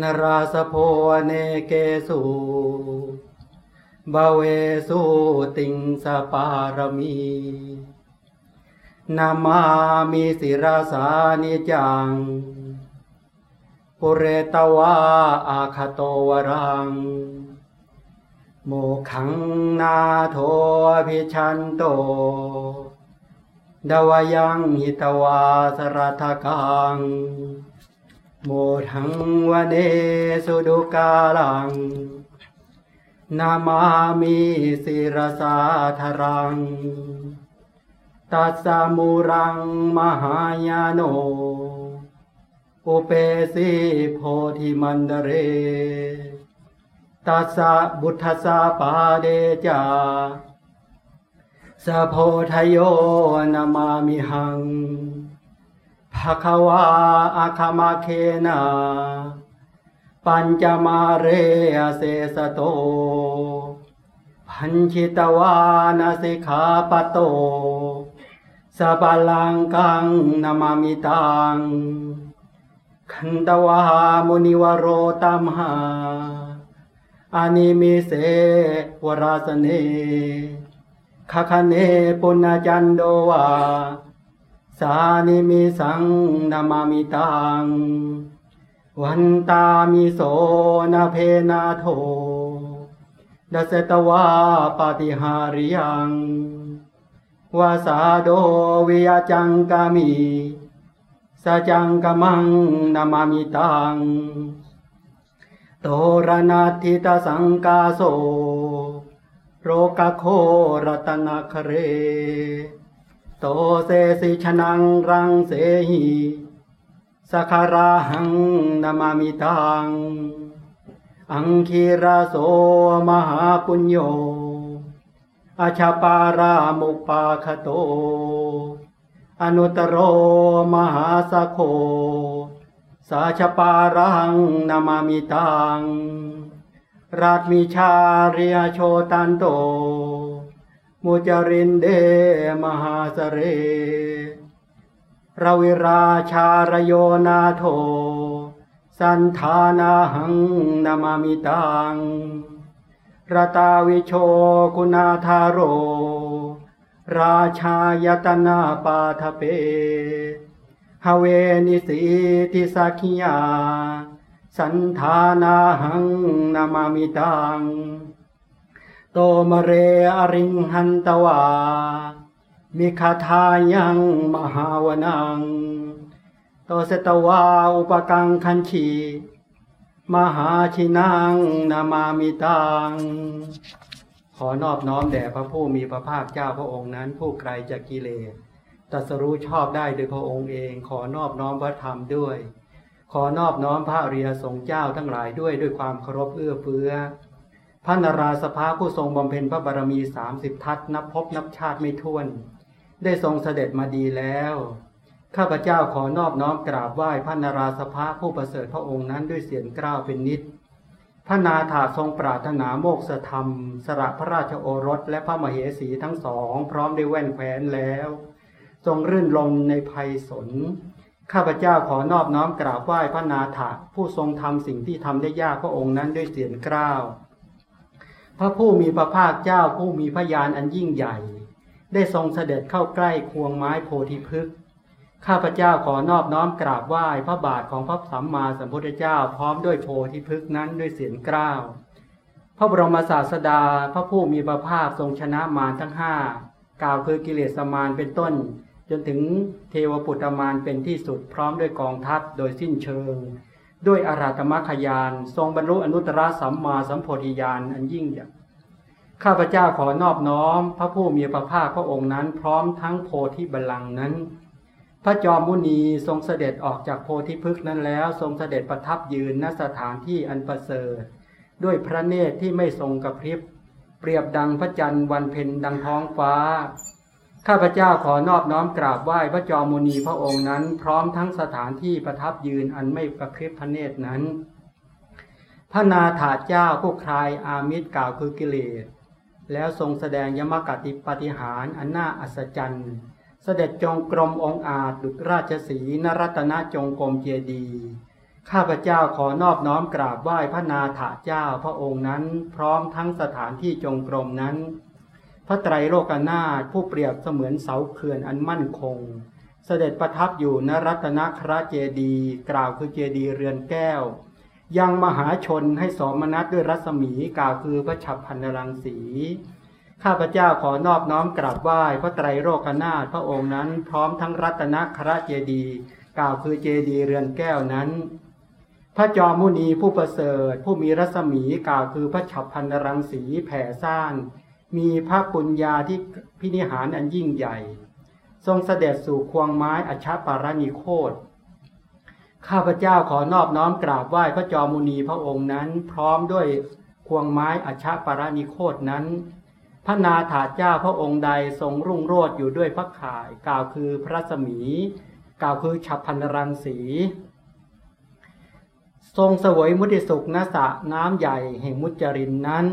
นราสโพเนเกสุบาเวสุติงสปารมีนามามิสิราสานิจัง ปุเรตวาอาคาโตวรัง โมขังนาโทพิชันโตดาวยังหิตวาสรัทกัง โมทังวเนสุดุกาลัง นามามิสิรสาธรัง ตัสสะมูรังมหายาโน อุเปสิโพธิมันเดเร ตัสสะบุทธสาปาเดจาสะโพทโยนามามิหัง ภะคะวาอาคามาเคนาปัญจมาเรอเสสโต พันชิตวานาสิกขาปโตสะบาลังกังนามามิตังขันตวามุนิวโรตัมหาอานิมิเสวราสเนขะคเนปุณจันโดวา สานิมิสังนามามิตัง วันตามิโสนาเพนาโทดัสตวาปาติหาริยังวาสาโดวิยจังกามีสจังกมังนามามิตัง โตรนาทิตาสังกาโสโรกโครตนาคเร โตเสสิชนังรังเสหิสัคาราหังนามามิตัง อังคีราโสมหาปุญโญอาชาปารามุปาคโต อนุตโรมหาสโค สาชปารังนามามิตัง ราชมิชาเรียโชตันโต มุจรินเดมหาสเรรวิราชารโยนาโท สันธานาหังนามามิตังรตาวิโชคุณาธาโร ราชายตนาปาทเปฮเวนิสีทิสักิยา สันธานาหังนามามิตัง ตมเรอริงหันตวา มิคาทายังมหาวนังโตเสตวาอุปกังคันชีมหาชินังนามามิตัง ขอนอบน้อมแด่พระผู้มีพระภาคเจ้าพระองค์นั้น ผู้ไกลจากกิเลสตรัสรู้ชอบได้โดยพระองค์เอง ขอนอบน้อมพระธรรมด้วย ขอนอบน้อมพระอริยสงเจ้าทั้งหลายด้วยด้วยความเคารพเอื้อเฟื้อ พระนราสภาผู้ทรงบำเพ็ญพระบารมีสามสิบทัศนับพบนับชาติไม่ถ้วน ได้ทรงเสด็จมาดีแล้ว ข้าพเจ้าขอนอบน้อมกราบไหว้พระนราสภาผู้ประเสริฐพระองค์นั้นด้วยเสียงกล้าวเป็นนิดพระนาถาทรงปรารถนาโมกษธรรม สระพระราชโอรสและพระมเหสีทั้งสอง พร้อมด้วยแว่นแคว้นแล้ว ทรงรื่นลมในภัยสน ข้าพเจ้าขอนอบน้อมกราบไหว้พระนาถาผู้ทรงทำสิ่งที่ทำได้ยากพระองค์นั้นด้วยเสียงกล้าว พระผู้มีพระภาคเจ้าผู้มีพระญาณอันยิ่งใหญ่ ได้ทรงเสด็จเข้าใกล้ควงไม้โพธิพฤกษ์ข้าพเจ้าขอนอบน้อมกราบไหว้พระบาทของพระสัมมาสัมพุทธเจ้าพร้อมด้วยโพธิพฤกษ์นั้นด้วยเสียงกล้าว พระบรมศาสดาพระผู้มีพระภาคทรงชนะมารทั้งห้ากล่าวคือกิเลสมารเป็นต้น จนถึงเทวปุตตมารเป็นที่สุดพร้อมด้วยกองทัพโดยสิ้นเชิง ด้วยอาราธมขยาน ทรงบรรลุอนุตตรสัมมาสัมโพธิญาณอันยิ่งใหญ่ข้าพเจ้าขอนอบน้อม พระผู้มีพระภาคพระองค์นั้น พร้อมทั้งโพธิบัลลังก์นั้น พระจอมมุนีทรงเสด็จออกจากโพธิพฤกษ์นั้นแล้ว ทรงเสด็จประทับยืนณสถานที่อันประเสริฐด้วยพระเนตรที่ไม่ทรงกระพริบ เปรียบดังพระจันทร์วันเพ็ญดังท้องฟ้า ข้าพเจ้าขอนอบน้อมกราบไหว้พระจอมมุนีพระองค์นั้น พร้อมทั้งสถานที่ประทับยืนอันไม่กระพริบพระเนตรนั้น พระนาถาเจ้าผู้คลายอามิตรกล่าวคือกิเลส แล้วทรงแสดงยมกติปฏิหารอันน่าอัศจรรย์ เสด็จจงกรมองอาจดุจราชสีนรัตนจงกรมเจดี ข้าพเจ้าขอนอบน้อมกราบไหว้พระนาถาเจ้าพระองค์นั้น พร้อมทั้งสถานที่จงกรมนั้น พระไตรโลกนาถผู้เปรียบเสมือนเสาเขื่อนอันมั่นคง เสด็จประทับอยู่ณรัตนคราเจดี กล่าวคือเจดีเรือนแก้ว ยังมหาชนให้สมนัตด้วยรัศมีกล่าวคือพระฉับพันรังสี ข้าพเจ้าขอนอบน้อมกราบไหว้พระไตรโลกนาถพระองค์นั้นพร้อมทั้งรัตนคราเจดี กล่าวคือเจดีเรือนแก้วนั้นพระจอมุนีผู้ประเสริฐ ผู้มีรัศมีกล่าวคือพระฉับพันรังสีแผ่ซ่าน มีพระปุญญาที่พินิหารอันยิ่งใหญ่ ทรงเสด็จสู่ควงไม้อชาปารานิโคตข้าพเจ้าขอนอบน้อมกราบไหว้พระจอมุนีพระองค์นั้น พร้อมด้วยควงไม้อชาปารานิโคตนั้น พระนาถาเจ้าพระองค์ใดทรงรุ่งโรจน์อยู่ด้วยพระข่าย กล่าวคือพระสมี กล่าวคือฉับพันรังสีทรงเสวยมุติสุขนสะน้ำใหญ่แห่งมุจจรินนั้น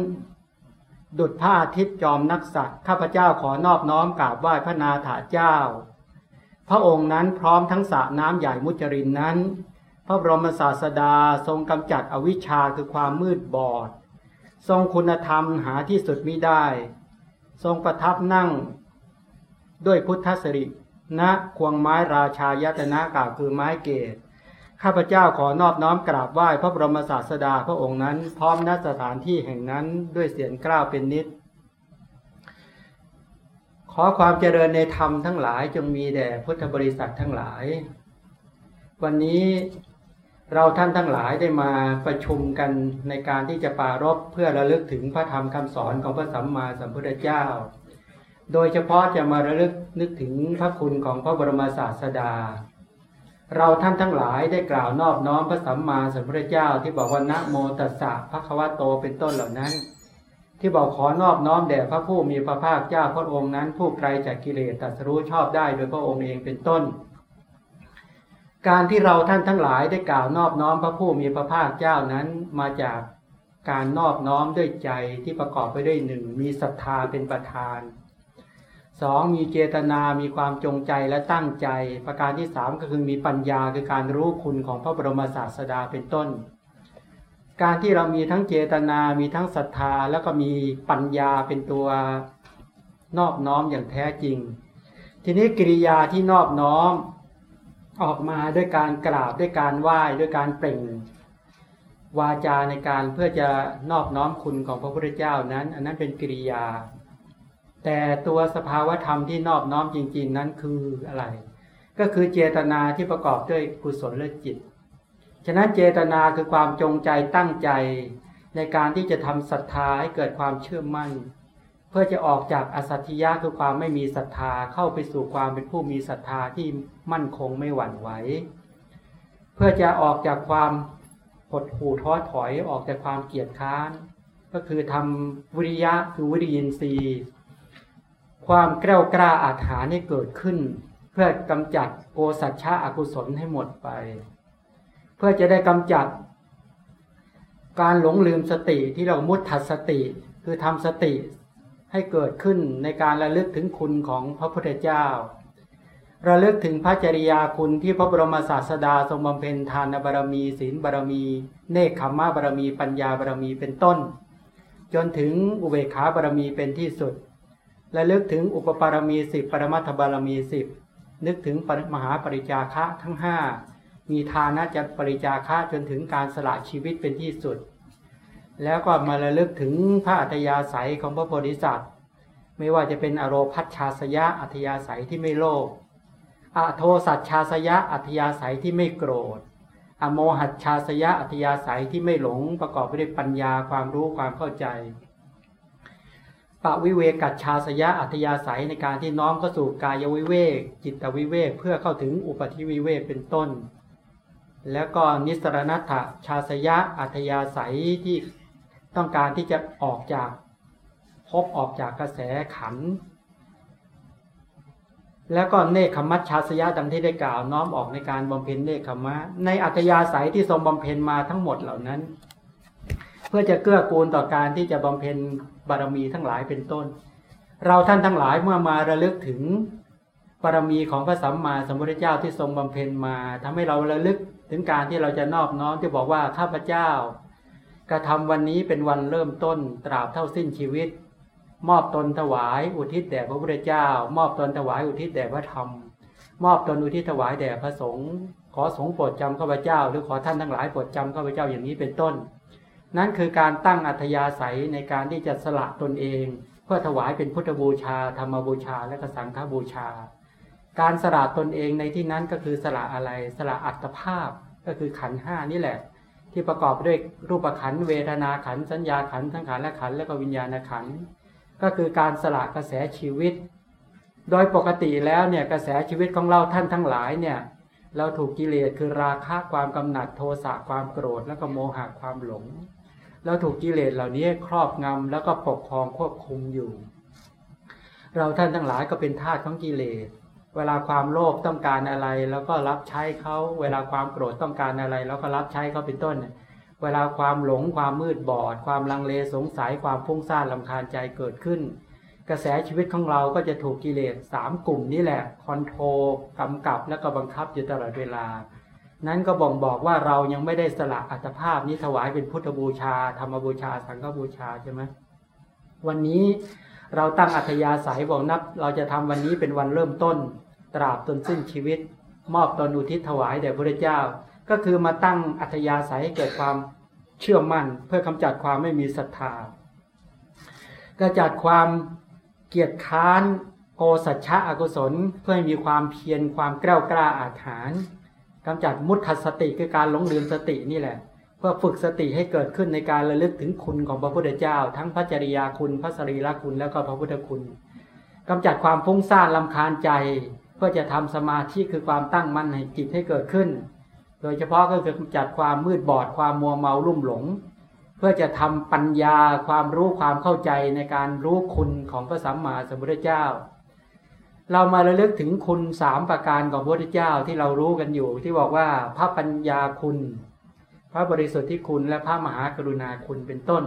ดุจพระอาทิตย์จอมนักสัตว์ข้าพเจ้าขอนอบน้อมกราบไหว้พระนาถาเจ้า พระองค์นั้นพร้อมทั้งสระน้ำใหญ่มุจจรินนั้น พระบรมศาสดาทรงกำจัดอวิชชาคือความมืดบอด ทรงคุณธรรมหาที่สุดมิได้ ทรงประทับนั่ง ด้วยพุทธสริณะควงไม้ราชายตนะกล่าวคือไม้เกศ ข้าพเจ้าขอนอบน้อมกราบไหว้พระบรมศาสดาพระองค์นั้น พร้อมณสถานที่แห่งนั้นด้วยเสียงกล้าวเป็นนิด ขอความเจริญในธรรมทั้งหลายจงมีแด่พุทธบริษัททั้งหลาย วันนี้เราท่านทั้งหลายได้มาประชุมกันในการที่จะปรารบเพื่อระลึกถึงพระธรรมคำสอนของพระสัมมาสัมพุทธเจ้า โดยเฉพาะจะมาระลึกนึกถึงพระคุณของพระบรมศาสดา เราท่านทั้งหลายได้กล่าวนอบน้อมพระสัมมาสัมพุทธเจ้าที่บอกว่านะโมตัสสะพระควะโตเป็นต้นเหล่านั้น ที่บอกขอนอบน้อมแด่พระผู้มีพระภาคเจ้าพระองค์นั้น ผู้ไกลจากกิเลสตัสรู้ชอบได้โดยพระองค์เองเป็นต้น การที่เราท่านทั้งหลายได้กล่าวนอบน้อมพระผู้มีพระภาคเจ้านั้นมาจากการนอบน้อมด้วยใจที่ประกอบไปด้วยหนึ่งมีศรัทธาเป็นประธาน สองมีเจตนามีความจงใจและตั้งใจ ประการที่สามก็คือมีปัญญาคือการรู้คุณของพระบรมศาสดาเป็นต้น การที่เรามีทั้งเจตนา มีทั้งศรัทธา แล้วก็มีปัญญาเป็นตัวนอบน้อมอย่างแท้จริง ทีนี้กิริยาที่นอบน้อมออกมาด้วยการกราบด้วยการไหว้ด้วยการเปล่ง วาจาในการเพื่อจะนอบน้อมคุณของพระพุทธเจ้านั้น อันนั้นเป็นกิริยา แต่ตัวสภาวธรรมที่นอบน้อมจริง ๆ นั้นคืออะไร ก็คือเจตนาที่ประกอบด้วยกุศลและจิต ฉะนั้นเจตนาคือความจงใจตั้งใจ ในการที่จะทำศรัทธาให้เกิดความเชื่อมั่น เพื่อจะออกจากอสัตยะคือความไม่มีศรัทธาเข้าไปสู่ความเป็นผู้มีศรัทธาที่มั่นคงไม่หวั่นไหวเพื่อจะออกจากความหดหู่ท้อถอยออกจากความเกียจค้าน ก็คือทำวิริยะคือวิริยินทรีย์ ความกล้วกล้าอาถรรพ์ให้เกิดขึ้น เพื่อกำจัดโกสัจฉะอกุศลให้หมดไป เพื่อจะได้กำจัด การหลงลืมสติที่เรามุดถัดสติ คือทำสติให้เกิดขึ้นในการระลึกถึงคุณของพระพุทธเจ้า ระลึกถึงพระจริยาคุณที่พระบรมศาสดาทรงบำเพ็ญทานบารมี ศีลบารมี เนคขมะบารมี ปัญญาบารมีเป็นต้น จนถึงอุเบกขาบารมีเป็นที่สุด และลึกถึงอุปปารมีสิบปรมัตถบารมีสิบนึกถึงมหาปริจาคะทั้งห้ามีทานะจะปริจาคะจนถึงการสละชีวิตเป็นที่สุด แล้วก็มาระลึกถึงพระอัธยาศัยของพระโพธิสัตว์ ไม่ว่าจะเป็นอโรพัชชาสยะอัธยาศัยที่ไม่โลภอโทสัชชาสยะอัธยาศัยที่ไม่โกรธ อโมหัชชาสยะอัธยาศัยที่ไม่หลงประกอบไปด้วยปัญญาความรู้ความเข้าใจ ปวิเวกัจชาสยะอัธยาศัยในการที่น้อมเข้าสู่กายวิเวก จิตวิเวกเพื่อเข้าถึงอุปธิวิเวกเป็นต้น แล้วก็นิสรณัตชาสยะอัธยาศัยที่ต้องการที่จะออกจากพบออกจากกระแสขัน แล้วก็เนคขมัชชาสยะดังที่ได้กล่าวน้อมออกในการบำเพ็ญเนคขมะ ในอัธยาศัยที่ทรงบำเพ็ญมาทั้งหมดเหล่านั้น เพื่อจะเกื้อกูลต่อการที่จะบำเพ็ญ บารมีทั้งหลายเป็นต้น เราท่านทั้งหลายเมื่อมาระลึกถึงบารมีของพระสัมมาสัมพุทธเจ้าที่ทรงบำเพ็ญมาทำให้เราระลึกถึงการที่เราจะนอบน้อมที่บอกว่าข้าพเจ้ากระทำวันนี้เป็นวันเริ่มต้นตราบเท่าสิ้นชีวิต มอบตนถวายอุทิศแด่พระพุทธเจ้า มอบตนถวายอุทิศแด่พระธรรม มอบตนอุทิศถวายแด่พระสงฆ์ขอสงฆ์โปรดจำข้าพเจ้า หรือขอท่านทั้งหลายโปรดจำข้าพเจ้าอย่างนี้เป็นต้น นั่นคือการตั้งอัธยาศัยในการที่จะสละตนเอง เพื่อถวายเป็นพุทธบูชา ธรรมบูชา และกสังฆบูชา การสละตนเองในที่นั้นก็คือสละอะไรสละอัตภาพก็คือขันห้านี่แหละ ที่ประกอบด้วยรูปขันเวทนาขันสัญญาขันทั้งขันและขันและก็วิญญาณขันก็คือการสละกระแสชีวิต โดยปกติแล้วเนี่ยกระแสชีวิตของเราท่านทั้งหลายเนี่ยเราถูกกิเลสคือราคะความกำหนัดโทสะความโกรธแล้วก็โมหะความหลง เราถูกกิเลสเหล่านี้ครอบงำแล้วก็ปกครองควบคุมอยู่ เราท่านทั้งหลายก็เป็นทาสของกิเลส เวลาความโลภต้องการอะไร แล้วก็รับใช้เขาเวลาความโกรธต้องการอะไร แล้วก็รับใช้เขาเป็นต้น เวลาความหลงความมืดบอด ความลังเลสงสัยความฟุ้งซ่านลำคาญใจเกิดขึ้น กระแสชีวิตของเราก็จะถูกกิเลสสามกลุ่มนี้แหละคอนโทรกำกับและก็บังคับอยู่ตลอดเวลา นั้นก็บ่งบอกว่าเรายังไม่ได้สละอัตภาพนี้ถวายเป็นพุทธบูชา ธรรมบูชา สังฆบูชาใช่ไหมวันนี้เราตั้งอัธยาศัยบอกนับ เราจะทำวันนี้เป็นวันเริ่มต้น ตราบจนสิ้นชีวิต มอบตนอุทิศถวายแด่พระเจ้า ก็คือมาตั้งอัธยาศัยให้เกิดความเชื่อมั่น เพื่อกำจัดความไม่มีศรัทธากระจัดความเกียจค้านโกสัจฉะอกุศล เพื่อให้มีความเพียรความกล้ากล้าอาถรรพ์ กำจัดมุตทัสติคือการหลงลืมสตินี่แหละ เพื่อฝึกสติให้เกิดขึ้นในการระลึกถึงคุณของพระพุทธเจ้า ทั้งพระจริยาคุณพระสรีระคุณแล้วก็พระพุทธคุณกำจัดความฟุ้งซ่านลำคาญใจ เพื่อจะทำสมาธิคือความตั้งมั่นในจิตให้เกิดขึ้น โดยเฉพาะก็คือกำจัดความมืดบอดความมัวเมาลุ่มหลง เพื่อจะทำปัญญาความรู้ความเข้าใจในการรู้คุณของพระสัมมาสัมพุทธเจ้า เรามาระลึกถึงคุณสามประการของพระพุทธเจ้าที่เรารู้กันอยู่ ที่บอกว่าพระปัญญาคุณ พระบริสุทธิ์ที่คุณและพระมหากรุณาคุณเป็นต้น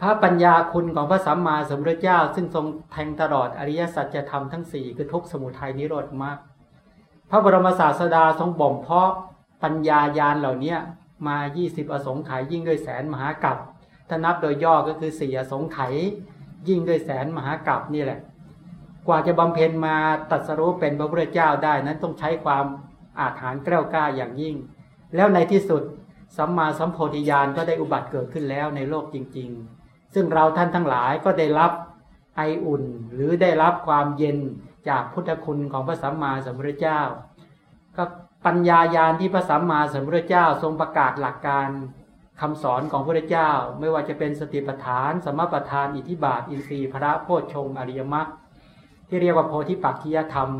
พระปัญญาคุณของพระสัมมาสัมพุทธเจ้า ซึ่งทรงแทงตลอดอริยสัจธรรมทั้งสี่คือทุกสมุทัยนิโรธมรรคพระบรมศาสดาทรงบ่มเพาะปัญญายานเหล่านี้มา 20 อสงไขยยิ่งด้วยแสนมหากัปถ้านับโดยย่อก็คือสี่อสงไขยยิ่งด้วยแสนมหากัปนี่แหละ กว่าจะบำเพ็ญมาตัดสรู้เป็นพระพุทธเจ้าได้นั้นต้องใช้ความอาถรรพ์แกล้วกล้าอย่างยิ่ง แล้วในที่สุดสัมมาสัมโพธิญาณก็ได้อุบัติเกิดขึ้นแล้วในโลกจริง ๆ ซึ่งเราท่านทั้งหลายก็ได้รับไออุ่นหรือได้รับความเย็นจากพุทธคุณของพระสัมมาสัมพุทธเจ้า ก็ปัญญายาณที่พระสัมมาสัมพุทธเจ้าทรงประกาศหลักการคำสอนของพระเจ้า ไม่ว่าจะเป็นสติปัฏฐาน สมปัฏฐาน อิทธิบาท อินทรีย์พระโพชฌงอริยมรรค ที่เรียกว่าโพธิปักขิยธรรม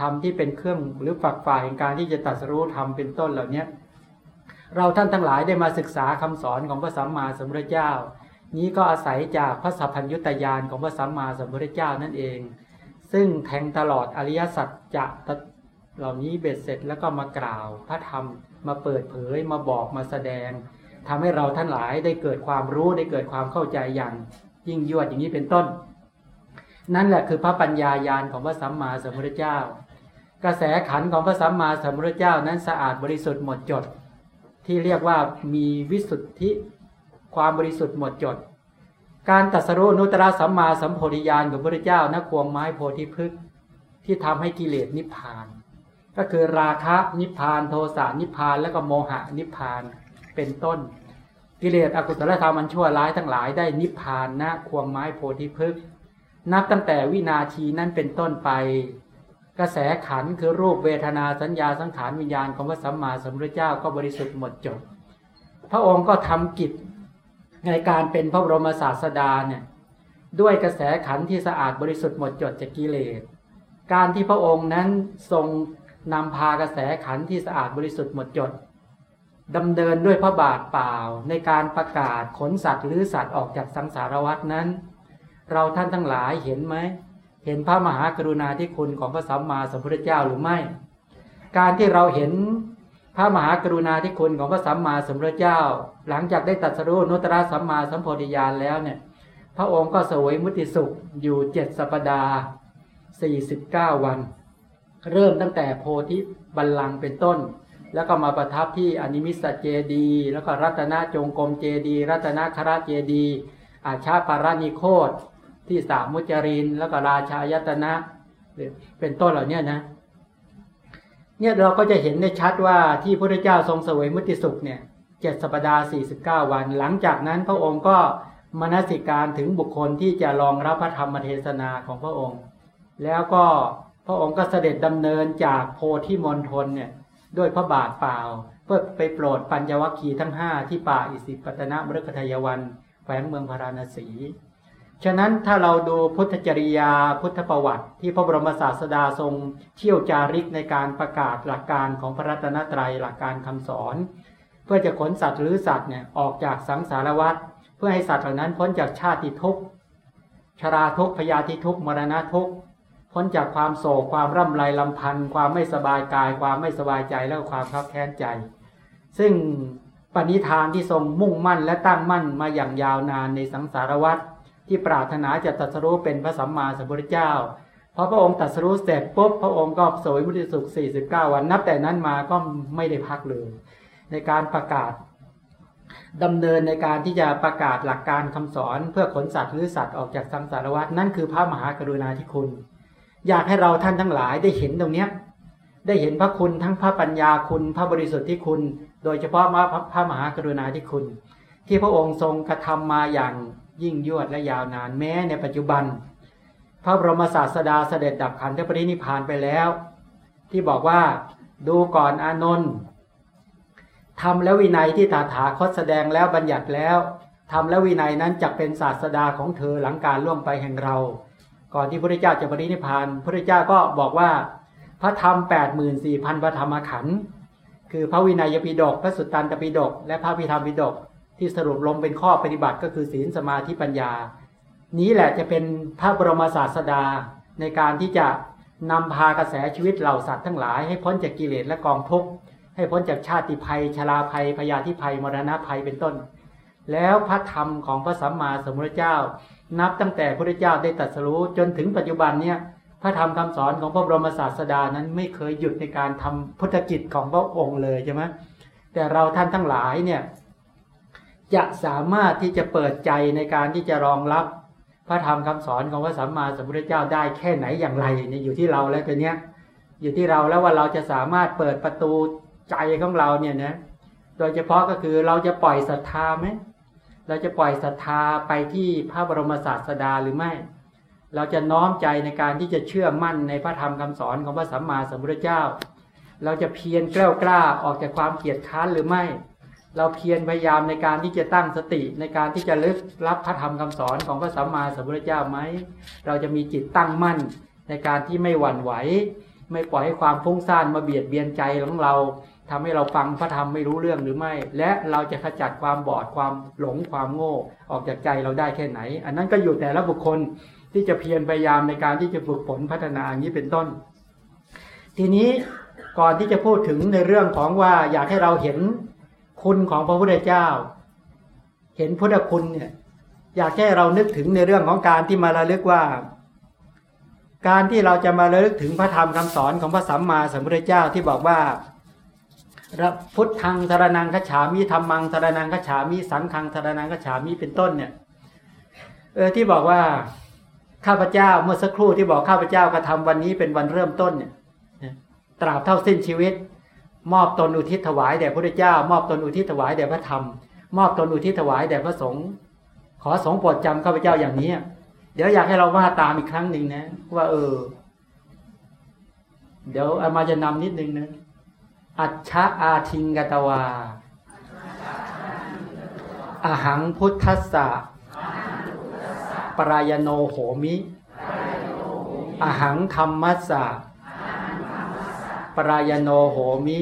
ธรรมที่เป็นเครื่องหรือฝักฝ่ายแห่งการที่จะตัดสู้ธรรมเป็นต้นเหล่านี้เราท่านทั้งหลายได้มาศึกษาคำสอนของพระสัมมาสัมพุทธเจ้า นี้ก็อาศัยจากพระสัพพัญญุตยานของพระสัมมาสัมพุทธเจ้านั่นเอง ซึ่งแทงตลอดอริยสัจจะเหล่านี้เบ็ดเสร็จแล้วก็มากล่าว พระธรรมมาเปิดเผยมาบอกมาแสดงทำให้เราท่านหลายได้เกิดความรู้ได้เกิดความเข้าใจอย่างยิ่งยวดอย่างนี้เป็นต้น นั่นแหละคือพระปัญญายาณของพระสัมมาสัมพุทธเจ้า กระแสขันของพระสัมมาสัมพุทธเจ้านั้นสะอาดบริสุทธิ์หมดจด ที่เรียกว่ามีวิสุทธิความบริสุทธิ์หมดจด การตัสรุนุตระสัมมาสัมโพธิญาณของพระพุทธเจ้านักควงไม้โพธิพฤกษ์ที่ทำให้กิเลสนิพพาน ก็คือราคะนิพพานโทสะนิพพานและก็โมหะนิพพานเป็นต้น กิเลสอกุศลธรรมอันชั่วร้ายทั้งหลายได้นิพพานนะควงไม้โพธิพฤกษ์ นับตั้งแต่วินาทีนั้นเป็นต้นไป กระแสขันคือรูปเวทนาสัญญาสังขารวิญญาณของพระสัมมาสัมพุทธเจ้าก็บริสุทธิ์หมดจดพระองค์ก็ทำกิจในการเป็นพระบรมศาสดาเนี่ยด้วยกระแสขันที่สะอาดบริสุทธิ์หมดจดจากกิเลส การที่พระองค์นั้นทรงนำพากระแสขันที่สะอาดบริสุทธิ์หมดจดดำเนินด้วยพระบาทเปล่าในการประกาศขนสัตว์หรือสัตว์ออกจากสังสารวัฏนั้น เราท่านทั้งหลายเห็นไหม เห็นพระมหากรุณาธิคุณของพระสัมมาสัมพุทธเจ้าหรือไม่ การที่เราเห็นพระมหากรุณาธิคุณของพระสัมมาสัมพุทธเจ้า หลังจากได้ตัดสรุนุตระสัมมาสัมโพธิญาณแล้วเนี่ย พระองค์ก็สวยมุติสุขอยู่เจ็ดสัปดาห์สี่สิบเก้าวัน เริ่มตั้งแต่โพธิบัลลังก์เป็นต้น แล้วก็มาประทับที่อนิมิสเจดี แล้วก็รัตนจงกรมเจดี รัตนคราเจดี อาชาปารานิโคต ที่สามมุจรินแล้วก็ราชายตนะ เป็นต้นเหล่านี้นะ เนี่ยเราก็จะเห็นได้ชัดว่าที่พระเจ้าทรงเสวยมุติสุขเนี่ยเจ็ดสัปดาห์สี่สิบเก้าวัน หลังจากนั้นพระองค์ก็มนสิการถึงบุคคลที่จะรองรับพระธรรมเทศนาของพระองค์ แล้วก็พระองค์ก็เสด็จดำเนินจากโพธิมณฑลเนี่ยด้วยพระบาทเปล่า เพื่อไปโปรดปัญญวัคคีทั้งห้าที่ป่าอิสิปตนมฤคทายวันแขวงเมืองพาราณสี ฉะนั้นถ้าเราดูพุทธจริยาพุทธประวัติ ที่พระบรมศาสดาทรงเที่ยวจาริกในการประกาศหลักการของพระรัตนตรัยหลักการคำสอน เพื่อจะขนสัตว์หรือสัตว์เนี่ยออกจากสังสารวัฏเพื่อให้สัตว์เหล่านั้นพ้นจากชาติทุกข์ชราทุกข์พยาธิทุกข์มรณะทุกข์พ้นจากความโศกความร่ำไรลำพันธ์ความไม่สบายกาย ความไม่สบายใจและความคับแค้นใจ ซึ่งปณิธานที่ทรงมุ่งมั่นและตั้งมั่นมาอย่างยาวนานในสังสารวัฏ ที่ปรารถนาจะตรัสรู้เป็นพระสัมมาสัมพุทธเจ้าพอพระองค์ตรัสรู้เสร็จปุ๊บพระองค์ก็สวยมุติสุข 49 วันนับแต่นั้นมาก็ไม่ได้พักเลย ในการประกาศดำเนินในการที่จะประกาศหลักการคำสอนเพื่อขนสัตว์หรือสัตว์ออกจากสังสารวัฏนั่นคือพระมหากรุณาธิคุณ อยากให้เราท่านทั้งหลายได้เห็นตรงเนี้ยได้เห็นพระคุณทั้งพระปัญญาคุณพระบริสุทธิ์ที่คุณ โดยเฉพาะมาพระมหากรุณาธิคุณ ที่พระองค์ทรงกระทำมาอย่าง ยิ่งยวดและยาวนานแม้ในปัจจุบัน พระบรมศาสดาเสด็จดับขันธปรินิพานไปแล้ว ที่บอกว่าดูก่อนอานนท์ทำแล้ววินัยที่ตาถาคตแสดงแล้วบัญญัติแล้วทำแล้ววินัยนั้นจะเป็นศาสดาของเธอหลังการล่วงไปแห่งเรา ก่อนที่พระเจ้าจะปรินิพานพระเจ้าก็บอกว่า พระธรรมแปดหมื่นสี่พันพระธรรมขันธ์คือพระวินัยปิฎกพระสุตตันตปิฎกและพระพิธรรมปิฎก ที่สรุปลงเป็นข้อปฏิบัติก็คือศีลสมาธิปัญญา นี้แหละจะเป็นพระบรมศาสดาในการที่จะนำพากระแสชีวิตเหล่าสัตว์ทั้งหลายให้พ้นจากกิเลสและกองทุกข์ให้พ้นจากชาติภัยชราภัยพยาธิภัยมรณะภัยเป็นต้น แล้วพระธรรมของพระสัมมาสัมพุทธเจ้า นับตั้งแต่พระเจ้าได้ตรัสรู้จนถึงปัจจุบันเนี่ยพระธรรมคำสอนของพระบรมศาสดานั้นไม่เคยหยุดในการทำพุทธกิจของพระองค์เลยใช่ไหมแต่เราท่านทั้งหลายเนี่ย จะสามารถที่จะเปิดใจในการที่จะรองรับ พระธรรมคำสอนของพระสัมมาสัมพุทธเจ้าได้แค่ไหนอย่างไรเนี่ยอยู่ที่เราแล้วตัวเนี้ยอยู่ที่เราแล้วว่าเราจะสามารถเปิดประตูใจของเราเนี่ยนะโดยเฉพาะก็คือเราจะปล่อยศรัทธาไหมเราจะปล่อยศรัทธาไปที่พระบรมศาสดาหรือไม่ เราจะน้อมใจในการที่จะเชื่อมั่นในพระธรรมคำสอนของพระสัมมาสัมพุทธเจ้า เราจะเพียรกล้ากล้าออกจากความเกียจค้านหรือไม่ เราเพียรพยายามในการที่จะตั้งสติในการที่จะลึกรับพระธรรมคำสอนของพระสัมมาสัมพุทธเจ้าไหม เราจะมีจิตตั้งมั่น ในการที่ไม่หวั่นไหว ไม่ปล่อยให้ความฟุ้งซ่านมาเบียดเบียนใจของเราทำให้เราฟังพระธรรมไม่รู้เรื่องหรือไม่ และเราจะขจัดความบอดความหลงความโง่ออกจากใจเราได้แค่ไหน อันนั้นก็อยู่แต่ละบุคคลที่จะเพียรพยายามในการที่จะฝึกฝนพัฒนาอย่างนี้เป็นต้น ทีนี้ก่อนที่จะพูดถึงในเรื่องของว่าอยากให้เราเห็น คุณของพระพุทธเจ้า เห็นพุทธคุณเนี่ย อยากให้เรานึกถึงในเรื่องของการที่มาระลึกว่า การที่เราจะมาระลึกถึงพระธรรมคำสอนของพระสัมมาสัมพุทธเจ้าที่บอกว่าพุทธังสารนังขฉามิธรรมังสารนังขฉามิสังฆังสารนังขฉามิเป็นต้นเนี่ย เออที่บอกว่าข้าพเจ้าเมื่อสักครู่ที่บอกข้าพเจ้ากระทาวันนี้เป็นวันเริ่มต้นเนี่ยตราบเท่าสิ้นชีวิต มอบตนอุทิศถวายแด่พระเจ้า มอบตนอุทิศถวายแด่พระธรรม มอบตนอุทิศถวายแด่พระสงฆ์ขอสงโปรดจำข้าพเจ้าอย่างนี้ เดี๋ยวอยากให้เราว่าตามอีกครั้งหนึ่งนะ ว่า เออ เดี๋ยวอามาจะนำนิดนึงนะอัจฉะอาทิงกตวาอาหังพุทธัสสะปรายโนโหมิอาหังธรรมัสสะ ปรายโนโหมิ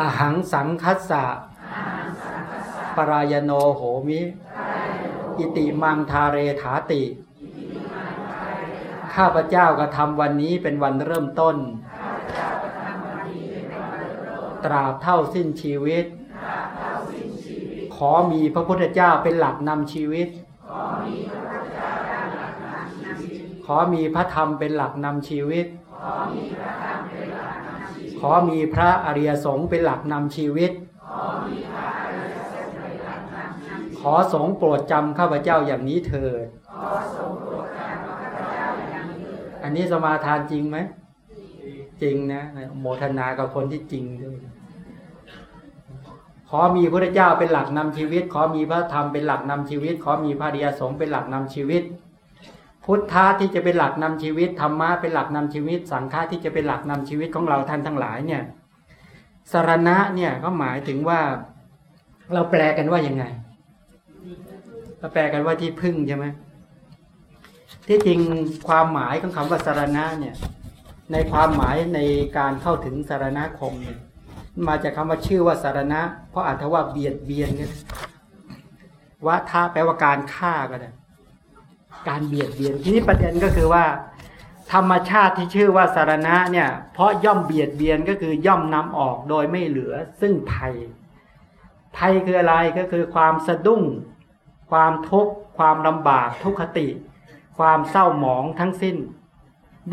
อหังสังคัสสะปรายโนโหมิ อิติมังทาเรถาติ ข้าพเจ้ากระทำวันนี้เป็นวันเริ่มต้น ตราบเท่าสิ้นชีวิต ขอมีพระพุทธเจ้าเป็นหลักนำชีวิต ขอมีพระธรรมเป็นหลักนำชีวิตข ขอมีพระอริยสงฆ์เป็นหลักนำชีวิต ขอสงโปรดจำข้าพเจ้าอย่างนี้เถิดอันนี้สมาทานจริงไหม จริงนะ โมทนากับคนที่จริงด้วยขอมีพระเจ้าเป็นหลักนำชีวิต ขอมีพระธรรมเป็นหลักนำชีวิต ขอมีพระริยสงฆ์เป็นหลักนำชีวิต พุทธะที่จะเป็นหลักนำชีวิตธรรมะเป็นหลักนำชีวิต สังฆะที่จะเป็นหลักนำชีวิตของเราท่านทั้งหลายเนี่ยสารณะเนี่ยก็หมายถึงว่าเราแปลกันว่ายังไงเราแปลกันว่าที่พึ่งใช่ไหมที่จริงความหมายของคำว่าสารณะเนี่ย ในความหมายในการเข้าถึงสารณะคมเนี่ยมาจากคาว่าชื่อว่าสารณะ เพราะอาจจะว่าเบียดเบียนกันวะท่าแปลว่าการฆ่าก็ได้ การเบียดเบียนทีนี้ประเด็นก็คือว่า ธรรมชาติที่ชื่อว่าสารณะเนี่ยเพราะย่อมเบียดเบียนก็คือย่อมนำออกโดยไม่เหลือซึ่งภัย ภัยคืออะไรก็คือความสะดุ้ง ความทุกข์ความลำบากทุกขติ ความเศร้าหมองทั้งสิ้น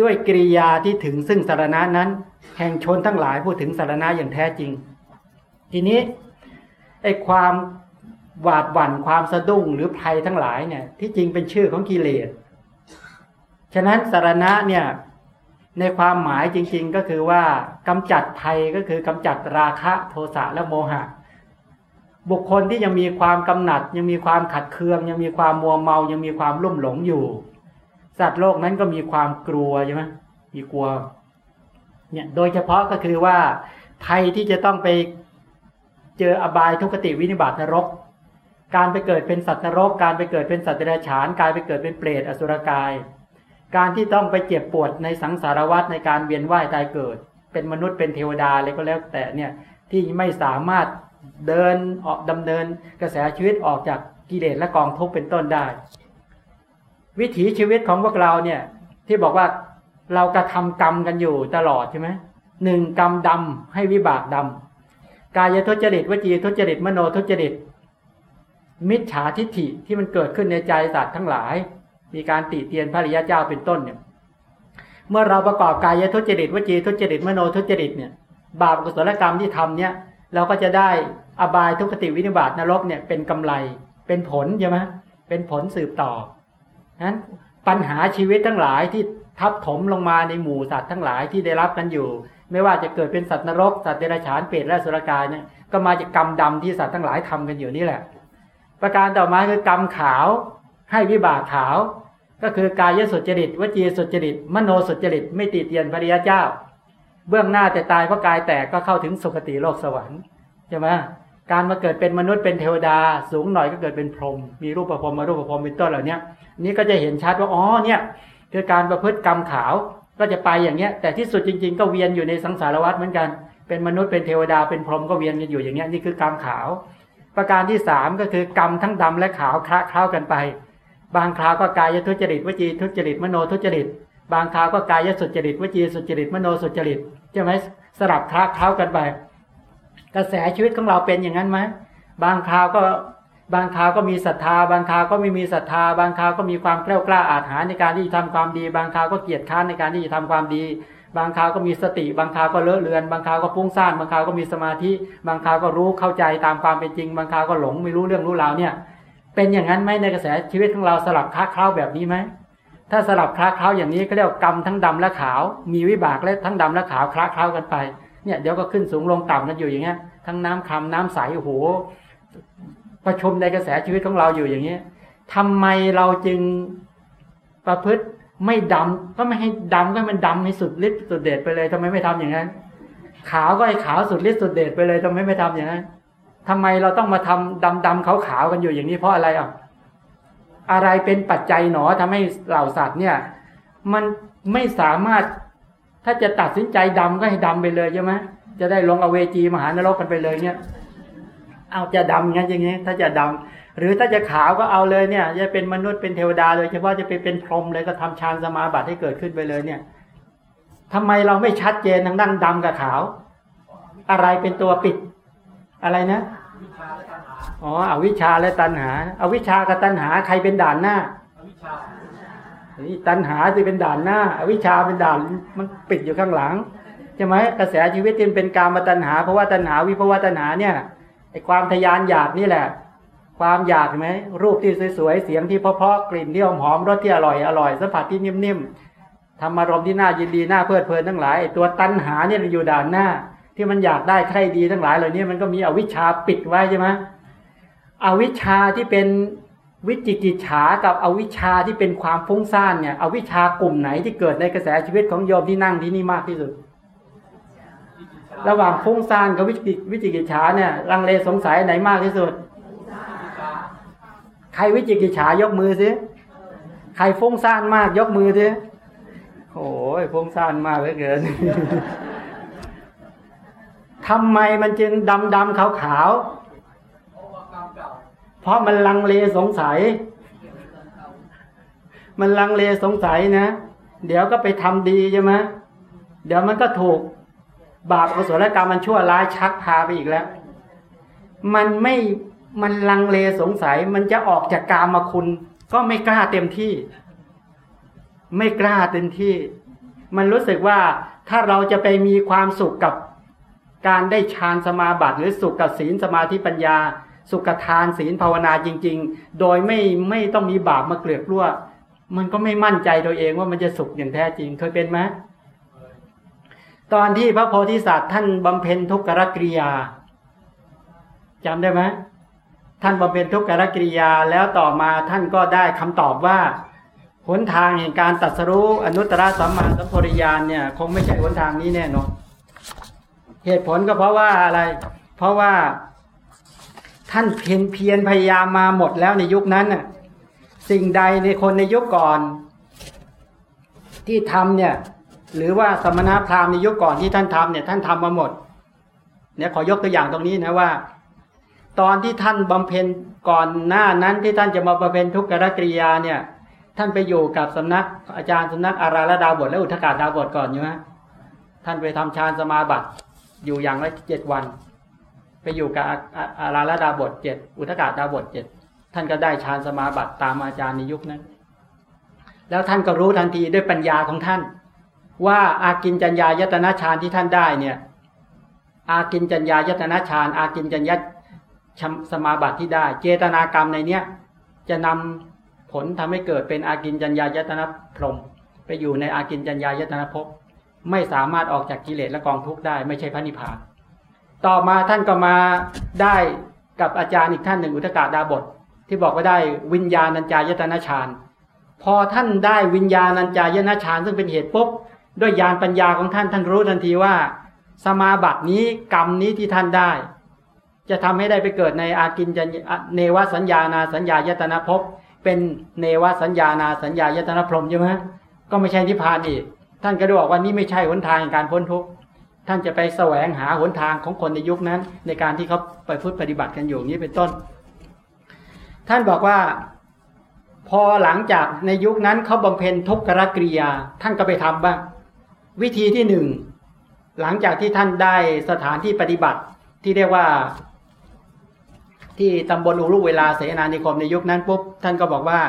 ด้วยกิริยาที่ถึงซึ่งสารณะนั้น แห่งชนทั้งหลายพูดถึงสารณะอย่างแท้จริง ทีนี้ไอ้ความ หวาดหวั่นความสะดุ้งหรือภัยทั้งหลายเนี่ย ที่จริงเป็นชื่อของกิเลส ฉะนั้นสารณะเนี่ยในความหมายจริง ๆก็คือว่ากำจัดภัยก็คือกำจัดราคะโทสะและโมหะ บุคคลที่ยังมีความกำหนัด ยังมีความขัดเคือง ยังมีความมัวเมา ยังมีความลุ่มหลงอยู่ สัตว์โลกนั้นก็มีความกลัวใช่ไหมมีกลัวเนี่ยโดยเฉพาะก็คือว่าภัยที่จะต้องไปเจออบายทุกขติวินิบาตนรก การไปเกิดเป็นสัตว์นรก การไปเกิดเป็นสัตว์เดรัจฉาน การไปเกิดเป็นเปรตอสุรกาย การที่ต้องไปเจ็บปวดในสังสารวัฏในการเวียนว่ายตายเกิด เป็นมนุษย์เป็นเทวดาอะไรก็แล้วแต่เนี่ยที่ไม่สามารถเดินออกดำเนินกระแสชีวิตออกจากกิเลสและกองทุกข์เป็นต้นได้ วิถีชีวิตของพวกเราเนี่ยที่บอกว่าเรากระทำกรรมกันอยู่ตลอดใช่ไหมหนึ่งกรรมดำให้วิบากดำกายทุจริตวจีทุจริตมโนทุจริต มิจฉาทิฏฐิที่มันเกิดขึ้นในใจสัตว์ทั้งหลาย มีการติเตียนพระริยเจ้าเป็นต้นเนี่ย เมื่อเราประกอบกายทุจริตวจีทุจริตมโนทุจริตเนี่ย บาปกุศลกรรมที่ทำเนี่ย เราก็จะได้อบายทุกขติวินิบาตนรกเนี่ยเป็นกำไรเป็นผลใช่ไหมเป็นผลสืบต่อนั้นปัญหาชีวิตทั้งหลายที่ทับถมลงมาในหมู่สัตว์ทั้งหลายที่ได้รับกันอยู่ ไม่ว่าจะเกิดเป็นสัตว์นรก สัตว์เดรัจฉานเปรตและสุรกายเนี่ยก็มาจากกรรมดำที่สัตว์ทั้งหลายทำกันอยู่นี่แหละ ประการต่อมาคือกรรมขาว ให้วิบากขาว ก็คือกายสุจริตวจีสุจริต มโนสุจริต ไม่ติเตียนพระริยเจ้า เบื้องหน้าแต่ตายเพราะกายแตกก็เข้าถึงสุคติโลกสวรรค์ใช่ไหมการมาเกิดเป็นมนุษย์เป็นเทวดา สูงหน่อยก็เกิดเป็นพรหมมีรูปประพรมมารูปประพรมเป็นต้นเหล่านี้นี้ก็จะเห็นชัดว่าอ๋อเนี่ยคือการประพฤติกรรมขาวก็จะไปอย่างเนี้ย แต่ที่สุดจริง ๆ ก็เวียนอยู่ในสังสารวัฏเหมือนกัน เป็นมนุษย์เป็นเทวดาเป็นพรหมก็เวียนกันอยู่อย่างเนี้ยนี่คือกรรมขาว ประการที่สามก็คือกรรมทั้งดำและขาวคละเคล้ากันไป บางคราวก็กายทุจริตวจีทุจริตมโนทุจริต บางคราวก็กายสุจริตวจีสุจริตมโนสุจริตใช่ไหมสลับคละเคล้ากันไป กระแสชีวิตของเราเป็นอย่างนั้นไหมบางคราวก็บางคราวก็มีศรัทธา บางคราวก็ไม่มีศรัทธา บางคราวก็มีความกล้ากล้าอาถรรพ์ในการที่จะทำความดี บางคราวก็เกียจค้านในการที่จะทำความดี บางคราวก็มีสติ บางคราวก็เลอะเลือน บางคราวก็ฟุ้งซ่าน บางคราวก็มีสมาธิ บางคราวก็รู้เข้าใจตามความเป็นจริง บางคราวก็หลงไม่รู้เรื่องรู้ราวเนี่ย เป็นอย่างนั้นไหมในกระแสชีวิตของเราสลับค้าคล้าแบบนี้ไหม ถ้าสลับคล้าคล้าอย่างนี้ก็เรียกกรรมทั้งดำและขาว มีวิบากและทั้งดำและขาวคล้าคล้ากันไป เนี่ยเดี๋ยวก็ขึ้นสูงลงต่ำกันอยู่อย่างเงี้ย ทั้งน้ำคำน้ำใสโอ้โห ประชุมในกระแสชีวิตของเราอยู่อย่างนี้ยทำไมเราจึงประพฤติ ไม่ดำก็ไม่ให้ดำก็มันดำให้สุดฤทธิ์สุดเดชไปเลยทำไมไม่ทำอย่างนั้น ขาวก็ให้ขาวสุดฤทธิ์สุดเดชไปเลยทำไมไม่ทำอย่างนั้นทำไมเราต้องมาทำดำดำขาวขาวกันอยู่อย่างนี้เพราะอะไรอะอะไรเป็นปัจจัยหนอทำให้เหล่าสัตว์เนี่ย มันไม่สามารถถ้าจะตัดสินใจดำก็ให้ดำไปเลยใช่ไหมจะได้ลงอเวจีมหานรกกันไปเลยเนี่ย เอาจะดำงั้นอย่างนี้ ถ้าจะดำ หรือถ้าจะขาวก็เอาเลยเนี่ยจะเป็นมนุษย์เป็นเทวดาเลยเฉพาะจะไปเป็นพรหมเลยก็ทำฌานสมาบัติให้เกิดขึ้นไปเลยเนี่ยทำไมเราไม่ชัดเจนทางด้านดำกับขาว อะไรเป็นตัวปิด อะไรนะอ๋ออวิชาและตัณหาอาวิชากับตัณหาใครเป็นด่านหน้านี่ตัณหาจะเป็นด่านหน้าอาวิชาเป็นด่านมันปิดอยู่ข้างหลังใช่ไหมกระแสชีวิตที่เป็นการมาตัณหาเพราะว่าตัณหาวิภวตัณหาเนี่ยไอความทยานอยากนี่แหละ ความอยากไหมรูปที่สวยๆเสียงที่เพราะๆกลิ่นที่หอมๆรสที่อร่อยอร่อยสัมผัสที่นิ่มๆทำอารมณ์ที่น่ายินดีน่าเพลิดเพลินทั้งหลายตัวตัณหาเนี่ยอยู่ด่านหน้า ที่มันอยากได้ใครดีทั้งหลายเหล่านี้มันก็มีอวิชชาปิดไว้ใช่ไหมอวิชชาที่เป็นวิจิกิจฉากับอวิชชาที่เป็นความฟุ้งซ่านเนี่ย อวิชชากลุ่มไหนที่เกิดในกระแสชีวิตของโยมที่นั่งที่นี่มากที่สุด ระหว่างฟุ้งซ่านกับวิจิวิจิกิจฉาเนี่ยลังเลสงสัยไหนมากที่สุด ใครวิจิกิจฉายกมือสิใครฟุ้งซ่านมากยกมือสิโอ้ยฟุ้งซ่านมากเหลือเกินทำไมมันจึงดำดำขาวขาวเพราะมันลังเลสงสัย มันลังเลสงสัยนะ เดี๋ยวก็ไปทำดีใช่ไหมเดี๋ยวมันก็ถูกบาปกุศลกรรมมันชั่วร้ายชักพาไปอีกแล้ว มันไม่ มันลังเลสงสัยมันจะออกจากกามาคุณ ก็ไม่กล้าเต็มที่ ไม่กล้าเต็มที่ มันรู้สึกว่าถ้าเราจะไปมีความสุขกับการได้ฌานสมาบัติ หรือสุขกับศีลสมาธิปัญญา สุขทานศีลภาวนาจริง ๆ โดยไม่ไม่ต้องมีบาปมาเกลือกรั่วมันก็ไม่มั่นใจตัวเองว่ามันจะสุขอย่างแท้จริงเคยเป็นไหมตอนที่พระโพธิสัตว์ท่านบำเพ็ญทุกขกริยาจำได้ไหม ท่านบำเพ็ญทุกขกิริยาแล้วต่อมาท่านก็ได้คำตอบว่าหนทางแห่งการตัดสรู้อนุตตรสัมมาสัมปริยานเนี่ยคงไม่ใช่หนทางนี้แน่นอนเหตุผลก็เพราะว่าอะไร เพราะว่า ท่านเพียรเพียรพยายามมาหมดแล้วในยุคนั้นน่ะสิ่งใดในคนในยุคก่อน ที่ทำเนี่ย หรือว่าสมณพราหมณ์ในยุคก่อนที่ท่านทำเนี่ย ท่านทำมาหมดเนี่ยขอยกตัวอย่างตรงนี้นะว่า ตอนที่ท่านบำเพ็ญก่อนหน้านั้นที่ท่านจะมาบำเพ็ญทุกขกริยาเนี่ย ท่านไปอยู่กับสำนักอาจารย์สำนักอาราละดาบทและอุทกาดาบทก่อนอยู่ไหมท่านไปทำฌานสมาบัติอยู่อย่างละเจ็ดวัน ไปอยู่กับอาราละดาบทเจ็ดอุทกาดาบทเจ็ดท่านก็ได้ฌานสมาบัติตามอาจารย์ในยุคนั้น แล้วท่านก็รู้ทันทีด้วยปัญญาของท่าน ว่าอากินจัญญายตนะฌานที่ท่านได้เนี่ย อากินจัญญายตนะฌานอากินจัญญา สมาบัติที่ได้ เจตนากรรมในเนี้ยจะนำผลทำให้เกิดเป็นอากินจัญญายตนะพรมไปอยู่ในอากินจัญญายตนะภพไม่สามารถออกจากกิเลสและกองทุกข์ได้ ไม่ใช่พระนิพพาน ต่อมาท่านก็มาได้กับอาจารย์อีกท่านหนึ่งอุตกาดาบท ที่บอกว่าได้วิญญาณัญจายตนะฌานพอท่านได้วิญญาณัญจายตนะฌานซึ่งเป็นเหตุปุ๊บด้วยญาณปัญญาของท่านท่านรู้ทันทีว่า สมาบัตินี้กรรมนี้ที่ท่านได้ จะทำให้ได้ไปเกิดในอากินจันเนวสัญญานาสัญญายตนะภพเป็นเนวสัญญานาสัญญายตนะพรมใช่ไหมก็ไม่ใช่นิพพานอีก ท่านก็ได้บอกว่านี่ไม่ใช่หนทางการพ้นทุกข์ท่านจะไปแสวงหาหนทางของคนในยุคนั้น ในการที่เขาไปพุทธปฏิบัติกันอยู่นี้เป็นต้น ท่านบอกว่าพอหลังจากในยุคนั้นเขาบำเพ็ญทุกขกริยา ท่านก็ไปทำบ้างวิธีที่หนึ่งหลังจากที่ท่านได้สถานที่ปฏิบัติที่เรียกว่า ที่ตำบลอุรุเวลาเสนานิคมในยุคนั้นปุ๊บท่านก็บอกว่า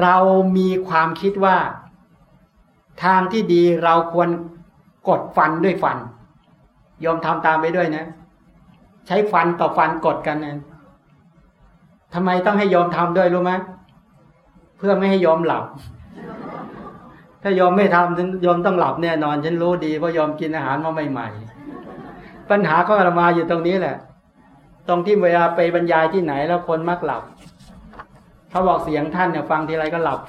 เรามีความคิดว่า ทางที่ดีเราควรกดฟันด้วยฟัน ยอมทำตามไปด้วยนะ ใช้ฟันต่อฟันกดกันนะทำไมต้องให้ยอมทำด้วยรู้ไหมเพื่อไม่ให้ยอมหลับ ถ้ายอมไม่ทำฉันยอมต้องหลับแน่นอน ฉันรู้ดีเพราะยอมกินอาหารมาใหม่ๆปัญหาก็มาอยู่ตรงนี้แหละ ตรงที่เวลาไปบรรยายที่ไหนแล้วคนมักหลับเขาบอกเสียงท่านเนี่ยฟังทีไรก็หลับ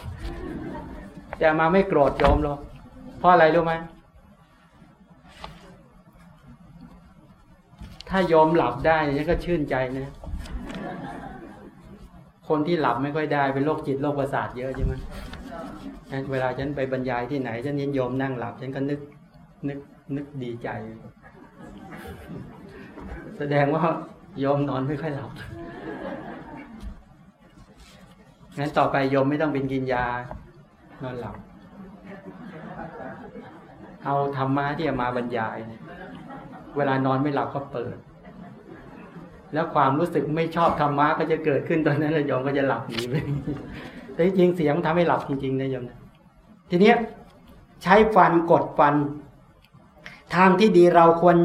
แต่มาไม่โกรธโยมหรอกเพราะอะไรรู้ไหมถ้ายอมหลับได้ฉันก็ชื่นใจนะ คนที่หลับไม่ค่อยได้เป็นโรคจิตโรคประสาทเยอะใช่ไหมเวลาฉันไปบรรยายที่ไหนฉันเห็นโยมนั่งหลับ ฉันก็นึกนึกนึกดีใจ แสดงว่า โยมนอนไม่ค่อยหลับงั้นต่อไปโยมไม่ต้องเป็นกินยานอนหลับ เอาธรรมะที่มาบรรยาย เวลานอนไม่หลับก็เปิด แล้วความรู้สึกไม่ชอบธรรมะก็จะเกิดขึ้นตอนนั้นโยมก็จะหลับหนีไปแต่จริงเสียงทำให้หลับจริงๆนะโยมทีเนี้ยใช้ฟันกดฟัน ทางที่ดีเราควร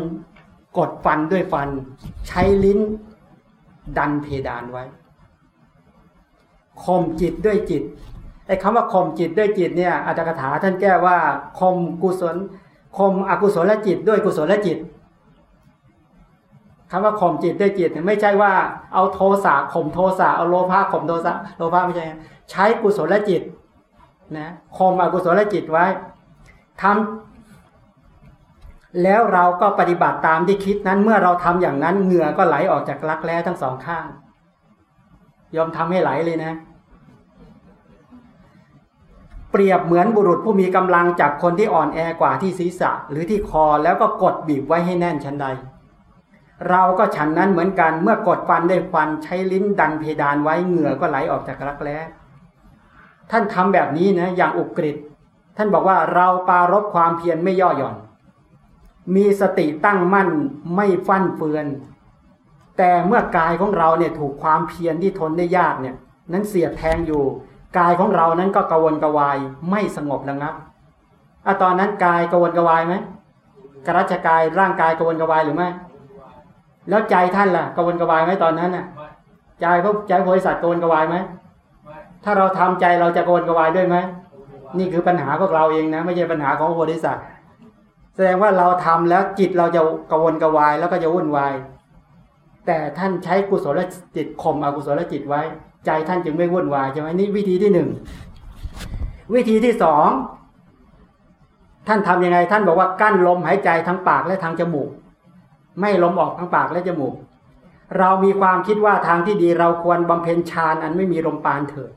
กดฟันด้วยฟัน ใช้ลิ้น ดันเพดานไว้ข่มจิตด้วยจิตไอ้คำว่าข่มจิตด้วยจิตเนี่ยอัตถกถาท่านแก้ว่าข่มกุศลข่มอกุศลจิตด้วยกุศลจิตคำว่าข่มจิตด้วยจิตไม่ใช่ว่าเอาโทสะข่มโทสะเอาโลภะข่มโทสะโลภะไม่ใช่ใช้กุศลจิตนะข่มอกุศลจิตไว้ทำ แล้วเราก็ปฏิบัติตามที่คิดนั้น เมื่อเราทำอย่างนั้นเหงื่อก็ไหลออกจากรักแร้ทั้งสองข้าง ยอมทำให้ไหลเลยนะ เปรียบเหมือนบุรุษผู้มีกำลังจากคนที่อ่อนแอกว่าที่ศีรษะ หรือที่คอแล้วก็กดบีบไว้ให้แน่นชั้นใด เราก็ฉันนั้นเหมือนกันเมื่อกดฟันได้ฟันใช้ลิ้นดันเพดานไว้เหงื่อก็ไหลออกจากรักแร้ท่านทำแบบนี้นะอย่างอุกฤษท่านบอกว่าเราปารบความเพียรไม่ย่อหย่อน มีสติตั้งมั่นไม่ฟั่นเฟือน แต่เมื่อกายของเราเนี่ยถูกความเพียรที่ทนได้ยากเนี่ย นั้นเสียดแทงอยู่ กายของเรานั้นก็กระวนกระวายไม่สงบระงับอะตอนนั้นกายกระวนกระวายไหมกระชกายร่างกายกระวนกระวายหรือไม่แล้วใจท่านล่ะกระวนกระวายไหมตอนนั้นน่ะใจพวกใจบริษัทกระวนกระวายไหมถ้าเราทำใจเราจะกระวนกระวายด้วยไหมนี่คือปัญหาพวกเราเองนะ ไม่ใช่ปัญหาของบริษัท แสดงว่าเราทำแล้วจิตเราจะกวนกวายแล้วก็จะวุ่นวาย แต่ท่านใช้กุศลจิตข่มอกุศลจิตไว้ ใจท่านจึงไม่วุ่นวายใช่ไหมนี่วิธีที่หนึ่งวิธีที่สองท่านทํำยังไง ท่านบอกว่ากั้นลมหายใจทั้งปากและทางจมูก ไม่ลมออกทางปากและจมูก เรามีความคิดว่าทางที่ดีเราควรบำเพ็ญฌานอันไม่มีลมปานเถิด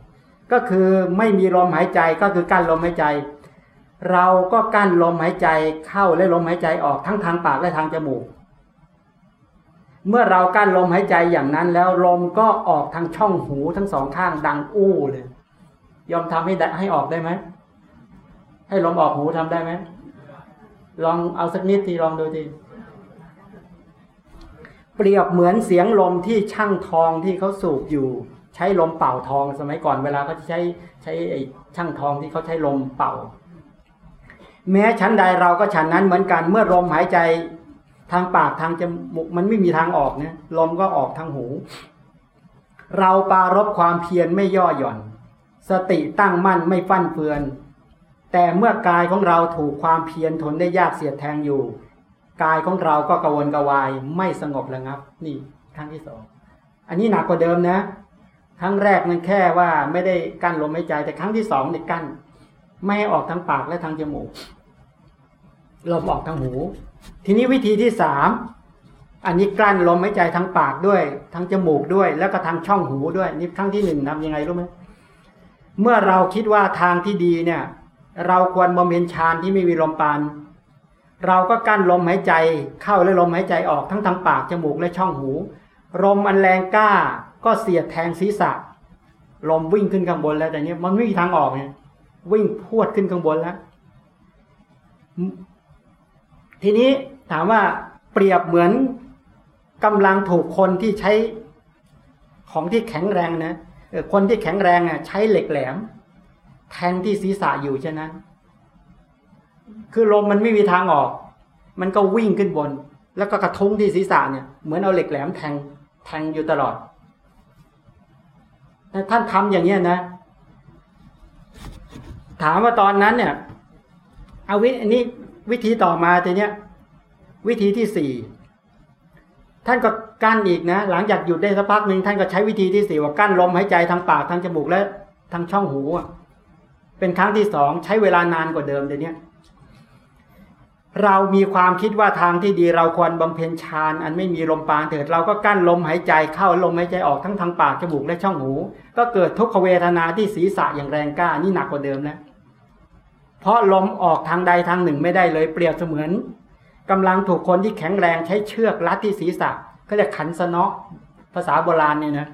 ก็คือไม่มีลมหายใจก็คือกั้นลมหายใจ เราก็กั้นลมหายใจเข้าและลมหายใจออกทั้งทางปากและทางจมูก เมื่อเรากั้นลมหายใจอย่างนั้นแล้วลมก็ออกทางช่องหูทั้งสองข้างดังอู้เลย ยอมทำให้ให้ออกได้ไหม ให้ลมออกหูทำได้ไหม ลองเอาสักนิดทีลองดูทีเปรียบเหมือนเสียงลมที่ช่างทองที่เขาสูบอยู่ ใช้ลมเป่าทองสมัยก่อนเวลาเขาใช้ใช้ไอ้ช่างทองที่เขาใช้ลมเป่า แม้ชั้นใดเราก็ฉันนั้นเหมือนกันเมื่อลมหายใจทางปากทางจมูกมันไม่มีทางออกเนี่ยลมก็ออกทางหู เราปารบความเพียรไม่ย่อหย่อน สติตั้งมั่นไม่ฟั่นเฟือน แต่เมื่อกายของเราถูกความเพียรทนได้ยากเสียดแทงอยู่ กายของเราก็กระวนกระวายไม่สงบระงับ นี่ครั้งที่สองอันนี้หนักกว่าเดิมนะครั้งแรกนั้นแค่ว่าไม่ได้กั้นลมหายใจแต่ครั้งที่สองนี่กั้น ไม่ให้ออกทางปากและทางจมูก ลมออกทางหู ทีนี้วิธีที่สามอันนี้กลั้นลมหายใจทางปากด้วยทางจมูกด้วย แล้วก็ทางช่องหูด้วยนี่ครั้งที่หนึ่งทำยังไงรู้ไหมเมื่อเราคิดว่าทางที่ดีเนี่ย เราควรบำเพ็ญฌานที่ไม่มีลมปาน เราก็กั้นลมหายใจเข้าและลมหายใจออกทั้งทางปากจมูกและช่องหูลมอันแรงกล้าก็เสียดแทงศีรษะลมวิ่งขึ้นข้างบนแล้วแต่เนี้ยมันไม่มีทางออกเนี่ยวิ่งพวดขึ้นข้างบนแล้ว ทีนี้ถามว่าเปรียบเหมือนกำลังถูกคนที่ใช้ของที่แข็งแรงนะคนที่แข็งแรงอะใช้เหล็กแหลม แทงที่ศีรษะอยู่ฉะนั้น คือลมมันไม่มีทางออก มันก็วิ่งขึ้นบน แล้วก็กระทุ้งที่ศีรษะเนี่ยเหมือนเอาเหล็กแหลมแทงแทงอยู่ตลอดท่านทำอย่างเนี้ยนะ ถามว่าตอนนั้นเนี่ยเอาวิอันนี้ วิธีต่อมาทีเนี้ยวิธีที่สี่ท่านก็กั้นอีกนะ หลังจากหยุดได้สักพักหนึ่งท่านก็ใช้วิธีที่สี่ว่ากั้นลมหายใจทางปากทางจมูกและทางช่องหูเป็นครั้งที่สองใช้เวลานานกว่าเดิมเดี๋ยวนี้เรามีความคิดว่าทางที่ดีเราควรบำเพ็ญฌานอันไม่มีลมปานเถิดเราก็กั้นลมหายใจเข้าลมหายใจออกทั้งทางปากจมูกและช่องหู ก็เกิดทุกขเวทนาที่ศีรษะอย่างแรงกล้านี่หนักกว่าเดิมนะ เพราะลมออกทางใดทางหนึ่งไม่ได้เลยเปรียบเสมือนกำลังถูกคนที่แข็งแรงใช้เชือกรัดที่ศีรษะก็จะขันสนอภาษาโบราณเนี่ยนะ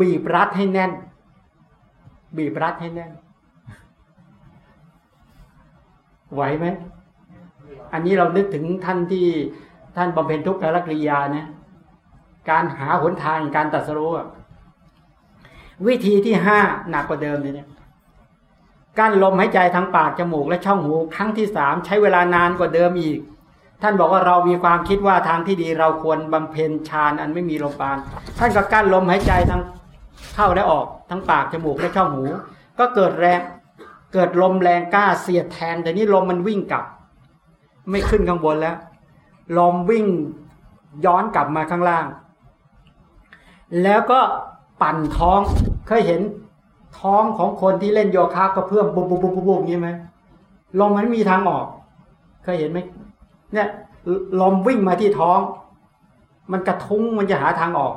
บีบรัดให้แน่น บีบรัดให้แน่น ไหวไหมอันนี้เรานึกถึงท่านที่ท่านบำเพ็ญทุกขลกิริยานะการหาหนทางการตัดสู้วิธีที่ห้าหนักกว่าเดิมเลยเนี่ย กั้นลมหายใจทางปากจมูกและช่องหูครั้งที่สามใช้เวลานานกว่าเดิมอีก ท่านบอกว่าเรามีความคิดว่าทางที่ดีเราควรบำเพ็ญฌานอันไม่มีลมปาน ท่านก็กั้นลมหายใจทั้งเข้าและออกทั้งปากจมูกและช่องหู ก็เกิดแรงเกิดลมแรงกล้าเสียดแทน แต่นี้ลมมันวิ่งกลับ ไม่ขึ้นข้างบนแล้ว ลมวิ่งย้อนกลับมาข้างล่าง แล้วก็ปั่นท้องเคยเห็น ท้องของคนที่เล่นโยคะก็เพื่อมบุบบุบบุบบุบอย่างนี้ไหมลมมันมีทางออก เคยเห็นไหมเนี่ยลมวิ่งมาที่ท้อง มันกระทุ้งมันจะหาทางออก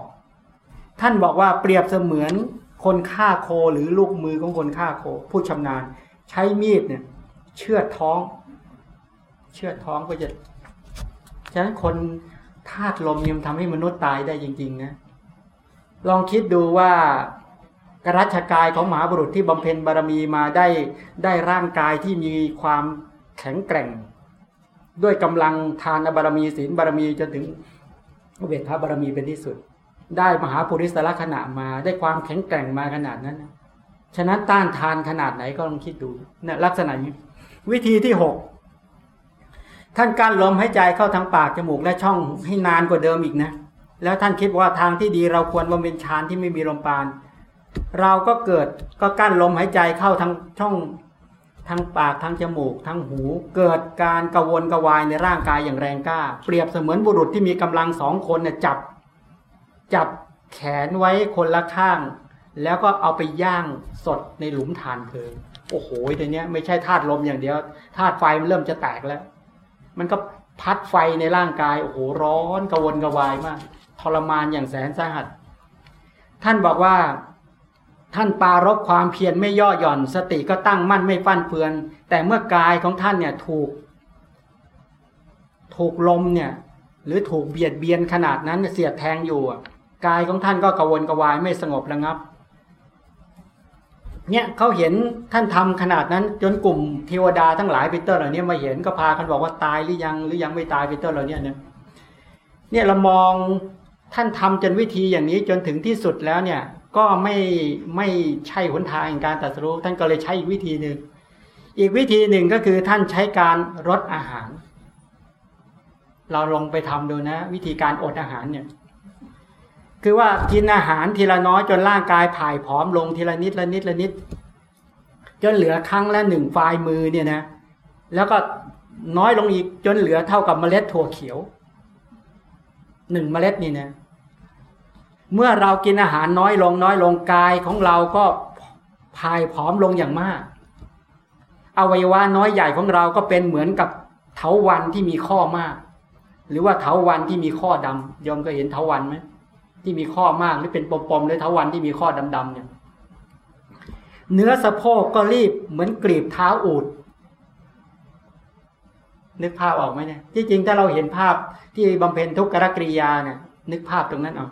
ท่านบอกว่าเปรียบเสมือนคนฆ่าโคหรือลูกมือของคนฆ่าโค ผู้ชำนาญ ใช้มีดเนี่ย เชือดท้อง เชือดท้องก็จะฉะนั้นคนธาตุลมยังทำให้มนุษย์ตายได้จริง ๆ นะ ลองคิดดูว่า กรัชกายของมหาบุรุษที่บำเพ็ญบารมีมาได้ได้ร่างกายที่มีความแข็งแกร่ง ด้วยกำลังทานบารมีศีลบารมีจนถึงเวทบารมีเป็นที่สุด ได้มหาปุริสละขณะมาได้ความแข็งแกร่งมาขนาดนั้นฉะนั้นต้านทานขนาดไหนก็ลองคิดดูเนี่ยลักษณะนี้ วิธีที่หกท่านกั้นลมหายใจเข้าทางปากจมูกและช่องให้นานกว่าเดิมอีกนะ แล้วท่านคิดว่าทางที่ดีเราควรบำเพ็ญฌานที่ไม่มีลมปาน เราก็เกิดก็กั้นลมหายใจเข้าทางช่องทางปากทางจมูกทางหู เกิดการกระวนกระวายในร่างกายอย่างแรงกล้า เปรียบเสมือนบุรุษที่มีกำลังสองคนเนี่ยจับ จับแขนไว้คนละข้าง แล้วก็เอาไปย่างสดในหลุมฐานเพลิงโอ้โหทีเนี้ยไม่ใช่ธาตุลมอย่างเดียวธาตุไฟมันเริ่มจะแตกแล้ว มันก็พัดไฟในร่างกายโอ้โหร้อนกระวนกระวายมากทรมานอย่างแสนสาหัส ท่านบอกว่า ท่านปารบความเพียรไม่ย่อหย่อน สติก็ตั้งมั่นไม่ฟั่นเฟือน แต่เมื่อกายของท่านเนี่ยถูก ถูกลมเนี่ย หรือถูกเบียดเบียนขนาดนั้นเสียดแทงอยู่กายของท่านก็กระวนกระวายไม่สงบระงับ เนี่ยเขาเห็นท่านทำขนาดนั้นจนกลุ่มเทวดาทั้งหลายปีเตอร์เหล่านี้มาเห็นก็พากันบอกว่าตายหรือยังหรือยังไม่ตายปีเตอร์เหล่านี้เนี่ยเนี่ยเรามองท่านทำจนวิธีอย่างนี้จนถึงที่สุดแล้วเนี่ย ก็ไม่ไม่ใช่หนทางในการตัดสู้ท่านก็เลยใช้อีกวิธีหนึ่ง อีกวิธีหนึ่งก็คือท่านใช้การลดอาหาร เราลองไปทำดูนะ วิธีการอดอาหารเนี่ยคือว่ากินอาหารทีละน้อยจนร่างกายผ่ายผอมลงทีละนิดละนิดละนิด จนเหลือครั้งละหนึ่งฝ่ายมือเนี่ยนะ แล้วก็น้อยลงอีกจนเหลือเท่ากับเมล็ดถั่วเขียวหนึ่งเมล็ดนี่นะ เมื่อเรากินอาหารน้อยลงน้อยลงกายของเราก็พายผอมลงอย่างมาก อวัยวะน้อยใหญ่ของเราก็เป็นเหมือนกับเถาวันที่มีข้อมาก หรือว่าเถาวันที่มีข้อดำยอมก็เห็นเถาวันไหมที่มีข้อมากหรือเป็นปมๆเลยเถาวันที่มีข้อดำๆเนี่ยเนื้อสะโพกก็รีบเหมือนกรีบเท้าอูดนึกภาพออกไหมเนี่ยที่จริงถ้าเราเห็นภาพที่บำเพ็ญทุกขกริยาเนี่ยนึกภาพตรงนั้นออก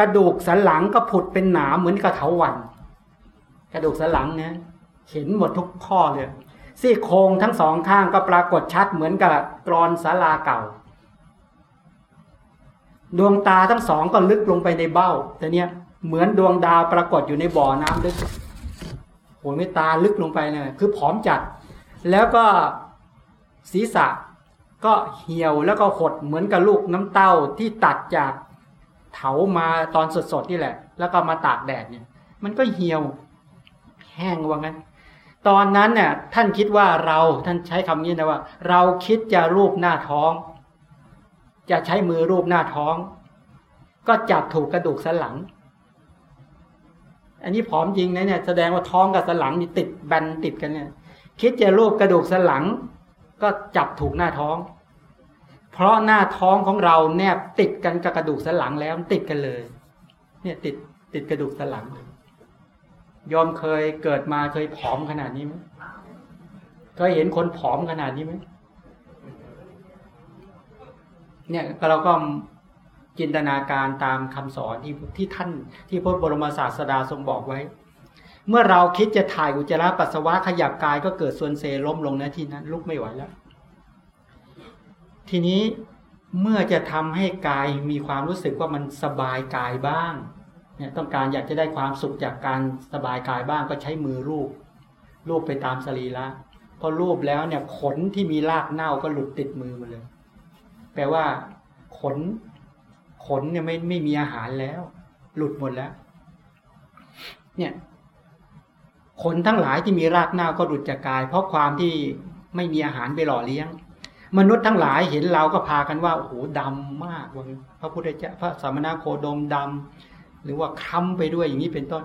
กระดูกสันหลังก็ผุดเป็นหนาเหมือนกระเถาวัน กระดูกสันหลังเนี่ยเห็นหมดทุกข้อเลยซี่โครงทั้งสองข้างก็ปรากฏชัดเหมือนกับกรอนศาลาเก่า ดวงตาทั้งสองก็ลึกลงไปในเบ้า แต่เนี้ยเหมือนดวงดาวปรากฏอยู่ในบ่อน้ำลึกโอ้ยไม่ตาลึกลงไปเนี่ยคือผอมจัด แล้วก็ศีรษะก็เหี่ยวแล้วก็หดเหมือนกับลูกน้ำเต้าที่ตัดจาก เถามาตอนสดๆนี่แหละ แล้วก็มาตากแดดเนี่ย มันก็เหี่ยวแห้งว่างั้น ตอนนั้นเนี่ยท่านคิดว่าเราท่านใช้คำนี้นะว่า เราคิดจะรูปหน้าท้อง จะใช้มือรูปหน้าท้อง ก็จับถูกกระดูกสันหลัง อันนี้ผอมจริงนะเนี่ยแสดงว่าท้องกับสันหลังนี่ติดแบนติดกันเนี่ย คิดจะรูปกระดูกสันหลัง ก็จับถูกหน้าท้อง เพราะหน้าท้องของเราแนบติดกันกับกระดูกสันหลังแล้วติดกันเลย เนี่ยติดติดกระดูกสันหลังยอมเคยเกิดมาเคยผอมขนาดนี้ไหมเคยเห็นคนผอมขนาดนี้ไหมเนี่ยเราก็จินตนาการตามคำสอนที่ที่ท่านที่พระบรมศาสดาทรงบอกไว้ เมื่อเราคิดจะถ่ายอุจจาระปัสสาวะขยับกายก็เกิดส่วนเซล้มลงนะที่นั้นลุกไม่ไหวแล้ว ทีนี้เมื่อจะทำให้กายมีความรู้สึกว่ามันสบายกายบ้างเนี่ยต้องการอยากจะได้ความสุขจากการสบายกายบ้างก็ใช้มือรูป รูปไปตามสรีระพอรูปแล้วเนี่ยขนที่มีรากเน่าก็หลุดติดมือมาเลย แปลว่า ขน ขนเนี่ยไม่ไม่มีอาหารแล้ว หลุดหมดแล้ว เนี่ยขนทั้งหลายที่มีรากหน้าก็หลุดจากกาย เพราะความที่ไม่มีอาหารไปหล่อเลี้ยง มนุษย์ทั้งหลายเห็นเราก็พากันว่าโอ้โหดำมากว่าพระพุทธเจ้าพระสมณโคดมดำหรือว่าคล้ำไปด้วยอย่างนี้เป็นต้น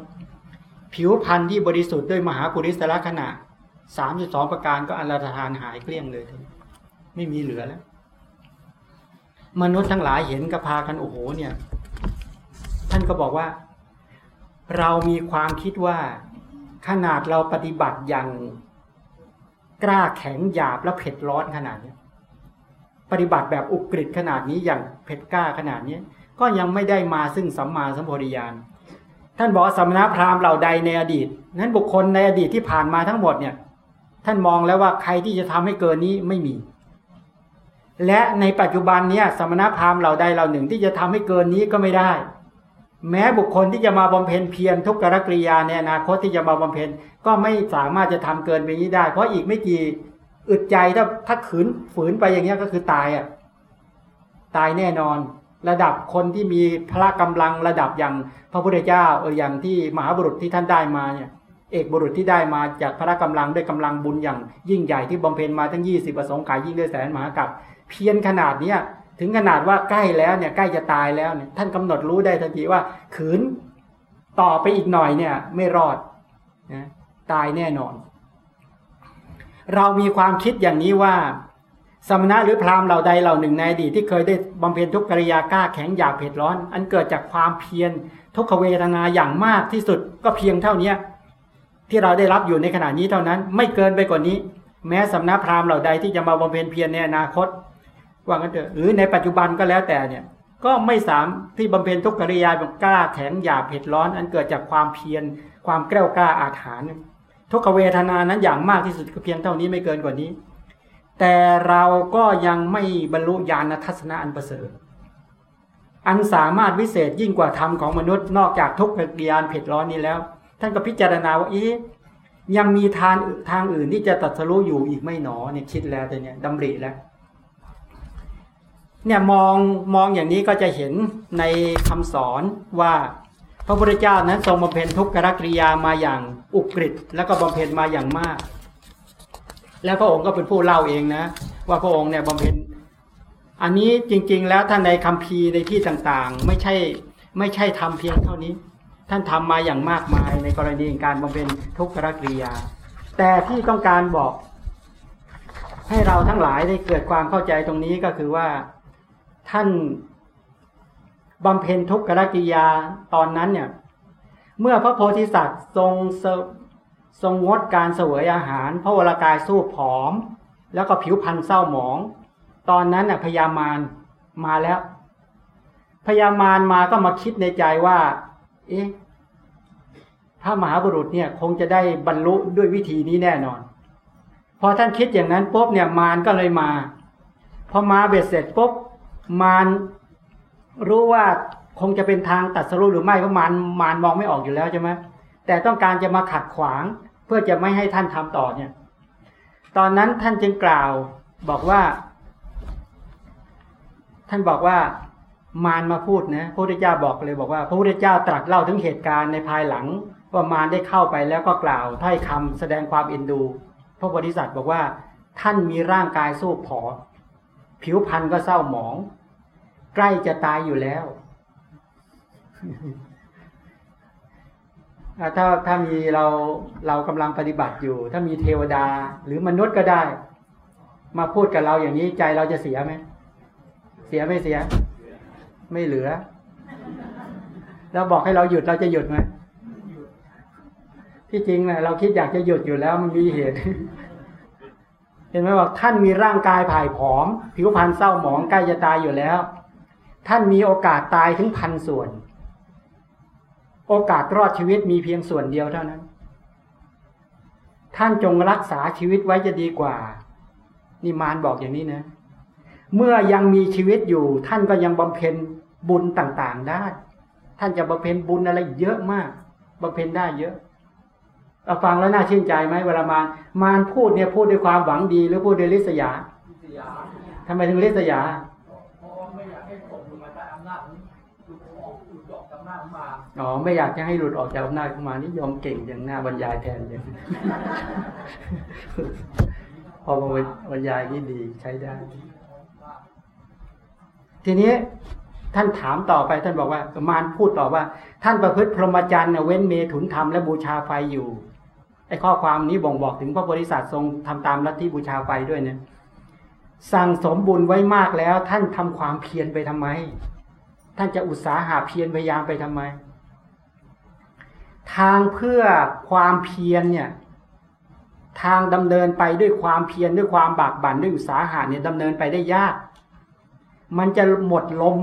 ผิวพรรณที่บริสุทธิ์ด้วยมหาปุริสละขณะสามสิบสองประการก็อันตรธานหายเกลี้ยงเลยไม่มีเหลือแล้ว มนุษย์ทั้งหลายเห็นก็พากันโอ้โหเนี่ย ท่านก็บอกว่า เรามีความคิดว่าขนาดเราปฏิบัติอย่างกล้าแข็งหยาบและเผ็ดร้อนขนาดนี้ ปฏิบัติแบบอุกฤษขนาดนี้อย่างเผ็ดกล้าขนาดนี้ก็ยังไม่ได้มาซึ่งสัมมาสัมโพธิญาณท่านบอกสมณพราหมณ์เหล่าใดในอดีต นั้นบุคคลในอดีตที่ผ่านมาทั้งหมดเนี่ย ท่านมองแล้วว่าใครที่จะทำให้เกินนี้ไม่มี และในปัจจุบันเนี่ยสมณพราหมณ์เหล่าใดเหล่าหนึ่งที่จะทำให้เกินนี้ก็ไม่ได้ แม้บุคคลที่จะมาบำเพ็ญเพียรทุกกรกริยาในอนาคตที่จะมาบำเพ็ญก็ไม่สามารถจะทำเกินไปนี้ได้ เพราะอีกไม่กี่ อึดใจถ้าถ้าขืนฝืนไปอย่างเงี้ยก็คือตายอะตายแน่นอน ระดับคนที่มีพละกำลังระดับอย่างพระพุทธเจ้าเอออย่างที่มหาบุรุษที่ท่านได้มาเนี่ยเอกบุรุษที่ได้มาจากพระกำลังด้วยกำลังบุญอย่าง ยิ่งใหญ่ที่บำเพ็ญมาทั้งยี่สิบประสงค์กายยิ่งด้วยแสนมหากับเพียรขนาดเนี้ยถึงขนาดว่าใกล้แล้วเนี่ยใกล้จะตายแล้วเนี่ยท่านกำหนดรู้ได้ทันทีว่า ขืนต่อไปอีกหน่อยเนี่ย ไม่รอดนะตายแน่นอน เรามีความคิดอย่างนี้ว่า สมณะหรือพราหมณ์เหล่าใดเหล่าหนึ่งในอดีตที่เคยได้บำเพ็ญทุกกิริยากล้าแข็งหยาบเผ็ดร้อน อันเกิดจากความเพียรทุกขเวทนาอย่างมากที่สุดก็เพียงเท่านี้ที่เราได้รับอยู่ในขณะนี้เท่านั้น ไม่เกินไปกว่านี้ แม้สำนักพราหมณ์เหล่าใดที่จะมาบำเพ็ญเพียรในอนาคตว่ากันเถอะหรือในปัจจุบันก็แล้วแต่เนี่ย ก็ไม่สามที่บำเพ็ญทุกกิริยาแบบกล้าแข็งหยาบเผ็ดร้อน อันเกิดจากความเพียรความแกล้วกล้าอาถรรพ์ ทุกขเวทนานั้นอย่างมากที่สุดก็เพียงเท่านี้ไม่เกินกว่านี้ แต่เราก็ยังไม่บรรลุญาณทัศนะอันประเสริฐ อันสามารถวิเศษยิ่งกว่าธรรมของมนุษย์นอกจากทุกกิยาเผ็ดร้อนนี้แล้ว ท่านก็พิจารณาว่าอ๊ะยังมีทางทางอื่นที่จะตัดสรู้อยู่อีกไม่หนอเนี่ยคิดแล้วแต่เนี่ยดำริแล้วเนี่ยมองมองอย่างนี้ก็จะเห็นในคำสอนว่า พระพุทธเจ้านั้นทรงบำเพ็ญทุกขกริยามาอย่างอุกฤษแล้วก็บำเพ็ญมาอย่างมาก แล้วพระองค์ก็เป็นผู้เล่าเองนะ ว่าพระองค์เนี่ยบำเพ็ญอันนี้จริง ๆ แล้วท่านในคำพีในที่ต่างๆ ไม่ใช่ไม่ใช่ทำเพียงเท่านี้ ท่านทำมาอย่างมากมายในกรณีการบำเพ็ญทุกขกริยา แต่ที่ต้องการบอก ให้เราทั้งหลายได้เกิดความเข้าใจตรงนี้ก็คือว่าท่าน บำเพ็ญทุกขกิริยาตอนนั้นเนี่ย เมื่อพระโพธิสัตว์ทรงทรงงดการเสวยอาหาร พระวรากายสู้ผอม แล้วก็ผิวพรรณเศร้าหมอง ตอนนั้นน่ะพญามารมาแล้วพญามารมาก็มาคิดในใจว่า เอ๊ะพระมหาบุรุษเนี่ยคงจะได้บรรลุด้วยวิธีนี้แน่นอน พอท่านคิดอย่างนั้นปุ๊บเนี่ยมารก็เลยมา พอมาเบ็ดเสร็จปุ๊บมาร รู้ว่าคงจะเป็นทางตัดสรุปหรือไม่เพราะมารมารมองไม่ออกอยู่แล้วใช่ไหมแต่ต้องการจะมาขัดขวางเพื่อจะไม่ให้ท่านทำต่อเนี่ย ตอนนั้นท่านจึงกล่าวบอกว่า ท่านบอกว่ามารมาพูดนะพระพุทธเจ้าบอกเลยบอกว่า พระพุทธเจ้าตรัสเล่าถึงเหตุการณ์ในภายหลัง ว่ามารได้เข้าไปแล้วก็กล่าวถ้อยคำแสดงความเอ็นดู พระบริษัทบอกว่า ท่านมีร่างกายสู้ผอ ผิวพรรณก็เศร้าหมอง ใกล้จะตายอยู่แล้ว ถ้าถ้ามีเราเรากำลังปฏิบัติอยู่ ถ้ามีเทวดาหรือมนุษย์ก็ได้ มาพูดกับเราอย่างนี้ใจเราจะเสียไหม เสียไม่เสีย ไม่เหลือ แล้วบอกให้เราหยุดเราจะหยุดไหมที่จริงนะเราคิดอยากจะหยุดอยู่แล้วมันมีเหตุ เห็นไหมว่าท่านมีร่างกายผ่ายผอม ผิวพรรณเศร้าหมองใกล้จะตายอยู่แล้ว ท่านมีโอกาสตายถึงพันส่วน โอกาสรอดชีวิตมีเพียงส่วนเดียวเท่านั้น ท่านจงรักษาชีวิตไว้จะดีกว่า นี่มารบอกอย่างนี้นะ เมื่อยังมีชีวิตอยู่ ท่านก็ยังบำเพ็ญบุญต่างๆได้ ท่านจะบำเพ็ญบุญอะไรเยอะมากบำเพ็ญได้เยอะเราฟังแล้วน่าชื่นใจไหมเวลามารมารพูดเนี่ยพูดด้วยความหวังดี หรือพูดด้วยลิษยาทำไมถึงลิษยา อ๋อไม่อยากจะให้หลุดออกจากอำนาจของมานี่ยอมเก่งอย่างหน้าบรรยายแทนอย่างพอมาบรรยายนี่ดีใช้ได้ ทีนี้ท่านถามต่อไปท่านบอกว่ามารพูดต่อว่า ท่านประพฤติพรหมจรรย์เว้นเมถุนธรรมและบูชาไฟอยู่ไอ้ข้อความนี้บ่งบอกถึงพระบริษัททรงทำตามลัทธิบูชาไฟด้วยเนี่ยสั่งสมบุญไว้มากแล้ว ท่านทำความเพียรไปทำไม ท่านจะอุตสาหาเพียรพยายามไปทำไม ทางเพื่อความเพียรเนี่ยทางดำเนินไปด้วยความเพียรด้วยความบากบั่นด้วยอุตสาหะเนี่ยดำเนินไปได้ยาก มันจะหมดลม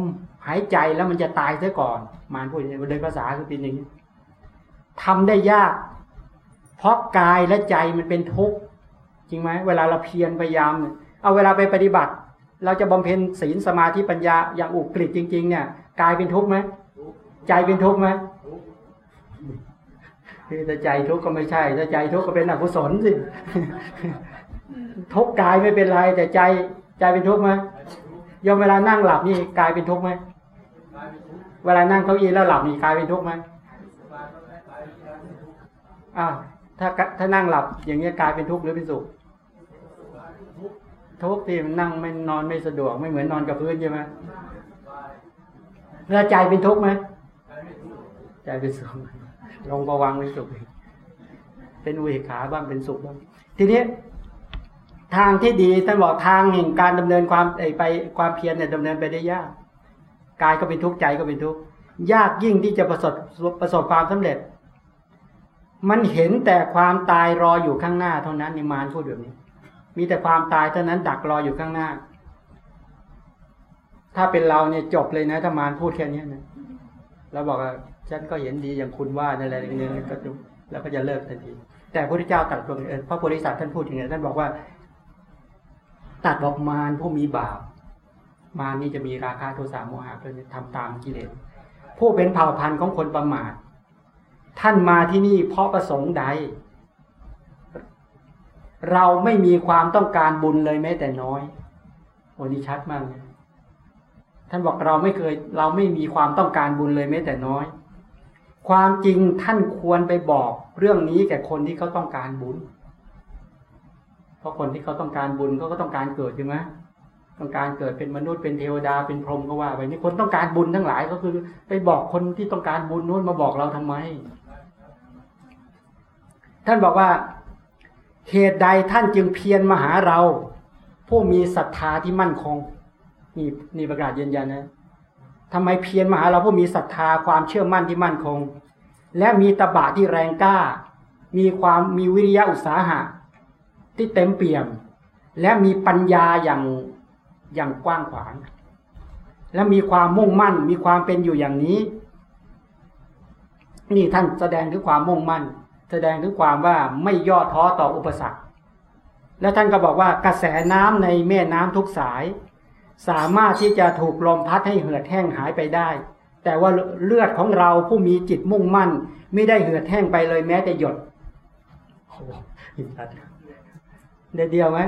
หายใจแล้วมันจะตายซะก่อน มารพูดอย่างนี้โดยภาษาคือเป็นอย่างนี้ทำได้ยาก เพราะกายและใจมันเป็นทุกข์จริงไหมเวลาเราเพียรพยายามเนี่ยเอาเวลาไปปฏิบัติ เราจะบำเพ็ญศีลสมาธิปัญญาอย่างอุกฤษจริง ๆ เนี่ย กายเป็นทุกข์ไหมใจเป็นทุกข์ไหมถ้าใจทุกข์ก็ไม่ใช่ถ้าใจทุกข์ก็เป็นอกุศลสิทุกข์กายไม่เป็นไร แต่ใจใจเป็นทุกข์ไหมยอมเวลานั่งหลับนี่กายเป็นทุกข์ไหมเวลานั่งเก้าอี้แล้วหลับนี่กายเป็นทุกข์ไหมอ้าวถ้าถ้านั่งหลับอย่างเงี้ยกายเป็นทุกข์หรือเป็นสุขทุกข์ที่มันนั่งไม่นอนไม่สะดวกไม่เหมือนนอนกับพื้นใช่ไหม แล้วใจเป็นทุกข์ไหมใจเป็นสุขลงประวังเป็นสุขเป็นอุเบกขาบ้างเป็นสุขบ้างทีนี้ทางที่ดีท่านบอกทางแห่งการดำเนินความไปความเพียรเนี่ยดำเนินไปได้ยากกายก็เป็นทุกข์ใจก็เป็นทุกข์ยากยิ่งที่จะประสบประสบความสำเร็จ มันเห็นแต่ความตายรออยู่ข้างหน้าเท่านั้นในมารพูดแบบนี้ มีแต่ความตายเท่านั้นดักรออยู่ข้างหน้า ถ้าเป็นเราเนี่ยจบเลยนะถ้ามารพูดแค่นี้นะเราบอกว่าฉันก็เห็นดีอย่างคุณว่าในอะไรอย่างนี้ก็จบแล้วก็จะเลิกทันที แต่พระพุทธเจ้าตรัสตรงพระโพธิสัตว์ท่านพูดอย่างนี้ท่านบอกว่า ตัดบอกมารผู้มีบาปมานี่จะมีราคาโทสะโมหะเพื่อทำตามกิเลสผู้เป็นเผ่าพันธุ์ของคนประมาทท่านมาที่นี่เพราะประสงค์ใด เราไม่มีความต้องการบุญเลยแม้แต่น้อยโอ้นี่ชัดมากเลย ท่านบอกเราไม่เคย เราไม่มีความต้องการบุญเลยแม้แต่น้อย ความจริงท่านควรไปบอกเรื่องนี้แก่คนที่เขาต้องการบุญ เพราะคนที่เขาต้องการบุญเขาก็ต้องการเกิดใช่ไหมต้องการเกิดเป็นมนุษย์เป็นเทวดาเป็นพรหมก็ว่าไปนี่คนต้องการบุญทั้งหลายก็คือ ไปบอกคนที่ต้องการบุญนู้นมาบอกเราทำไม ท่านบอกว่าเหตุใดท่านจึงเพียรมาหาเรา ผู้มีศรัทธาที่มั่นคง นี่นี่ประกาศยืนยันนะทำไมเพียรมาหาเราผู้มีศรัทธาความเชื่อมั่นที่มั่นคง และมีตบะที่แรงกล้า มีความมีวิริยะอุตสาหะ ที่เต็มเปี่ยม และมีปัญญาอย่างอย่างกว้างขวาง และมีความมุ่งมั่น มีความเป็นอยู่อย่างนี้ นี่ท่านแสดงถึงความมุ่งมั่น แสดงถึงความว่าไม่ย่อท้อต่ออุปสรรค แล้วท่านก็บอกว่ากระแสน้ำในแม่น้ำทุกสาย สามารถที่จะถูกลมพัดให้เหือดแห้งหายไปได้ แต่ว่าเลือดของเราผู้มีจิตมุ่งมั่น ไม่ได้เหือดแห้งไปเลยแม้แต่หยดเดียวเดียวไหม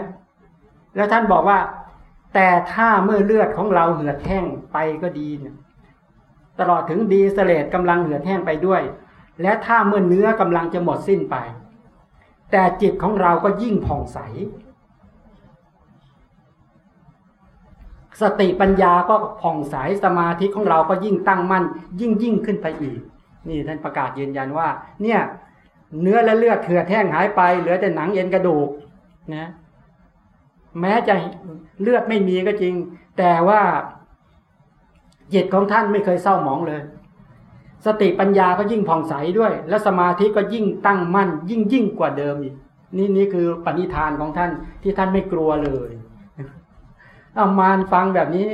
แล้วท่านบอกว่า แต่ถ้าเมื่อเลือดของเราเหือดแห้งไปก็ดีเนี่ยตลอดถึงดีเสเลตกำลังเหือดแห้งไปด้วย และถ้าเมื่อเนื้อกำลังจะหมดสิ้นไป แต่จิตของเราก็ยิ่งผ่องใส สติปัญญาก็ผ่องใสสมาธิของเราก็ยิ่งตั้งมั่น ยิ่งยิ่งขึ้นไปอีก นี่ท่านประกาศยืนยันว่า เนี่ย เนื้อและเลือดเถื่อแห้งหายไป เหลือแต่หนังเอ็นกระดูกนะแม้จะเลือดไม่มีก็จริง แต่ว่าจิตของท่านไม่เคยเศร้าหมองเลย สติปัญญาก็ยิ่งผ่องใสด้วย และสมาธิก็ยิ่งตั้งมั่น ยิ่งยิ่งกว่าเดิมอีกนี่นี่คือปณิธานของท่านที่ท่านไม่กลัวเลย อามารฟังแบบนี้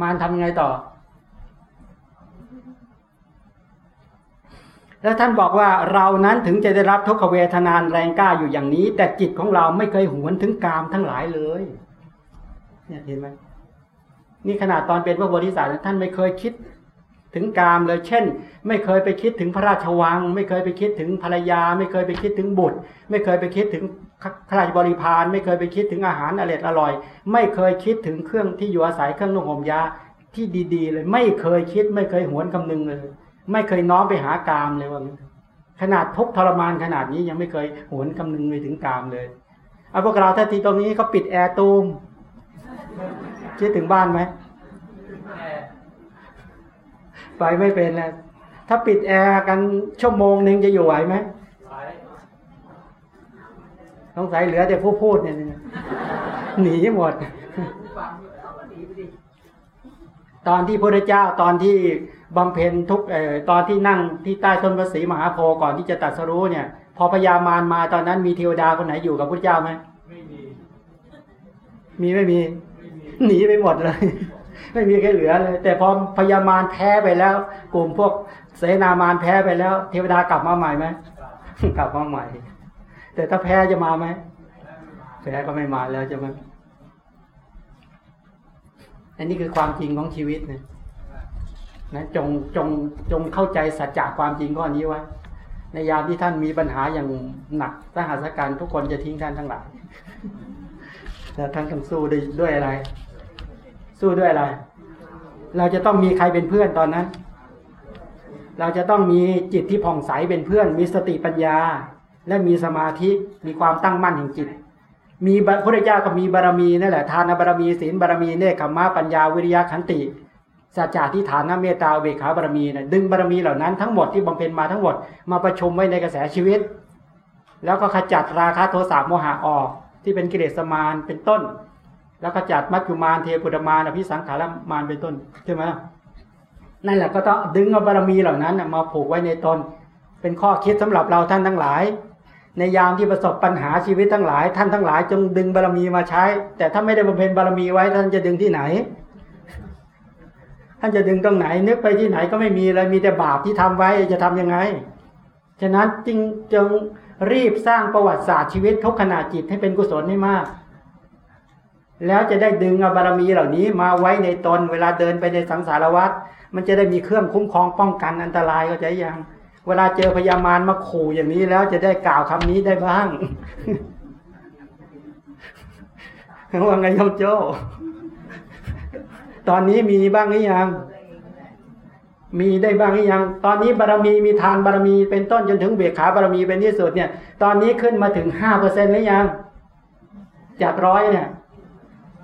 มารทำไงต่อ แล้วท่านบอกว่าเรานั้นถึงจะได้รับทุกขเวทนานแรงกล้าอยู่อย่างนี้ แต่จิตของเราไม่เคยหวนถึงกามทั้งหลายเลย เนี่ยเห็นไหมนี่ขนาดตอนเป็นพระโพธิสัตว์ท่านไม่เคยคิด ถึงกามเลย เช่น ไม่เคยไปคิดถึงพระราชวัง ไม่เคยไปคิดถึงภรรยา ไม่เคยไปคิดถึงบุตร ไม่เคยไปคิดถึงข้าราชบริพารไม่เคยไปคิดถึงอาหารอร่อยอร่อย ไม่เคยคิดถึงเครื่องที่อยู่อาศัยเครื่องนุ่งห่มยาที่ดี ๆ เลย ไม่เคยคิด ไม่เคยหวนคำนึงเลย ไม่เคยน้อมไปหากามเลยว่าขนาดทุกทรมานขนาดนี้ยังไม่เคยหวนคำนึงไปถึงกามเลยเอาพวกเราถ้าทีตรงนี้เขาปิดแอร์ตูมคิดถึงบ้านไหม ไปไม่เป็นแล้วถ้าปิดแอร์กันชั่วโมงหนึ่งจะอยู่ไหวไหมต้องใส่เหลือแต่ผู้พูดเนี่ยหนีหมด ตอนที่พระเจ้าตอนที่บำเพ็ญทุกเอ่อตอนที่นั่งที่ใต้ต้นพระศรีมหาโพธิ์ก่อนที่จะตัดสรู้เนี่ย พอพญามารมาตอนนั้นมีเทวดาคนไหนอยู่กับพระเจ้าไหมไม่มี มีไม่มี หนีไปหมดเลย ไม่มีใครเหลือเลย แต่พอพญามารแพ้ไปแล้ว กลุ่มพวกเสนามารแพ้ไปแล้ว เทวดากลับมาใหม่ไหมกลับมาใหม่ แต่ถ้าแพ้จะมาไหมแพ้ก็ไม่มาแล้วจะมาอันนี้คือความจริงของชีวิตนะนะจงจงจงเข้าใจสัจจะความจริงข้อนี้ไว้ในยามที่ท่านมีปัญหาอย่างหนักสหัสการทุกคนจะทิ้งท่านทั้งหลายแต่ท่านต้องสู้ด้วยด้วยอะไร สู้ด้วยอะไร เราจะต้องมีใครเป็นเพื่อนตอนนั้น เราจะต้องมีจิตที่ผ่องใสเป็นเพื่อน มีสติปัญญา และมีสมาธิมีความตั้งมั่นแห่งจิต มีพระพุทธเจ้าก็มีบารมีนั่นแหละทานบารมีศีลบารมีเนคขมมะปัญญาวิริยะขันติสัจจะที่ฐานเมตตาเวขาบารมีนะดึงบารมีเหล่านั้นทั้งหมดที่บำเพ็ญมาทั้งหมดมาประชุมไว้ในกระแสชีวิต แล้วก็ขจัดราคะโทสะโมหะออกที่เป็นกิเลสมารเป็นต้น แล้วก็จัดมัจจุมารเทพุตมารอภิสังขารมารเป็นต้นใช่ไหมนั่นแหละก็ต้องดึงเอาบารมีเหล่านั้นมาผูกไว้ในตนเป็นข้อคิดสำหรับเราท่านทั้งหลาย ในยามที่ประสบปัญหาชีวิตทั้งหลาย ท่านทั้งหลายจงดึงบารมีมาใช้ แต่ถ้าไม่ได้บำเพ็ญบารมีไว้ท่านจะดึงที่ไหน ท่านจะดึงตรงไหน นึกไปที่ไหนก็ไม่มีเลยมีแต่บาปที่ทำไว้จะทํำยังไงฉะนั้นจึงจงรีบสร้างประวัติศาสตร์ชีวิตทุกขณะจิตให้เป็นกุศลให้มาก แล้วจะได้ดึงอบารมีเหล่านี้มาไว้ในตนเวลาเดินไปในสังสารวัฏมันจะได้มีเครื่องคุ้มครองป้องกันอันตรายก็จะยัง เวลาเจอพยามารมาขู่อย่างนี้แล้วจะได้กล่าวคำนี้ได้บ้างว่าไงโยมโจตอนนี้มีบ้างหรือยัง มีได้บ้างหรือยัง ตอนนี้บารมีมีทานบารมีเป็นต้นจนถึงเบียขาบารมีเป็นที่สุดเนี่ย ตอนนี้ขึ้นมาถึงห้าเปอร์เซ็นต์หรือยัง จากร้อยเนี่ย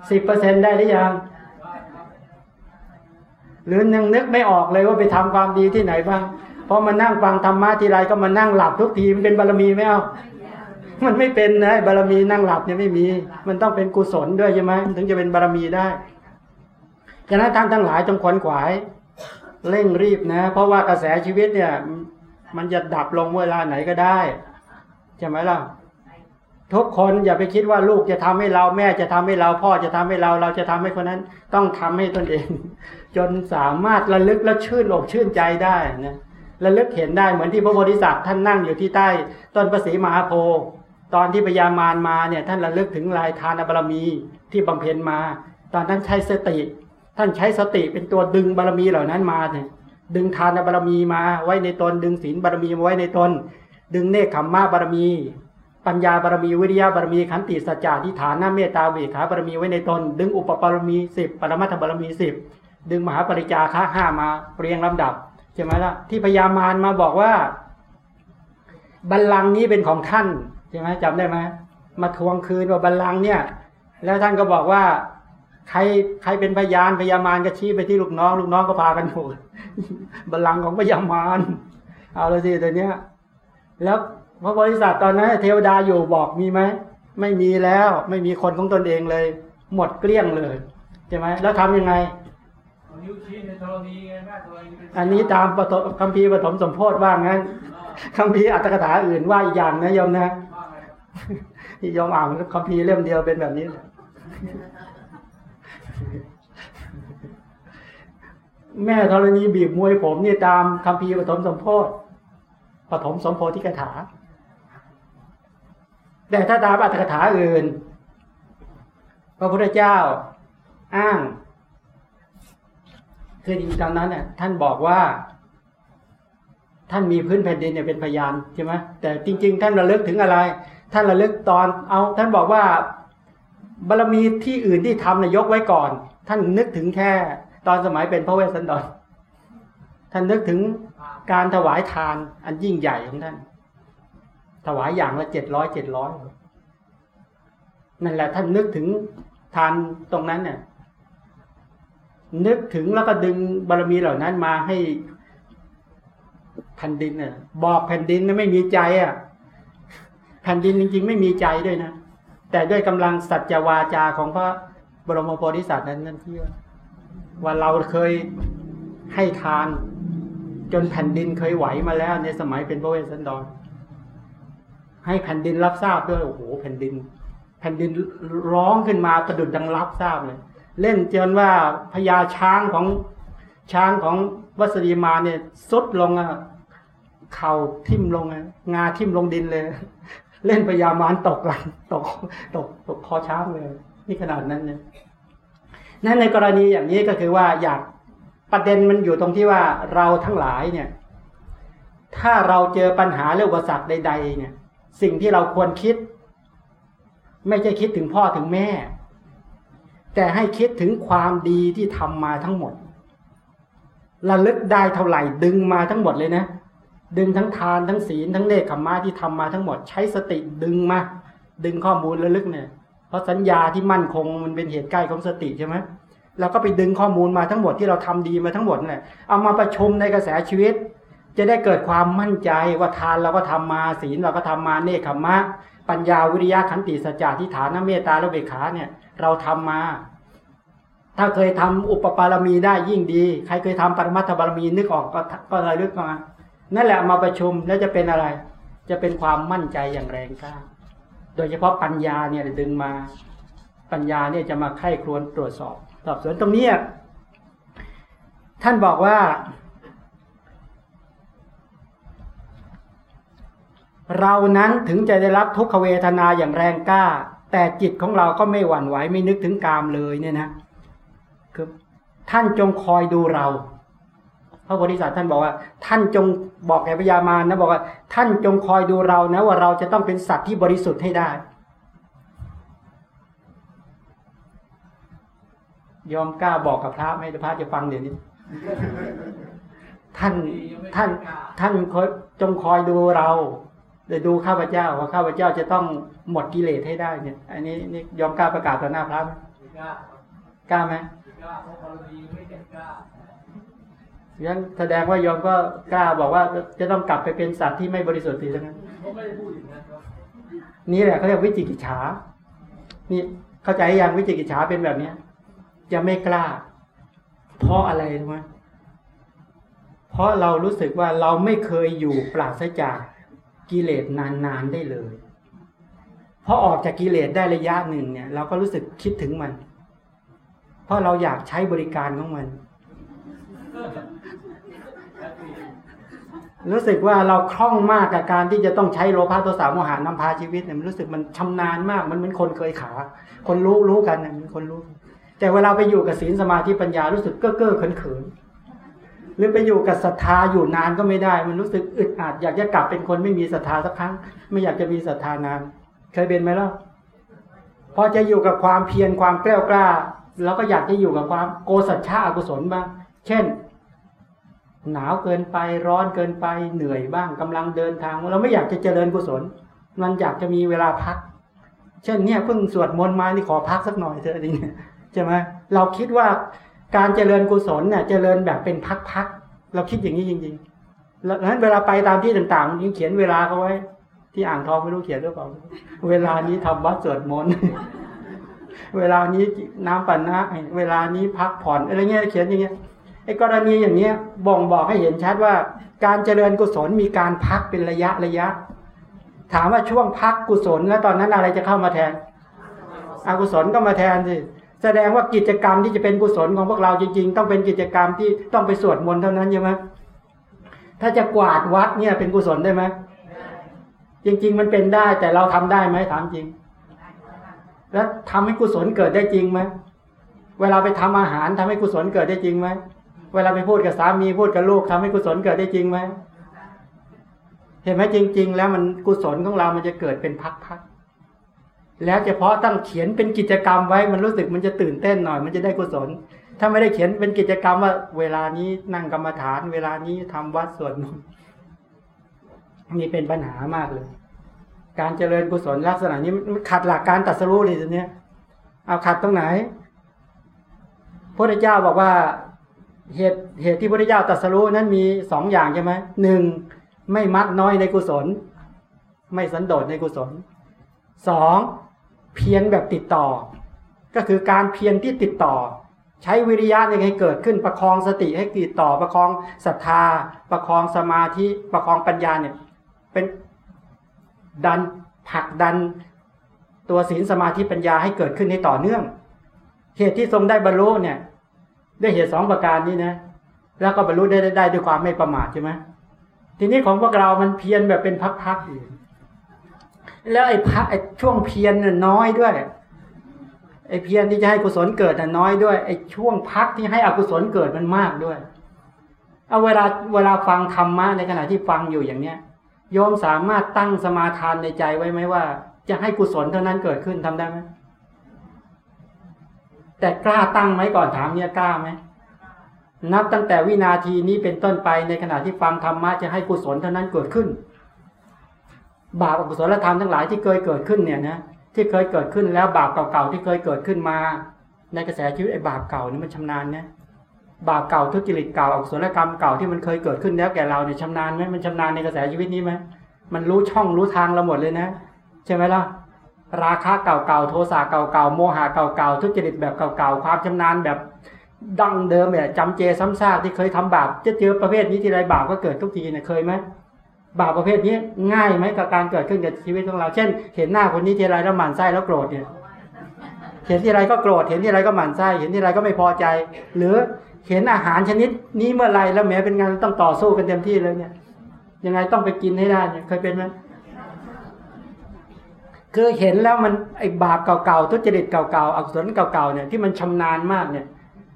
สิบเปอร์เซ็นได้หรือยัง หรือยังนึกไม่ออกเลยว่าไปทำความดีที่ไหนบ้างพอมานั่งฟังธรรมะทีไรก็มานั่งหลับทุกทีมันเป็นบารมีไหมเอามันไม่เป็นนะบารมีนั่งหลับเนี่ยไม่มี มันต้องเป็นกุศลด้วยใช่ไหมถึงจะเป็นบารมีได้ฉะนั้นท่านทั้งหลายจงขวนขวาย เร่งรีบนะ เพราะว่ากระแสชีวิตเนี่ย มันจะดับลงเวลาไหนก็ได้ใช่ไหมล่ะ ทุกคนอย่าไปคิดว่าลูกจะทำให้เราแม่จะทำให้เราพ่อจะทำให้เราเราจะทำให้คนนั้น ต้องทำให้ตนเอง จนสามารถระลึกและชื่นอกชื่นใจได้นะระลึกเห็นได้เหมือนที่พระโพธิสัตว์ท่านนั่งอยู่ที่ใต้ ต้นประสีมหาโพธิ์ตอนที่พญามารมาเนี่ยท่านระลึกถึงลายทานบารมีที่บำเพ็ญมา ตอนนั้นใช้สติ ท่านใช้สติเป็นตัวดึงบารมีเหล่านั้นมาเนี่ยดึงทานบารมีมาไว้ในตนดึงศีลบารมีมาไว้ในตน ดึงเนคขมมาบารมี ปัญญาบารมีวิริยะบารมีขันติสัจจะทิฏฐานหน้าเมตตาเวขาบารมีไว้ในตน ดึงอุปปารมีสิบปรมัตถบารมีสิบดึงมหาปริจาคะห้ามาเรียงลำดับใช่ไหมล่ะที่พญามารมาบอกว่า บัลลังก์นี้เป็นของท่านใช่ไหมจำได้ไหมมาทวงคืนว่าบัลลังก์เนี่ย แล้วท่านก็บอกว่าใครใครเป็นพยานพยามารก็ชี้ไปที่ลูกน้อง ลูกน้องก็พากันโหดบัลลังก์ของพยามารเอาเลยสิตัวเนี้ย แล้ว พระบริษัทตอนนั้นเทวดาอยู่บอกมีไหมไม่มีแล้วไม่มีคนของตนเองเลย หมดเกลี้ยงเลยใช่ไหมแล้วทํำยังไงอันนี้ตามคัมภีร์ปฐมสมโพธิว่างั้นคัมภีร์อัตถกถาอื่นว่าอีกอย่างนะโยมนะยอมอ่านคัมภีร์เล่มเดียวเป็นแบบนี้แม่ธรณีบีบมวยผมนี่ตามคำพีปฐมสมโพธิปฐมสมโพธิกถา แต่ถ้าตามอัตถกถาอื่น พระพุทธเจ้าอ้างคือจริงตอนนั้นเนี่ยท่านบอกว่า ท่านมีพื้นแผ่นดินเนี่ยเป็นพยานใช่ไหมแต่จริง ๆ ท่านระลึกถึงอะไร ท่านระลึกตอนเอา ท่านบอกว่าบารมีที่อื่นที่ทำเนี่ยยกไว้ก่อน ท่านนึกถึงแค่ ตอนสมัยเป็นพระเวสสันดรท่านนึกถึงการถวายทานอันยิ่งใหญ่ของท่าน ถวายอย่างละเจ็ดร้อยเจ็ดร้อยนั่นแหละท่านนึกถึงทานตรงนั้นเนี่ยนึกถึงแล้วก็ดึงบารมีเหล่านั้นมาให้แผ่นดินเนี่ยบอกแผ่นดินนะไม่มีใจอะ แผ่นดินจริง ๆ ไม่มีใจด้วยนะแต่ด้วยกำลังสัจวาจาของพระบรมโพธิสัตว์นั้นนั่นที่ว่าเราเคยให้ทาน จนแผ่นดินเคยไหวมาแล้วในสมัยเป็นพระเวสสันดร ให้แผ่นดินรับทราบด้วยโอ้โหแผ่นดิน แผ่นดินร้องขึ้นมากระดุดดังรับทราบเลยเล่นจนว่าพญาช้างของช้างของวัสดีมาเนี่ยสุดลงอะเข่าทิ่มลงอะงาทิ่มลงดินเลย เล่นพญามารตกหลังตกตกตกคอช้างเลย นี่ขนาดนั้นเนี่ยนั่นในกรณีอย่างนี้ก็คือว่าอยากประเด็นมันอยู่ตรงที่ว่าเราทั้งหลายเนี่ย ถ้าเราเจอปัญหาเรื่องอุปสรรคใด ๆ เนี่ย สิ่งที่เราควรคิด ไม่ใช่คิดถึงพ่อถึงแม่ แต่ให้คิดถึงความดีที่ทำมาทั้งหมดระลึกได้เท่าไหร่ดึงมาทั้งหมดเลยนะ ดึงทั้งทานทั้งศีลทั้งเนคขมมาที่ทำมาทั้งหมด ใช้สติดึงมา ดึงข้อมูลระลึกเนี่ย เพราะสัญญาที่มั่นคงมันเป็นเหตุใกล้ของสติใช่ไหมเราก็ไปดึงข้อมูลมาทั้งหมดที่เราทำดีมาทั้งหมดเนี่ยเอามาประชุมในกระแสชีวิต จะได้เกิดความมั่นใจว่าทานเราก็ทำมาศีลเราก็ทำมาเนคขมะ ปัญญาวิริยะขันติสัจจะทิฏฐานเมตตาและเบขาเนี่ย เราทำมา ถ้าเคยทำอุปปารมีได้ยิ่งดี ใครเคยทำปรมัตถบารมีนึกออกก็ก็ระลึกมานั่นแหละมาประชุมแล้วจะเป็นอะไร จะเป็นความมั่นใจอย่างแรงกล้า โดยเฉพาะปัญญาเนี่ยดึงมา ปัญญาเนี่ยจะมาไข้ครวนตรวจสอบ สอบสวนตรงนี้ท่านบอกว่า เรานั้นถึงจะได้รับทุกขเวทนาอย่างแรงกล้า แต่จิตของเราก็ไม่หวั่นไหวไม่นึกถึงกามเลยเนี่ยนะคือท่านจงคอยดูเรา พระโพธิสัตว์ท่านบอกว่า ท่านจงบอกแก่พญามารนะบอกว่า ท่านจงคอยดูเรานะว่าเราจะต้องเป็นสัตว์ที่บริสุทธิ์ให้ได้ ยอมกล้าบอกกับพระไม่พระจะฟังเดี๋ยวนี้ท่านท่านท่านจงคอยดูเรา เดี๋ยวดูข้าพเจ้าว่าข้าพเจ้าจะต้องหมดกิเลสให้ได้เนี่ย อันนี้นี่ยอมกล้าประกาศต่อหน้าพระไหมกล้าไหมกล้าเพราะบารมีไม่เก่งกล้ายังแสดงว่ายอมก็กล้าบอกว่าจะต้องกลับไปเป็นสัตว์ที่ไม่บริสุทธิ์สิทั้งนั้นไม่ได้พูดอย่างนั้นนี่แหละเขาเรียกวิจิกิจฉา นี่เข้าใจยังวิจิกิจฉาเป็นแบบเนี้ย จะไม่กล้า เพราะอะไรรู้ไหมเพราะเรารู้สึกว่าเราไม่เคยอยู่ปราศจาก กิเลสนานๆได้เลยพอออกจากกิเลสได้ระยะหนึ่งเนี่ย เราก็รู้สึกคิดถึงมัน เพราะเราอยากใช้บริการของมัน รู้สึกว่าเราคล่องมากกับการที่จะต้องใช้โลภะโทสะโมหะนำพาชีวิตเนี่ยมันรู้สึกมันชำนาญมาก มันเหมือนคนเคยขา คนรู้รู้กันเนี่ยมันคนรู้ แต่เวลาไปอยู่กับศีลสมาธิปัญญารู้สึกเก้อเก้อเขินเขิน หรือไปอยู่กับศรัทธาอยู่นานก็ไม่ได้ มันรู้สึกอึดอัดอยากจะกลับเป็นคนไม่มีศรัทธาสักครั้ง ไม่อยากจะมีศรัทธานาน เคยเป็นไหมล่ะพอจะอยู่กับความเพียรความกล้ากล้า แล้วก็อยากจะอยู่กับความโกสัจฉะอกุศลบ้าง เช่น หนาวเกินไปร้อนเกินไปเหนื่อยบ้างกำลังเดินทาง เราไม่อยากจะเจริญกุศล มันอยากจะมีเวลาพัก เช่นเนี่ยเพิ่งสวดมนต์มานี่ขอพักสักหน่อยเถอะจริงใช่ไหมเราคิดว่า การเจริญกุศลเนี่ยเจริญแบบเป็นพักๆเราคิดอย่างนี้จริงๆแล้วนั้นเวลาไปตามที่ต่างๆยิ่งเขียนเวลาเขาไว้ ที่อ่างทองไม่รู้เขียนหรือเปล่าเวลานี้ทำวัดสวดมนต์เวลานี้น้ำปั่นน้ำเวลานี้พักผ่อนอะไรเงี้ยเขียนอย่างเงี้ยไอ้กรณีอย่างเนี้ยบ่งบอกให้เห็นชัดว่า การเจริญกุศลมีการพักเป็นระยะระยะ ถามว่าช่วงพักกุศลแล้วตอนนั้นอะไรจะเข้ามาแทนอกุศลก็มาแทนสิ แสดงว่ากิจกรรมที่จะเป็นกุศลของพวกเราจริงๆ ต้องเป็นกิจกรรมที่ต้องไปสวดมนต์เท่านั้นใช่ไหมถ้าจะกวาดวัดเนี่ยเป็นกุศลได้ไหมจริง ๆ มันเป็นได้แต่เราทำได้ไหมถามจริง แล้วทำให้กุศลเกิดได้จริงไหมเวลาไปทำอาหารทำให้กุศลเกิดได้จริงไหมเวลาไปพูดกับสามีพูดกับลูกทำให้กุศลเกิดได้จริงไหมเห็นไหมจริง ๆ แล้วมันกุศลของเรามันจะเกิดเป็นพักๆ แล้วเฉพาะตั้งเขียนเป็นกิจกรรมไว้มันรู้สึกมันจะตื่นเต้นหน่อย มันจะได้กุศล ถ้าไม่ได้เขียนเป็นกิจกรรมว่า เวลานี้นั่งกรรมฐาน เวลานี้ทำวัดสวดมนต์นี่เป็นปัญหามากเลย การเจริญกุศลลักษณะนี้มันขัดหลักการตัดสู้เลยทีเนี้ยเอาขัดตรงไหนพระเจ้าบอกว่าเหตุเหตุที่พระเจ้าตัดสู้นั้นมีสองอย่างใช่ไหมหนึ่งไม่มักน้อยในกุศล ไม่สันโดษในกุศลสอง เพียรแบบติดต่อ ก็คือการเพียรที่ติดต่อ ใช้วิริยะในให้เกิดขึ้นประคองสติให้ติดต่อ ประคองศรัทธา ประคองสมาธิประคองปัญญาเนี่ยเป็นดันผลักดันตัวศีลสมาธิปัญญาให้เกิดขึ้นในต่อเนื่องเหตุที่ทรงได้บรรลุเนี่ยด้วยเหตุสองประการนี้นะแล้วก็บรรลุได้ได้ด้วยความไม่ประมาทใช่ไหมทีนี้ของพวกเรามันเพียรแบบเป็นพักๆอยู่ แล้วไอ้พักไอ้ช่วงเพียรน่ะน้อยด้วยไอ้เพียรที่จะให้กุศลเกิดน่ะน้อยด้วยไอ้ช่วงพักที่ให้อกุศลเกิดมันมากด้วยเอาเวลาเวลาฟังธรรมะในขณะที่ฟังอยู่อย่างเนี้ยโยมสามารถตั้งสมาทานในใจไว้ไหมว่า จะให้กุศลเท่านั้นเกิดขึ้นทำได้ไหมแต่กล้าตั้งไหมก่อนถามเนี่ยกล้าไหมนับตั้งแต่วินาทีนี้เป็นต้นไปในขณะที่ฟังธรรมะจะให้กุศลเท่านั้นเกิดขึ้น บาปอกุศลธรรมทั้งหลายที่เคยเกิดขึ้นเนี่ยนะที่เคยเกิดขึ้นแล้วบาปเก่าๆที่เคยเกิดขึ้นมา ในกระแสชีวิตไอ้บาปเก่านี่มันชำนาญนะบาปเก่าทุจริตเก่าอกุศลกรรมเก่าที่มันเคยเกิดขึ้นแล้วแก่เราเนี่ยชำนาญไหมมันชำนาญในกระแสชีวิตนี้ไหมมันรู้ช่องรู้ทางเราหมดเลยนะ ใช่ไหมล่ะราคะเก่าๆโทสะเก่าๆโมหะเก่าๆทุจริตแบบเก่าๆความชำนาญแบบดั้งเดิมเนี่ยจำเจซ้ำซากที่เคยทำบาปจะเจอประเภทนี้ทีไรบาปก็เกิดทุกทีเนี่ยเคยไหม บาปประเภทนี้ง่ายไหมกับการเกิดขึ้นกับชีวิตของเรา เช่น เห็นหน้าคนนี้ทีไรแล้วหมั่นไส้แล้วโกรธเนี่ยเห็นทีไรก็โกรธเห็นทีไรก็หมั่นไส้เห็นทีไรก็ไม่พอใจ หรือเห็นอาหารชนิดนี้เมื่อไรแล้วแม้เป็นงานต้องต่อสู้กันเต็มที่เลยเนี่ย ยังไงต้องไปกินให้ได้เนี่ยเคยเป็นไหมคือเห็นแล้วมันไอ้บาปเก่าๆทุจริตเก่าๆอักุศลเก่าๆเนี่ยที่มันชำนาญมากเนี่ย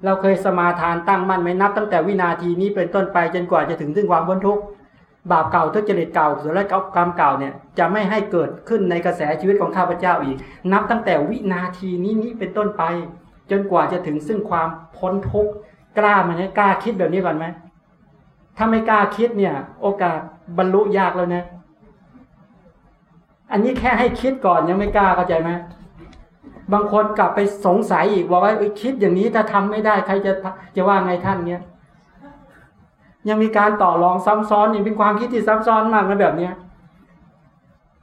เราเคยสมาทานตั้งมั่นไหมนับตั้งแต่วินาทีนี้เป็นต้นไปจนกว่าจะถึงซึ่งความพ้นทุกข์ บาปเก่าทุจริตเก่าส่วนและกรรมเก่าเนี่ยจะไม่ให้เกิดขึ้นในกระแสชีวิตของข้าพเจ้าอีก นับตั้งแต่วินาทีนี้นี้เป็นต้นไป จนกว่าจะถึงซึ่งความพ้นทุกข์กล้ามันกล้าคิดแบบนี้ก่อนไหมถ้าไม่กล้าคิดเนี่ย โอกาสบรรลุยากแล้วนะ อันนี้แค่ให้คิดก่อนยังไม่กล้าเข้าใจไหมบางคนกลับไปสงสัยอีกว่าไอ้คิดอย่างนี้ถ้าทำไม่ได้ใครจะจะว่าไงท่านเนี้ย ยังมีการต่อรองซ้ำซ้อนนี่เป็นความคิดที่ซับซ้อนมากนะแบบเนี้ย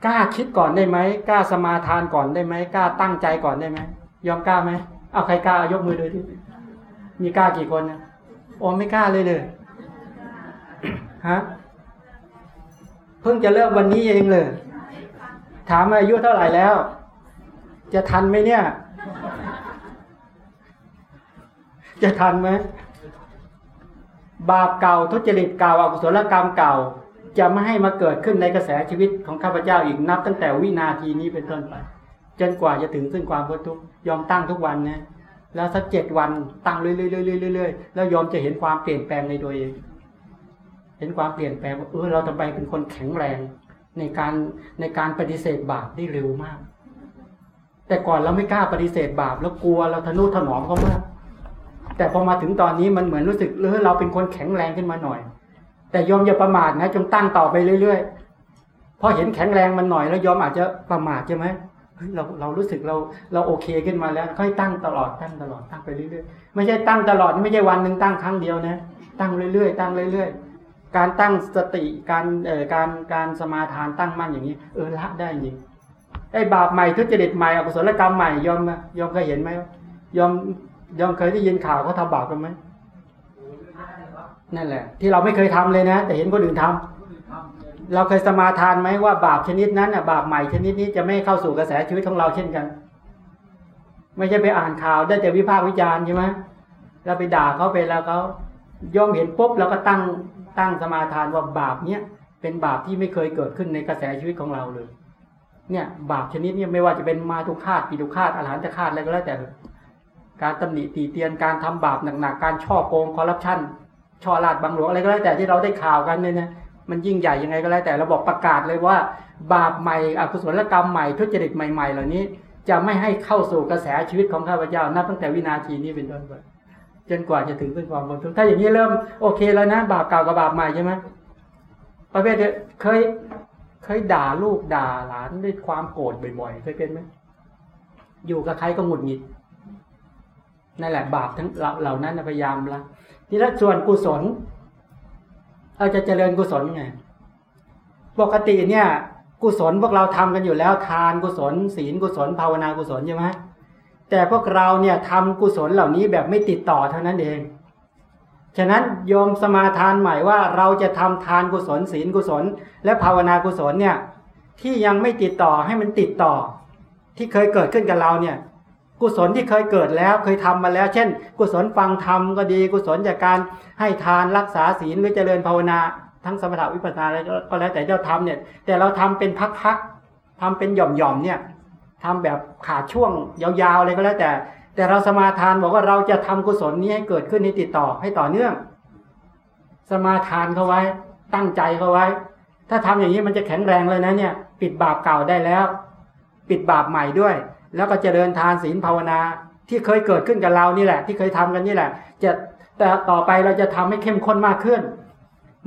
กล้าคิดก่อนได้ไหมกล้าสมาทานก่อนได้ไหมกล้าตั้งใจก่อนได้ไหมยอมกล้าไหมเอาใครกล้ายกมือเลยที่มีกล้ากี่คนนะโอ้ไม่กล้าเลยเลยฮะเพิ่งจะเริ่มวันนี้เองเลย ถามอายุเท่าไหร่แล้ว จะทันไหมเนี่ย จะทันไหม บาปเก่าทุจริตเก่าอกุศลกรรมเก่า จะไม่ให้มาเกิดขึ้นในกระแสชีวิตของข้าพเจ้าอีกนับ ตั้งแต่วินาทีนี้เป็นต้นไป จนกว่าจะถึงซึ่งความพ้นทุกข์ยอมตั้งทุกวันนะแล้วสักเจ็ดวันตั้งเรื่อยๆๆๆแล้วยอมจะเห็นความเปลี่ยนแปลงในตัวเอง เห็นความเปลี่ยนแปลงว่าเออเราจะไปเป็นคนแข็งแรงในการในการปฏิเสธบาปได้เร็วมาก แต่ก่อนเราไม่กล้าปฏิเสธบาปแล้วกลัวเราทะนุถนอมเขามาก แต่พอมาถึงตอนนี้มันเหมือนรู้สึกเออเราเป็นคนแข็งแรงขึ้นมาหน่อย แต่ยอมอย่าประมาทนะจงตั้งต่อไปเรื่อยๆพอเห็นแข็งแรงมันหน่อยแล้วยอมอาจจะประมาทใช่ไหมเราเรารู้สึกเราเราโอเคขึ้นมาแล้วค่อยตั้งตลอดตั้งตลอดตั้งไปเรื่อยๆไม่ใช่ตั้งตลอดไม่ใช่วันหนึ่งตั้งครั้งเดียวนะ ตั้งเรื่อยๆ ตั้งเรื่อย ๆ การตั้งสติการเอ่อการการสมาทานตั้งมั่นอย่างนี้ เออละได้จริงไอ้บาปใหม่ทุจริตใหม่อกุศลกรรมใหม่ยอมยอมเคยเห็นไหมยอม ยอมเคยได้ยินข่าวเขาทาบาปกันไหมนั่นแหละ ที่เราไม่เคยทำเลยนะ แต่เห็นคนอื่นทำเราเคยสมาทานไหมว่าบาปชนิดนั้นอะบาปใหม่ชนิดนี้จะไม่เข้าสู่กระแสชีวิตของเราเช่นกัน ไม่ใช่ไปอ่านข่าวได้แต่วิพากษ์วิจารณ์ใช่ไหมเราไปด่าเขาไปแล้วเขายอมเห็นปุ๊บเราก็ตั้งตั้งสมาทานว่าบาปเนี้ยเป็นบาปที่ไม่เคยเกิดขึ้นในกระแสชีวิตของเราเลย เนี่ย บาปชนิดนี้ไม่ว่าจะเป็นมาตุคาตปีตุคาตอาหารจะคาตอะไรก็แล้วแต่ การตำหนิตีเตียนการทำบาปหนักๆการช่อโกงคอร์รัปชันช่อลาดบังหลวงอะไรก็แล้วแต่ที่เราได้ข่าวกันเนี่ยนะมันยิ่งใหญ่ยังไงก็แล้วแต่เราบอกประกาศเลยว่า บาปใหม่อกุศลกรรมใหม่ทุจริตใหม่ๆ เหล่านี้ จะไม่ให้เข้าสู่กระแสชีวิตของข้าพเจ้านับตั้งแต่วินาทีนี้เป็นต้นไปจนกว่าจะถึงเป็นความพ้นทุกข์ถ้าอย่างนี้เริ่มโอเคแล้วนะ บาปเก่ากับบาปใหม่ใช่ไหมประเภทเคยเคยด่าลูกด่าหลานด้วยความโกรธบ่อยๆเคยเป็นไหมอยู่กับใครก็หงุดหงิด นั่นแหละบาปทั้งเหล่านั้นพยายามละทีละส่วนกุศลเราจะเจริญกุศลไงปกติเนี่ย กุศลพวกเราทำกันอยู่แล้ว ทานกุศล ศีลกุศลภาวนากุศลใช่ไหมแต่พวกเราเนี่ยทำกุศลเหล่านี้แบบไม่ติดต่อเท่านั้นเอง ฉะนั้นโยมสมาทานใหม่ว่าเราจะทำทานกุศล ศีลกุศล และภาวนากุศลเนี่ย ที่ยังไม่ติดต่อให้มันติดต่อ ที่เคยเกิดขึ้นกับเราเนี่ย กุศลที่เคยเกิดแล้วเคยทำมาแล้ว เช่น กุศลฟังธรรมก็ดี กุศลจากการให้ทานรักษาศีลหรือเจริญภาวนาทั้งสมถะวิปัสสนาอะไรก็แล้วแต่เจ้าทำเนี่ย แต่เราทำเป็นพักๆทำเป็นหย่อมๆเนี่ยทำแบบขาดช่วงยาวๆเลยก็แล้วแต่ แต่เราสมาทานบอกว่าเราจะทำกุศลนี้ให้เกิดขึ้นในติดต่อให้ต่อเนื่อง สมาทานเขาไว้ ตั้งใจเขาไว้ ถ้าทำอย่างนี้มันจะแข็งแรงเลยนะเนี่ย ปิดบาปเก่าได้แล้ว ปิดบาปใหม่ด้วย แล้วก็จะเดินทานศีลภาวนาที่เคยเกิดขึ้นกับเรานี่แหละ ที่เคยทำกันนี่แหละ จะแต่ต่อไปเราจะทำให้เข้มข้นมากขึ้น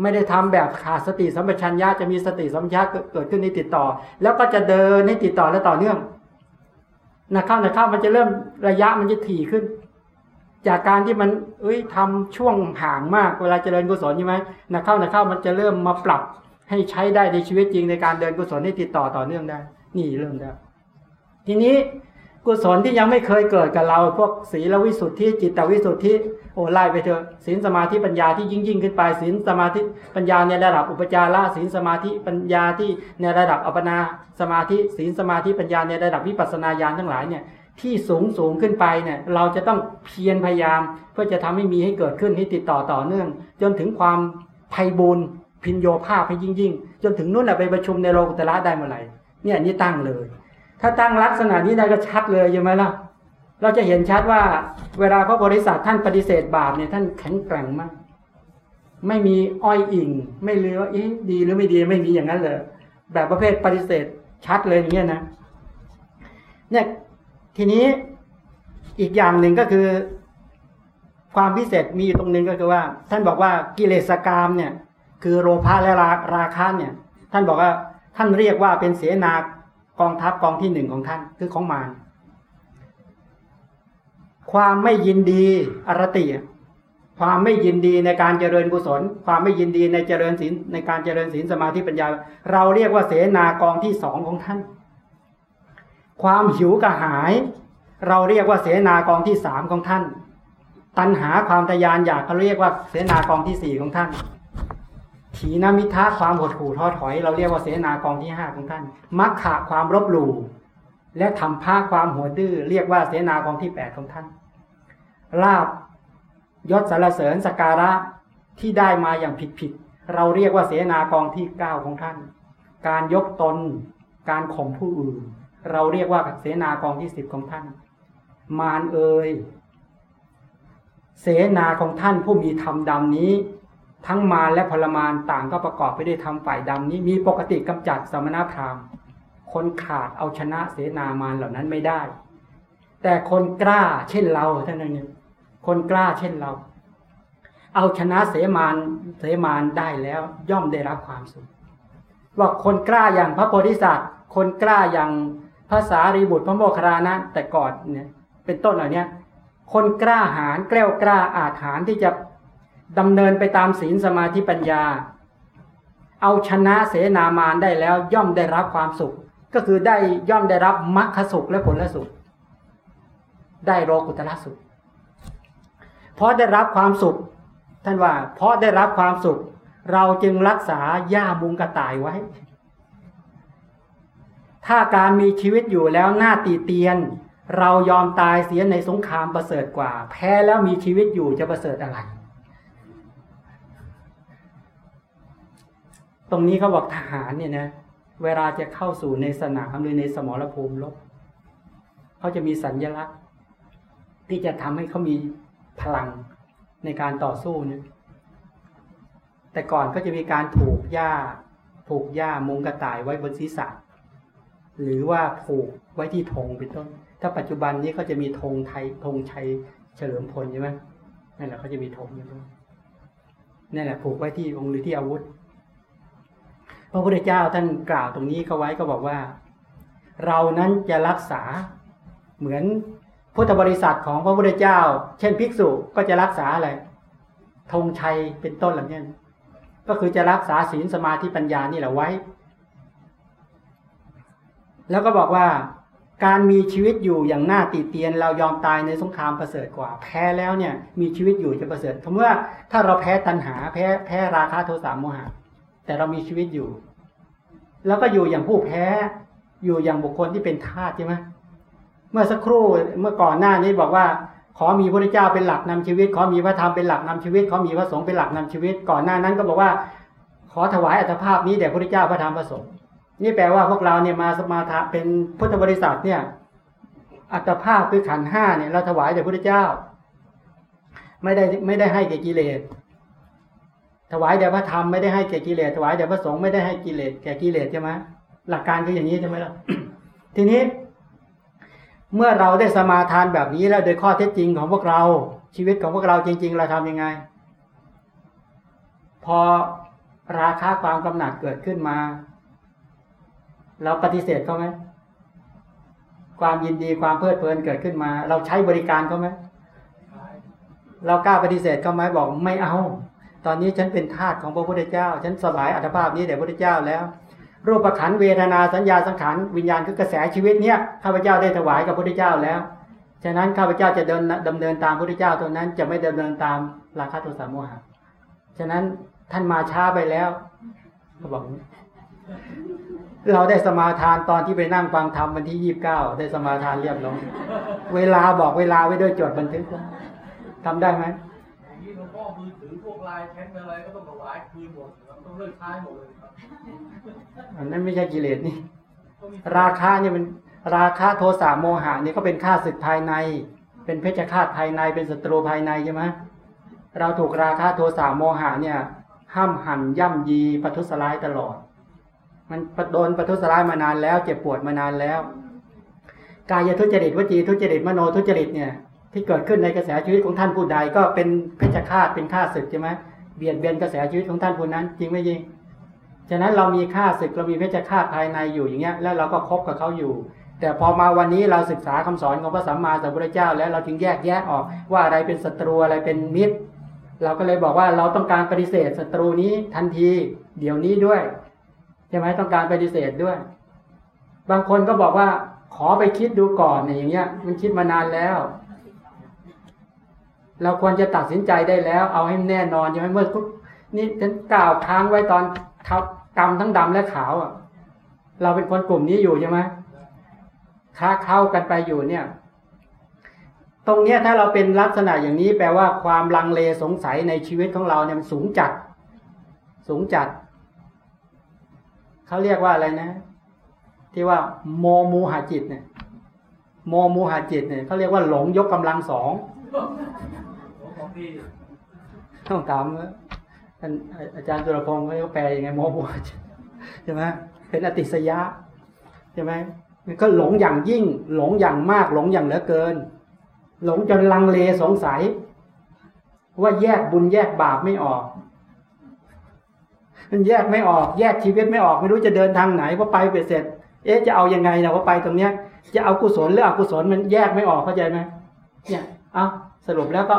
ไม่ได้ทำแบบขาดสติสัมปชัญญะจะมีสติสัมปชัญญะเกิดขึ้นในติดต่อ แล้วก็จะเดินในติดต่อและต่อเนื่องนะเข้านะเข้ามันจะเริ่มระยะมันจะถี่ขึ้น จากการที่มันเอ้ยทำช่วงห่างมากเวลาเจริญกุศลใช่ไหมนะเข้านะเข้ามันจะเริ่มมาปรับให้ใช้ได้ในชีวิตจริงในการเดินกุศลให้ติดต่อต่อเนื่องได้ นี่เริ่มได้ ทีนี้กุศลที่ยังไม่เคยเกิดกับเรา พวกศีลวิสุทธิจิตวิสุทธิโอ้ไล่ไปเถอะศีลสมาธิปัญญาที่ยิ่งยิ่งขึ้นไปศีลสมาธิปัญญาในระดับอุปจาระศีลสมาธิปัญญาที่ในระดับอัปนาสมาธิศีลสมาธิปัญญาในระดับวิปัสสนาญาณทั้งหลายเนี่ยที่สูงสูงขึ้นไปเนี่ยเราจะต้องเพียรพยายาม เพื่อจะทำให้มีให้เกิดขึ้นให้ติดต่อต่อเนื่อง จนถึงความไพบูรณ์พินโยภาพให้ยิ่งยิ่งจนถึงนู่นไปประชุมในโลกุตระได้เมื่อไหร่เนี่ยนี่ตั้งเลย ถ้าตั้งลักษณะนี้ได้ก็ชัดเลยใช่ไหมล่ะ เราจะเห็นชัดว่า เวลาพระบริษัทท่านปฏิเสธบาปเนี่ยท่านแข็งแกร่งมาก ไม่มีอ้อยอิง ไม่เลือเอ๊ะดีหรือไม่ดีไม่มีอย่างนั้นเลยแบบประเภทปฏิเสธชัดเลยอย่างเงี้ยนะเนี่ยทีนี้อีกอย่างหนึ่งก็คือ ความพิเศษมีอยู่ตรงนึงก็คือว่า ท่านบอกว่ากิเลสกรรมเนี่ย คือโลภะและราคะเนี่ย ท่านบอกว่าท่านเรียกว่าเป็นเสนา กองทัพกองที่หนึ่งของท่านคือของมารความไม่ยินดีอรติ ความไม่ยินดีในการเจริญกุศล ความไม่ยินดีในเจริญศีลในการเจริญศีลสมาธิปัญญา เราเรียกว่าเสนากองที่สองของท่าน ความหิวกระหาย เราเรียกว่าเสนากองที่สามของท่าน ตัณหาความทยานอยากเขาเรียกว่าเสนากองที่สี่ของท่าน ถีนมิทะความหดหู่ท้อถอย เราเรียกว่าเสนากองที่ห้าของท่านมัคคะความรบหลู่และทำภาคความหัวดื้อเรียกว่าเสนากองที่แปดของท่านลาบยศสารเสริญสการะที่ได้มาอย่างผิดผิดเราเรียกว่าเสนากองที่เก้าของท่าน การยกตน การข่มผู้อื่น เราเรียกว่าเสนากองที่สิบของท่าน มารเอ่ยเสนาของท่านผู้มีธรรมดำนี้ ทั้งมารและพลมานต่างก็ประกอบไปด้วยทำฝ่ายดำนี้มีปกติกำจัดสมณพราหมณ์ คนขาดเอาชนะเสนามารเหล่านั้นไม่ได้ แต่คนกล้าเช่นเราท่านนั้นคนกล้าเช่นเรา เอาชนะเสมานเสมานได้แล้วย่อมได้รับความสุขว่าคนกล้าอย่างพระโพธิสัตว์ คนกล้าอย่างภาษารีบุตรพระโมคคัลลานะ แต่ก่อนเนี่ยเป็นต้นเหล่านี้คนกล้าหาญแกล้วกล้าอาถรรที่จะ ดำเนินไปตามศีลสมาธิปัญญา เอาชนะเสนามานได้แล้วย่อมได้รับความสุข ก็คือได้ย่อมได้รับมรรคสุขและผลสุข ได้โลกุตละสุขเพราะได้รับความสุข ท่านว่า เพราะได้รับความสุข เราจึงรักษาหญ้ามุงกระต่ายไว้ ถ้าการมีชีวิตอยู่แล้วหน้าตีเตียน เรายอมตายเสียในสงครามประเสริฐกว่า แพ้แล้วมีชีวิตอยู่จะประเสริฐอะไร ตรงนี้เขาบอกทหารเนี่ยนะเวลาจะเข้าสู่ในสนามหรือในสมรภูมิรบเขาจะมีสัญญลักษณ์ ที่จะทำให้เขามีพลังในการต่อสู้เนี่ยแต่ก่อนก็จะมีการผูกหญ้าผูกหญ้ามุงกระต่ายไว้บนศีรษะ หรือว่าผูกไว้ที่ธงเป็นต้น ถ้าปัจจุบันนี้ก็จะมีธงไทยธงชัยเฉลิมพลใช่ไหมนั่นแหละเขาจะมีธงอยู่ด้วยนั่นแหละผูกไว้ที่องค์หรือที่อาวุธ พระพุทธเจ้าท่านกล่าวตรงนี้เขาไว้ก็บอกว่า เรานั้นจะรักษาเหมือนพุทธบริษัทของพระพุทธเจ้า เช่น ภิกษุก็จะรักษาอะไรธงชัยเป็นต้นเหล่านี้ก็คือจะรักษาศีลสมาธิปัญญานี่แหละไว้ แล้วก็บอกว่าการมีชีวิตอยู่อย่างหน้าติเตียน เรายอมตายในสงครามประเสริฐกว่า แพ้แล้วเนี่ยมีชีวิตอยู่จะประเสริฐเมื่อถ้าเราแพ้ตัณหาแพ้แพ้ราคะโทสะโมหะ แต่เรามีชีวิตอยู่ แล้วก็อยู่อย่างผู้แพ้ อยู่อย่างบุคคลที่เป็นทาสใช่ไหมเมื่อสักครู่เมื่อก่อนหน้านี้บอกว่า ขอมีพระเจ้าเป็นหลักนำชีวิต ขอมีพระธรรมเป็นหลักนำชีวิต ขอมีพระสงฆ์เป็นหลักนำชีวิต ก่อนหน้านั้นก็บอกว่า ขอถวายอัตภาพนี้แด่พระเจ้าพระธรรมพระสงฆ์นี่แปลว่าพวกเราเนี่ยมาสมาทาเป็นพุทธบริษัทเนี่ย อัตภาพคือขันห้าเนี่ยเราถวายแด่พระเจ้า ไม่ได้ไม่ได้ให้แก่กิเลส ถวายแด่พระธรรมไม่ได้ให้แก่กิเลสถวายแด่พระสงฆ์ไม่ได้ให้กิเลสแก่กิเลสใช่ไหมหลักการคืออย่างนี้ใช่ไหมล่ะทีนี้ เมื่อเราได้สมาทานแบบนี้แล้วโดยข้อเท็จจริงของพวกเราชีวิตของพวกเราจริง ๆ เราทำยังไง พอราคาความกำหนัดเกิดขึ้นมา เราปฏิเสธเขาไหมความยินดีความเพลิดเพลินเกิดขึ้นมา เราใช้บริการเขาไหมเรากล้าปฏิเสธเขาไหมบอกไม่เอา ตอนนี้ฉันเป็นทาสของพระพุทธเจ้า ฉันสลายอัตภาพนี้แด่พระพุทธเจ้าแล้ว รูปขันเวทนาสัญญาสังขารวิญญาณคือกระแสชีวิตเนี้ยข้าพเจ้าได้ถวายกับพระพุทธเจ้าแล้ว ฉะนั้นข้าพเจ้าจะเดินดำเนินตามพระพุทธเจ้าตัวนั้นจะไม่ดำเนินตามราคะโทสะโมหะ ฉะนั้นท่านมาช้าไปแล้วเขาบอกเราได้สมาทานตอนที่ไปนั่งฟังธรรมวันที่ยี่บเก้าได้สมาทานเรียบร้อยเวลาบอกเวลาไว้ด้วยจดบันทึกทำได้ไหมอย่างนี้หล วงพ่อมือถือพวกลน์แชทอะไรก็ต้องถวายคืนหมดต้องเลิกใช้หมดเลยครับอันนั้นไม่ใช่กิเลสนี่ ราคาเนี่ยเป็นราคาโทสะโมหะนี่ก็เป็นค่าศึกภายใน เป็นเพชฌฆาตภายในเป็นศัตรูภายในใช่ไหมเราถูกราคาโทสะโมหะเนี่ยห้ามหันย่ำยีปัทุสร้ายตลอด มันโดนปัทุสร้ายมานานแล้ว เจ็บปวดมานานแล้ว กายทุจริตวจีทุจริตมโนทุจริตเนี่ย ที่เกิดขึ้นในกระแสชีวิตของท่านผู้ใดก็เป็นเพชฌฆาตเป็นฆ่าศึกใช่ไหมเบียดเบียนกระแสชีวิตของท่านผู้นั้น จริงไหมจริงฉะนั้นเรามีค่าศึกเรามีเพชฌฆาตภายในอยู่อย่างเงี้ยแล้วเราก็คบกับเขาอยู่ แต่พอมาวันนี้เราศึกษาคำสอนของพระสัมมาสัมพุทธเจ้า แล้วเราจึงแยกแยะออกว่าอะไรเป็นศัตรูอะไรเป็นมิตร เราก็เลยบอกว่าเราต้องการปฏิเสธศัตรูนี้ทันที เดี๋ยวนี้ด้วยใช่ไหมต้องการปฏิเสธด้วย บางคนก็บอกว่าขอไปคิดดูก่อนเนี่ยอย่างเงี้ย มันคิดมานานแล้ว เราควรจะตัดสินใจได้แล้ว เอาให้แน่นอนใช่ไหมเมื่อทุกนี่ฉันกล่าวค้างไว้ตอนทับกรรมทั้งดำและขาวอะ เราเป็นคนกลุ่มนี้อยู่ใช่ไหมค้าเข้ากันไปอยู่เนี่ย ตรงเนี้ยถ้าเราเป็นลักษณะอย่างนี้แปลว่าความลังเลสงสัยในชีวิตของเราเนี่ยมันสูงจัด สูงจัดเขาเรียกว่าอะไรนะ ที่ว่า โมมูหาจิตเนี่ย โมมูหาจิตเนี่ยเขาเรียกว่าหลงยกกำลังสอง ต้องถามว่าท่านอาจารย์จุลพงศ์เขาแปลยังไงโมบุใช่ไหมเป็นอติสยะใช่ไหมมันก็หลงอย่างยิ่ง หลงอย่างมาก หลงอย่างเหลือเกิน หลงจนลังเลสงสัย ว่าแยกบุญแยกบาปไม่ออกมันแยกไม่ออก แยกชีวิตไม่ออก ไม่รู้จะเดินทางไหนพอไปไปเสร็จ เอ๊ะจะเอายังไงนะว่าไปตรงเนี้ย จะเอากุศลหรืออกุศลมันแยกไม่ออกเข้าใจไหมเนี่ยเอาสรุปแล้วก็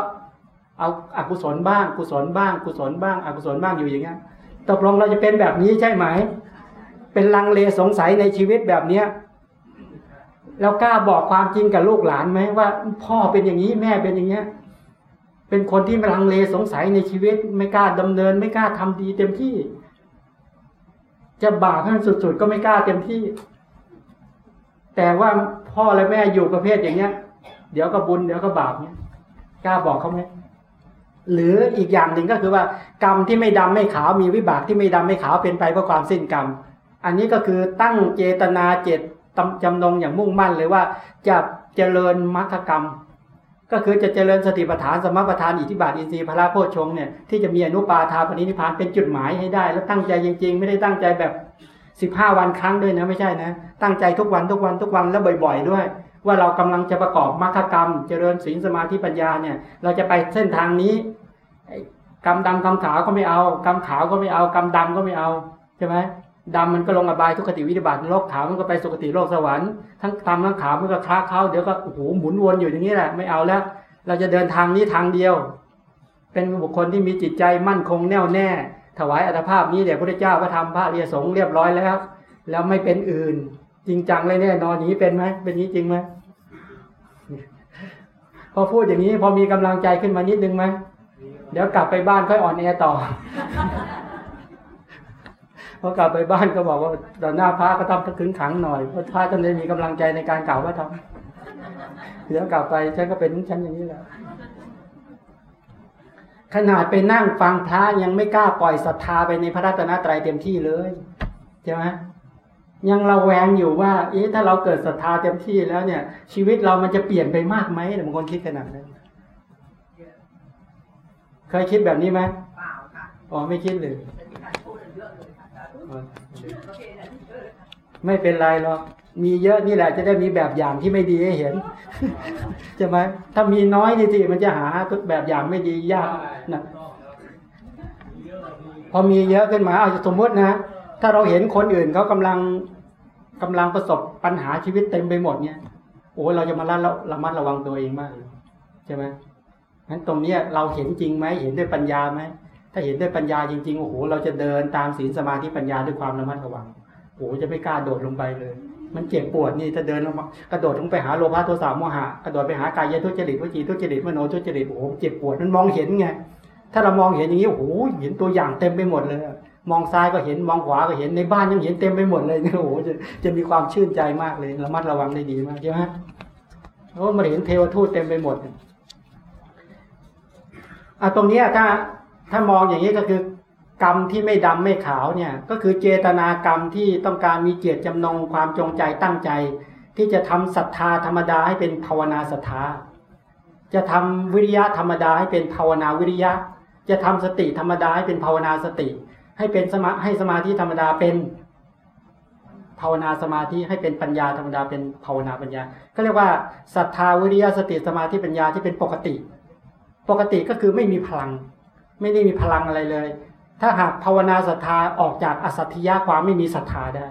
เอาอากุศลบ้าง กุศลบ้าง กุศลบ้างอากุศลบ้างอยู่อย่างเงี้ยตกลงเราจะเป็นแบบนี้ใช่ไหม เป็นลังเลสงสัยในชีวิตแบบเนี้ยเรากล้าบอกความจริงกับลูกหลานไหมว่า พ่อเป็นอย่างนี้แม่เป็นอย่างเงี้ย เป็นคนที่ลังเลสงสัยในชีวิต ไม่กล้าดำเนิน ไม่กล้าทำดีเต็มที่ จะบาปให้มันสุดๆก็ไม่กล้าเต็มที่ แต่ว่าพ่อและแม่อยู่ประเภทอย่างเงี้ย เดี๋ยวก็บุญเดี๋ยวก็บาปเนี้ยกล้าบอกเขาไหม หรืออีกอย่างหนึ่งก็คือว่ากรรมที่ไม่ดำไม่ขาวมีวิบากที่ไม่ดำไม่ขาวเป็นไปเพราะความสิ้นกรรม อันนี้ก็คือตั้งเจตนาเจตจำนงอย่างมุ่งมั่นเลยว่าจะเจริญมรรคกรรม ก็คือจะเจริญสติปัฏฐานสมปัฏฐานอิทธิบาทอินทรีย์พระโพชงเนี่ยที่จะมีอนุปาทาปณินิพานเป็นจุดหมายให้ได้ แล้วตั้งใจจริง ๆ ไม่ได้ตั้งใจแบบสิบห้าวันครั้งด้วยนะไม่ใช่นะ ตั้งใจทุกวันทุกวันทุกวันแล้วบ่อย ๆ ด้วย ว่าเรากำลังจะประกอบมรรคกรรม เจริญศีลสมาธิปัญญาเนี่ย เราจะไปเส้นทางนี้ กรรมดำกรรมขาวก็ไม่เอากรรมขาวก็ไม่เอากรรมดำก็ไม่เอาใช่ไหมดำมันก็ลงอบายทุกขติวิบัติโลกขาวมันก็ไปสุคติโลกสวรรค์ทั้งดำทั้งขาวมันก็คล้าเข้าเดี๋ยวก็โอ้โหหมุนวนอยู่อย่างนี้แหละไม่เอาแล้ว เราจะเดินทางนี้ทางเดียว เป็นบุคคลที่มีจิตใจมั่นคงแน่วแน่ ถวายอัตภาพนี้เดี๋ยวพระเจ้าก็ทำพระเรียสงเรียบร้อยแล้ว แล้วไม่เป็นอื่น จริงจังเลยแน่นอนอย่างนี้เป็นไหมเป็นอย่างนี้จริงไหมพอพูดอย่างนี้พอมีกำลังใจขึ้นมานิดนึงไหม เดี๋ยวกลับไปบ้านค่อยอ่อนแอต่อพอกลับไปบ้านก็บอกว่าตอนหน้าพระก็ต้องขึงขังหน่อยเพราะพระท่านได้มีกำลังใจในการกล่าวว่าทำเดี๋ยวกลับไปฉันก็เป็นฉันอย่างนี้แหละขนาดไปนั่งฟังพระยังไม่กล้าปล่อยศรัทธาไปในพระรัตนตรัยเต็มที่เลยใช่ไหมยังเราแวงอยู่ว่า เอ๊ะถ้าเราเกิดศรัทธาเต็มที่แล้วเนี่ย ชีวิตเรามันจะเปลี่ยนไปมากไหมบางคนคิดขนาดนั้น เคยคิดแบบนี้ไหมเปล่าค่ะอ๋อไม่คิดเลยจะมีการพูดกันเยอะเลยค่ะสาธุโอเคนะเยอะเลยค่ะไม่เป็นไรหรอกมีเยอะนี่แหละจะได้มีแบบอย่างที่ไม่ดีให้เห็นใช่ไหมถ้ามีน้อยนี่สิมันจะหาแบบอย่างไม่ดียากนะต้องแล้วมีเยอะแบบนี้พอมีเยอะขึ้นมาเอาสมมตินะ ถ้าเราเห็นคนอื่นเขากำลังกำลังประสบปัญหาชีวิตเต็มไปหมดเนี่ยโอ้เราจะมาละระมัดระวังตัวเองมากเลยใช่ไหม งั้นตรงเนี้ยเราเห็นจริงไหมเห็นด้วยปัญญาไหมถ้าเห็นด้วยปัญญาจริงๆโอ้โหเราจะเดินตามศีลสมาธิปัญญาด้วยความระมัดระวังโอ้โหจะไม่กล้าโดดลงไปเลย มันเจ็บปวดนี่ถ้าเดินลงมากระโดดลงไปหาโลภะโทสะโมหะกระโดดไปหากายทุจริตวจีทุจริตมโนทุจริตโอ้โหเจ็บปวดมันมองเห็นไงถ้าเรามองเห็นอย่างนี้โอ้โหเห็นตัวอย่างเต็มไปหมดเลย มองซ้ายก็เห็นมองขวาก็เห็นในบ้านยังเห็นเต็มไปหมดเลยโอ้โหจะจะมีความชื่นใจมากเลยระมัดระวังได้ดีมากใช่ไหมเพราะว่ามันเห็นเทวทูตเต็มไปหมด อะตรงนี้ถ้าถ้ามองอย่างนี้ก็คือกรรมที่ไม่ดำไม่ขาวเนี่ยก็คือเจตนากรรมที่ต้องการมีเจตจำนงความจงใจตั้งใจ ที่จะทำศรัทธาธรรมดาให้เป็นภาวนาศรัทธา จะทำวิริยะธรรมดาให้เป็นภาวนาวิริยะ จะทำสติธรรมดาให้เป็นภาวนาสติ ให้เป็นสมาให้สมาธิธรรมดาเป็นภาวนาสมาธิให้เป็นปัญญาธรรมดาเป็นภาวนาปัญญา ก็เรียกว่าศรัทธาวิริยะสติสมาธิปัญญาที่เป็นปกติ ปกติก็คือไม่มีพลัง ไม่ได้มีพลังอะไรเลย ถ้าหากภาวนาศรัทธาออกจากอสัตถิยะความไม่มีศรัทธาได้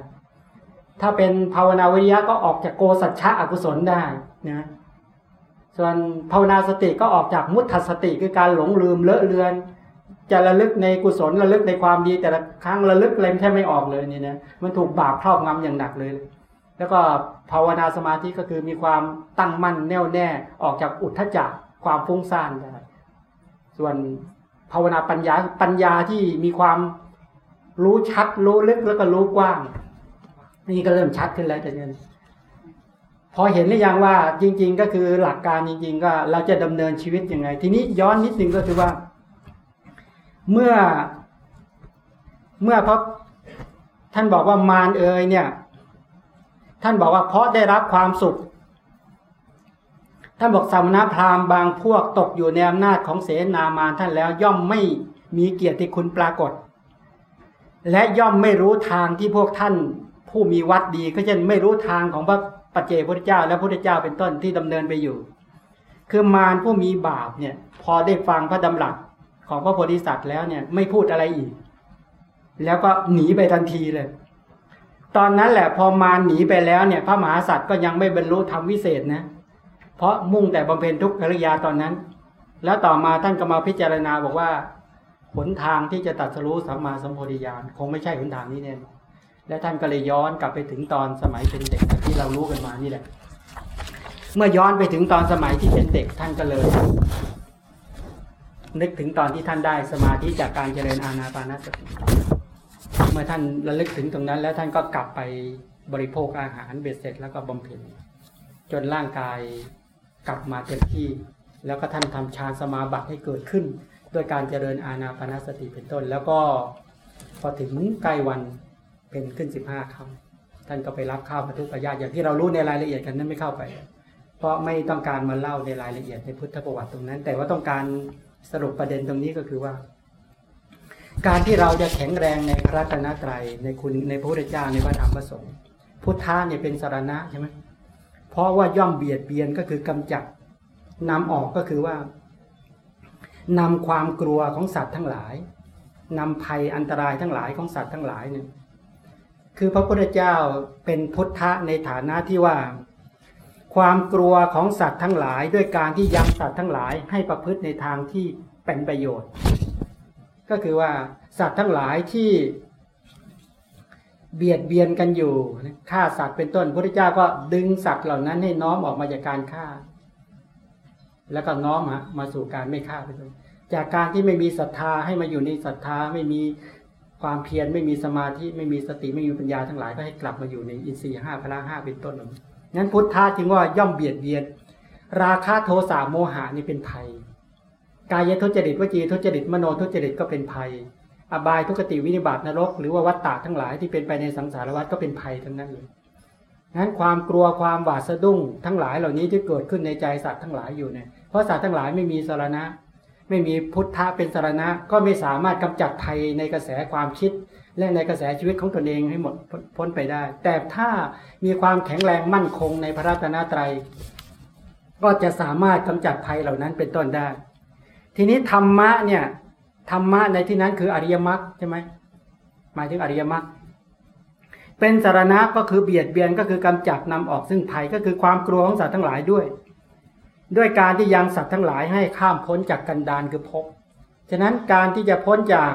ถ้าเป็นภาวนาวิริยะก็ออกจากโกสัจฉะอกุศลได้นะส่วนภาวนาสติก็ออกจากมุตตสติคือการหลงลืมเลอะเลือน จะระลึกในกุศลระลึกในความดี แต่ละครั้งระลึกเล่มแทบไม่ออกเลยเนี่ยนะมันถูกบาปครอบงำอย่างหนักเลย แล้วก็ภาวนาสมาธิก็คือมีความตั้งมั่นแน่วแน่ออกจากอุทธจักความฟุ้งซ่านได้ ส่วนภาวนาปัญญาปัญญาที่มีความรู้ชัดรู้ลึกแล้วก็รู้กว้าง นี่ก็เริ่มชัดขึ้นแล้วแต่เนี่ยพอเห็นหรือยังว่าจริง ๆ ก็คือหลักการจริง ๆ ก็เราจะดำเนินชีวิตยังไง ทีนี้ย้อนนิดนึงก็คือว่า เมื่อเมื่อพระท่านบอกว่ามารเอยเนี่ย ท่านบอกว่าเพราะได้รับความสุข ท่านบอกสมณพราหมณ์บางพวกตกอยู่ในอำนาจของเสนามารท่านแล้วย่อมไม่มีเกียรติคุณปรากฏ และย่อมไม่รู้ทางที่พวกท่านผู้มีวัดดีก็เช่นไม่รู้ทางของพระปัจเจกพุทธเจ้า และพระพุทธเจ้าเป็นต้นที่ดำเนินไปอยู่ คือมารผู้มีบาปเนี่ย พอได้ฟังพระดำรัสของพระโพธิสัตว์แล้วเนี่ยไม่พูดอะไรอีก แล้วก็หนีไปทันทีเลย ตอนนั้นแหละพอมารหนีไปแล้วเนี่ย พระมหาสัตว์ก็ยังไม่บรรลุธรรมวิเศษนะเเพราะมุ่งแต่บำเพ็ญทุกขริยาตอนนั้น แล้วต่อมาท่านก็มาพิจารณาบอกว่าหนทางที่จะตัดสรู้สัมมาสัมโพธิญาณคงไม่ใช่หนทางนี้แน่นอนและท่านก็เลยย้อนกลับไปถึงตอนสมัยเป็นเด็กที่เรารู้กันมานี่แหละ เมื่อย้อนไปถึงตอนสมัยที่เป็นเด็กท่านก็เลย นึกถึงตอนที่ท่านได้สมาธิจากการเจริญอานาปานสติเมื่อท่านระลึกถึงตรงนั้น แล้วท่านก็กลับไปบริโภคอาหารเบ็ดเสร็จแล้วก็บำเพ็ญจนร่างกาย กลับมาเต็มที่ แล้วก็ท่านทำฌานสมาบัติให้เกิดขึ้น โดยการเจริญอาณาปานสติเป็นต้น แล้วก็พอถึงใกล้วันเป็นขึ้นสิบห้าคำท่านก็ไปรับข้าวมาทุกประญาติอย่างที่เรารู้ในรายละเอียดกันนั้นไม่เข้าไป เพราะไม่ต้องการมาเล่าในรายละเอียดในพุทธประวัติตรงนั้น แต่ว่าต้องการสรุปประเด็นตรงนี้ก็คือว่า การที่เราจะแข็งแรงในพระรัตนตรัยในคุณในพระพุทธเจ้าในพระธรรมพระสงฆ์พุทธะเนี่ยเป็นสารณะใช่ไหม ราะว่าย่อมเบียดเบียนก็คือกำจัดนำออกก็คือว่านำความกลัวของสัตว์ทั้งหลายนำภัยอันตรายทั้งหลายของสัตว์ทั้งหลายเนี่ยคือพระพุทธเจ้าเป็นพุทธะในฐานะที่ว่า ความกลัวของสัตว์ทั้งหลาย ด้วยการที่ยังสัตว์ทั้งหลายให้ประพฤติในทางที่เป็นประโยชน์ ก็คือว่าสัตว์ทั้งหลายที่ เบียดเบียนกันอยู่ฆ่าสัตว์เป็นต้นพระพุทธเจ้าก็ดึงสัตว์เหล่านั้นให้น้อมออกมาจากการฆ่า แล้วก็น้อมมาสู่การไม่ฆ่าเป็นต้นจากการที่ไม่มีศรัทธาให้มาอยู่ในศรัทธาไม่มีความเพียรไม่มีสมาธิไม่มีสติไม่มีปัญญาทั้งหลายก็ให้กลับมาอยู่ในอินทรีย์ห้าพละห้าเป็นต้นนั้นพุทธะจึงว่าย่อมเบียดเบียน ราคะโทสะโมหะนี่เป็นภัย กายทุจริตวจีทุจริตมโนทุจริตก็เป็นภัย อบายทุกติวินิบาตนรก หรือว่าวัฏฏะทั้งหลายที่เป็นไปในสังสารวัฏก็เป็นภัยทั้งนั้นเลยนั้นความกลัวความหวาดสะดุ้งทั้งหลายเหล่านี้ที่เกิดขึ้นในใจสัตว์ทั้งหลายอยู่เนี่ยเพราะสัตว์ทั้งหลายไม่มีสารณะ ไม่มีพุทธะเป็นสารณะ ก็ไม่สามารถกำจัดภัยในกระแสความคิด และในกระแสชีวิตของตนเองให้หมดพ้นไปได้ แต่ถ้ามีความแข็งแรงมั่นคงในพระรัตนตรัย ก็จะสามารถกำจัดภัยเหล่านั้นเป็นต้นได้ ทีนี้ธรรมะเนี่ย ธรรมะในที่นั้นคืออริยมรรคใช่ไหมหมายถึงอริยมรรคเป็นสารณะก็คือเบียดเบียนก็คือกำจัดนำออกซึ่งภัยก็คือความกลัวของสัตว์ทั้งหลายด้วย ด้วยการที่ยังสัตว์ทั้งหลายให้ข้ามพ้นจากกันดานคือภพฉะนั้นการที่จะพ้นจาก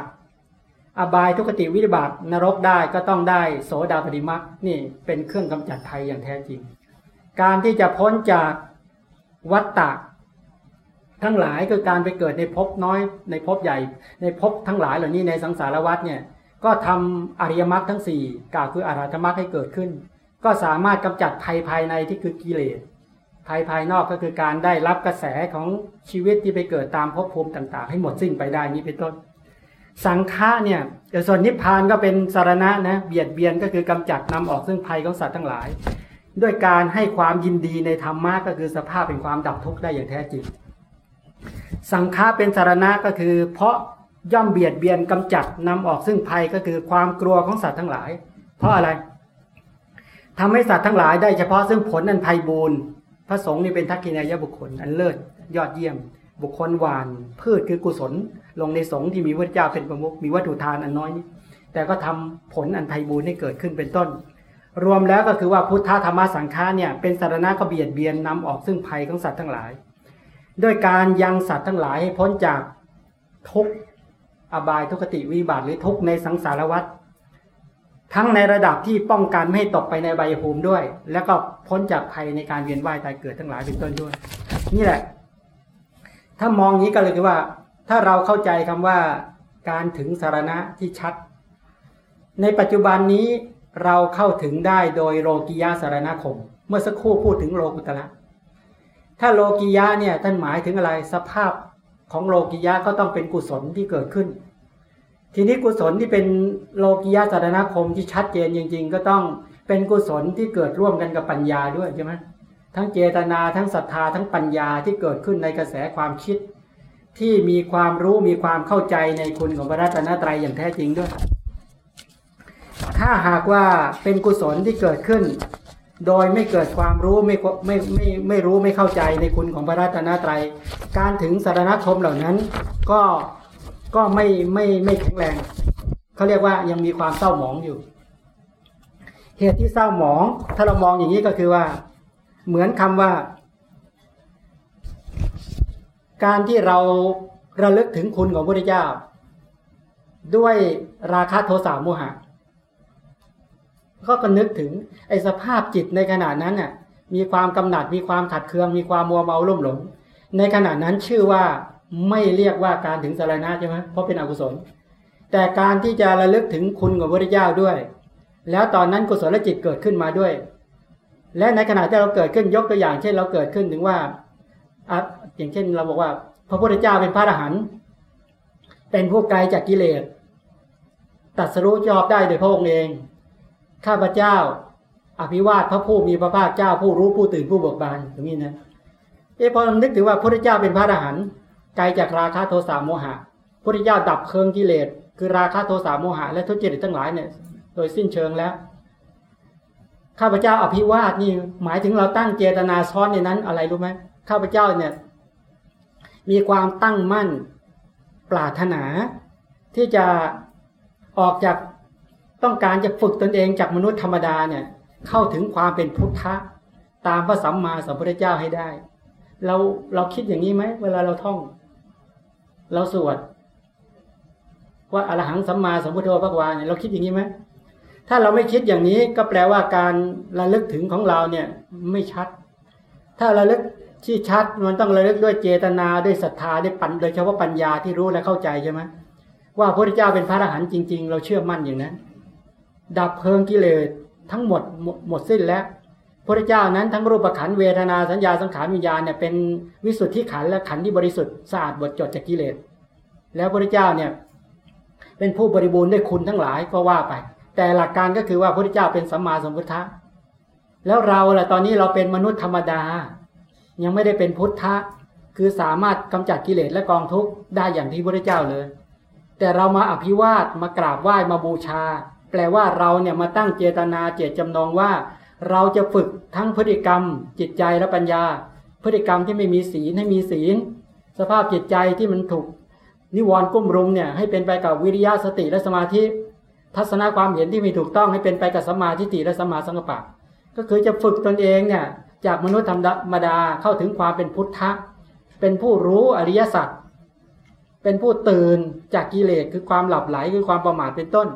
อบายทุกติวิบัตินรกได้ก็ต้องได้โสดาปฏิมักนี่เป็นเครื่องกำจัดภัยอย่างแท้จริง การที่จะพ้นจากวัฏฏะ ทั้งหลายคือการไปเกิดในภพน้อยในภพใหญ่ ในภพทั้งหลายเหล่านี้ในสังสารวัฏเนี่ยก็ทำอริยมรรคทั้งสี่กล่าวคืออรหัตมรรคให้เกิดขึ้น ก็สามารถกำจัดภัยภายในที่คือกิเลสภายภายนอกก็คือการได้รับกระแสของชีวิตที่ไปเกิดตามภพภูมิต่าง ๆ ให้หมดสิ้นไปได้นี้เป็นต้น สังฆะเนี่ยส่วนนิพพานก็เป็นสารณะนะเบียดเบียนก็คือกำจัดนำออกซึ่งภัยของสัตว์ทั้งหลาย ด้วยการให้ความยินดีในธรรมะก็คือสภาพเป็นความดับทุกข์ได้อย่างแท้จริง สังฆะเป็นสารณะก็คือ เพราะย่อมเบียดเบียนกำจัดนำออกซึ่งภัยก็คือความกลัวของสัตว์ทั้งหลาย เพราะอะไรทำให้สัตว์ทั้งหลายได้เฉพาะซึ่งผลอันภัยบูรพระสงฆ์นี่เป็นทักษิณายบุคคล อันเลิศยอดเยี่ยม บุคคลหวาน พืชคือกุศล ลงในสงฆ์ที่มีพระเจ้าเป็นประมุขมีวัตถุทานอันน้อยนี้แต่ก็ทำผลอันไพบูรณ์ให้เกิดขึ้นเป็นต้น รวมแล้วก็คือว่าพุทธธรรมสังฆาเนี่ยเป็นสารณะก็เบียดเบียนนำออกซึ่งภัยของสัตว์ทั้งหลาย ด้วยการยังสัตว์ทั้งหลายให้พ้นจากทุกอบายทุกติวิบัติหรือทุกในสังสารวัฏทั้งในระดับที่ป้องกันไม่ให้ตกไปในใบภูมิด้วย แล้วก็พ้นจากภัยในการเวียนว่ายตายเกิดทั้งหลายเป็นต้นด้วย นี่แหละ ถ้ามองนี้ก็เลยคือว่า ถ้าเราเข้าใจคำว่าการถึงสารณะที่ชัด ในปัจจุบันนี้เราเข้าถึงได้โดยโลกิยาสารณคม เมื่อสักครู่พูดถึงโลกุตละ ถ้าโลกิยะเนี่ยท่านหมายถึงอะไรสภาพของโลกิยะก็ต้องเป็นกุศลที่เกิดขึ้น ทีนี้กุศลที่เป็นโลกิยาสารณคมที่ชัดเจนจริง ๆ ก็ต้องเป็นกุศลที่เกิดร่วมกันกับปัญญาด้วยใช่ไหมทั้งเจตนาทั้งศรัทธาทั้งปัญญาที่เกิดขึ้นในกระแสความคิด ที่มีความรู้มีความเข้าใจในคุณของพระรัตนตรัยอย่างแท้จริงด้วย ถ้าหากว่าเป็นกุศลที่เกิดขึ้น โดยไม่เกิดความรู้ไม่ไม่ไม่ไม่รู้ไม่เข้าใจในคุณของพระรัตนตรัย การถึงสารณคมเหล่านั้น ก็ก็ไม่ไม่ไม่แข็งแรงเขาเรียกว่ายังมีความเศร้าหมองอยู่ เหตุที่เศร้าหมอง ถ้าเรามองอย่างนี้ก็คือว่า เหมือนคำว่า การที่เราระลึกถึงคุณของพระพุทธเจ้า ด้วยราคะโทสะโมหะ ก็ก็นึกถึงไอ้สภาพจิตในขณะนั้นน่ะมีความกำหนัดมีความขัดเคือง มีความมัวเมาลุ่มหลง ในขณะนั้นชื่อว่าไม่เรียกว่าการถึงสารณะใช่ไหมเพราะเป็นอกุศล แต่การที่จะระลึกถึงคุณของพระเจ้าด้วย แล้วตอนนั้นกุศลจิตเกิดขึ้นมาด้วย และในขณะที่เราเกิดขึ้นยกตัวอย่าง เช่นเราเกิดขึ้นถึงว่าอย่างเช่นเราบอกว่า พระพุทธเจ้าเป็นพระอรหันต์เป็นผู้ไกลจากกิเลสตัดสรู้ชอบได้โดยพระองค์เอง ข้าพเจ้า อภิวาทพระผู้มีพระภาคเจ้าผู้รู้ผู้ตื่นผู้เบิกบานอย่างนี้นะเอพอนึกถึงว่าพระพุทธเจ้าเป็นพระอรหันต์ไกลจากราคะโทสะโมหะพุทธเจ้าดับเครื่องกิเลสคือราคะโทสะโมหะและทุจริตทั้งหลายเนี่ย โดยสิ้นเชิงแล้ว ข้าพเจ้าอภิวาทนี่หมายถึงเราตั้งเจตนาซ้อนในนั้นอะไรรู้ไหมข้าพเจ้าเนี่ย มีความตั้งมั่นปรารถนาที่จะออกจาก ต้องการจะฝึกตนเองจากมนุษย์ธรรมดาเนี่ยเข้าถึงความเป็นพุทธะตามพระสัมมาสัมพุทธเจ้าให้ได้ เราเราคิดอย่างนี้ไหมเวลาเราท่อง เราสวดว่าอรหังสัมมาสัมพุทโธพระวาเนี่ยเราคิดอย่างนี้ไหมถ้าเราไม่คิดอย่างนี้ก็แปลว่าการระลึกถึงของเราเนี่ยไม่ชัด ถ้าระลึกที่ชัดมันต้องระลึกด้วยเจตนาด้วยศรัทธาด้วยปัญโดยเฉพาะปัญญาที่รู้และเข้าใจใช่ไหมว่าพระพุทธเจ้าเป็นพระอรหันต์จริง ๆ เราเชื่อมั่นอย่างนั้น ดับเพลิงกิเลสทั้งหมดหมดหมดสิ้นแล้วพระเจ้านั้นทั้งรูปขันเวทนาสัญญาสังขารวิญญาณเนี่ยเป็นวิสุทธิขันและขันที่บริสุทธิ์สะอาดบดจดจากกิเลส แล้วพระเจ้าเนี่ยเป็นผู้บริบูรณ์ด้วยคุณทั้งหลายก็ว่าไป แต่หลักการก็คือว่าพระเจ้าเป็นสัมมาสัมพุทธะแล้วเราล่ะตอนนี้เราเป็นมนุษย์ธรรมดา ยังไม่ได้เป็นพุทธะคือสามารถกำจัดกิเลสและกองทุกข์ได้อย่างที่พระเจ้าเลย แต่เรามาอภิวาทมากราบไหว้มาบูชา แปลว่าเราเนี่ยมาตั้งเจตนาเจตจำนงว่า เราจะฝึกทั้งพฤติกรรม จิตใจและปัญญา พฤติกรรมที่ไม่มีศีลให้มีศีล สภาพจิตใจที่มันถูก นิวรณ์กุ้มรุมเนี่ยให้เป็นไปกับวิริยะสติและสมาธิ ทัศนความเห็นที่มีถูกต้องให้เป็นไปกับสมาธิติและสมาสังกปะก็คือจะฝึกตนเองเนี่ยจากมนุษย์ธรรมดาเข้าถึงความเป็นพุทธะเป็นผู้รู้อริยสัจเป็นผู้ตื่นจากกิเลสคือความหลับไหลคือความประมาทเป็นต้น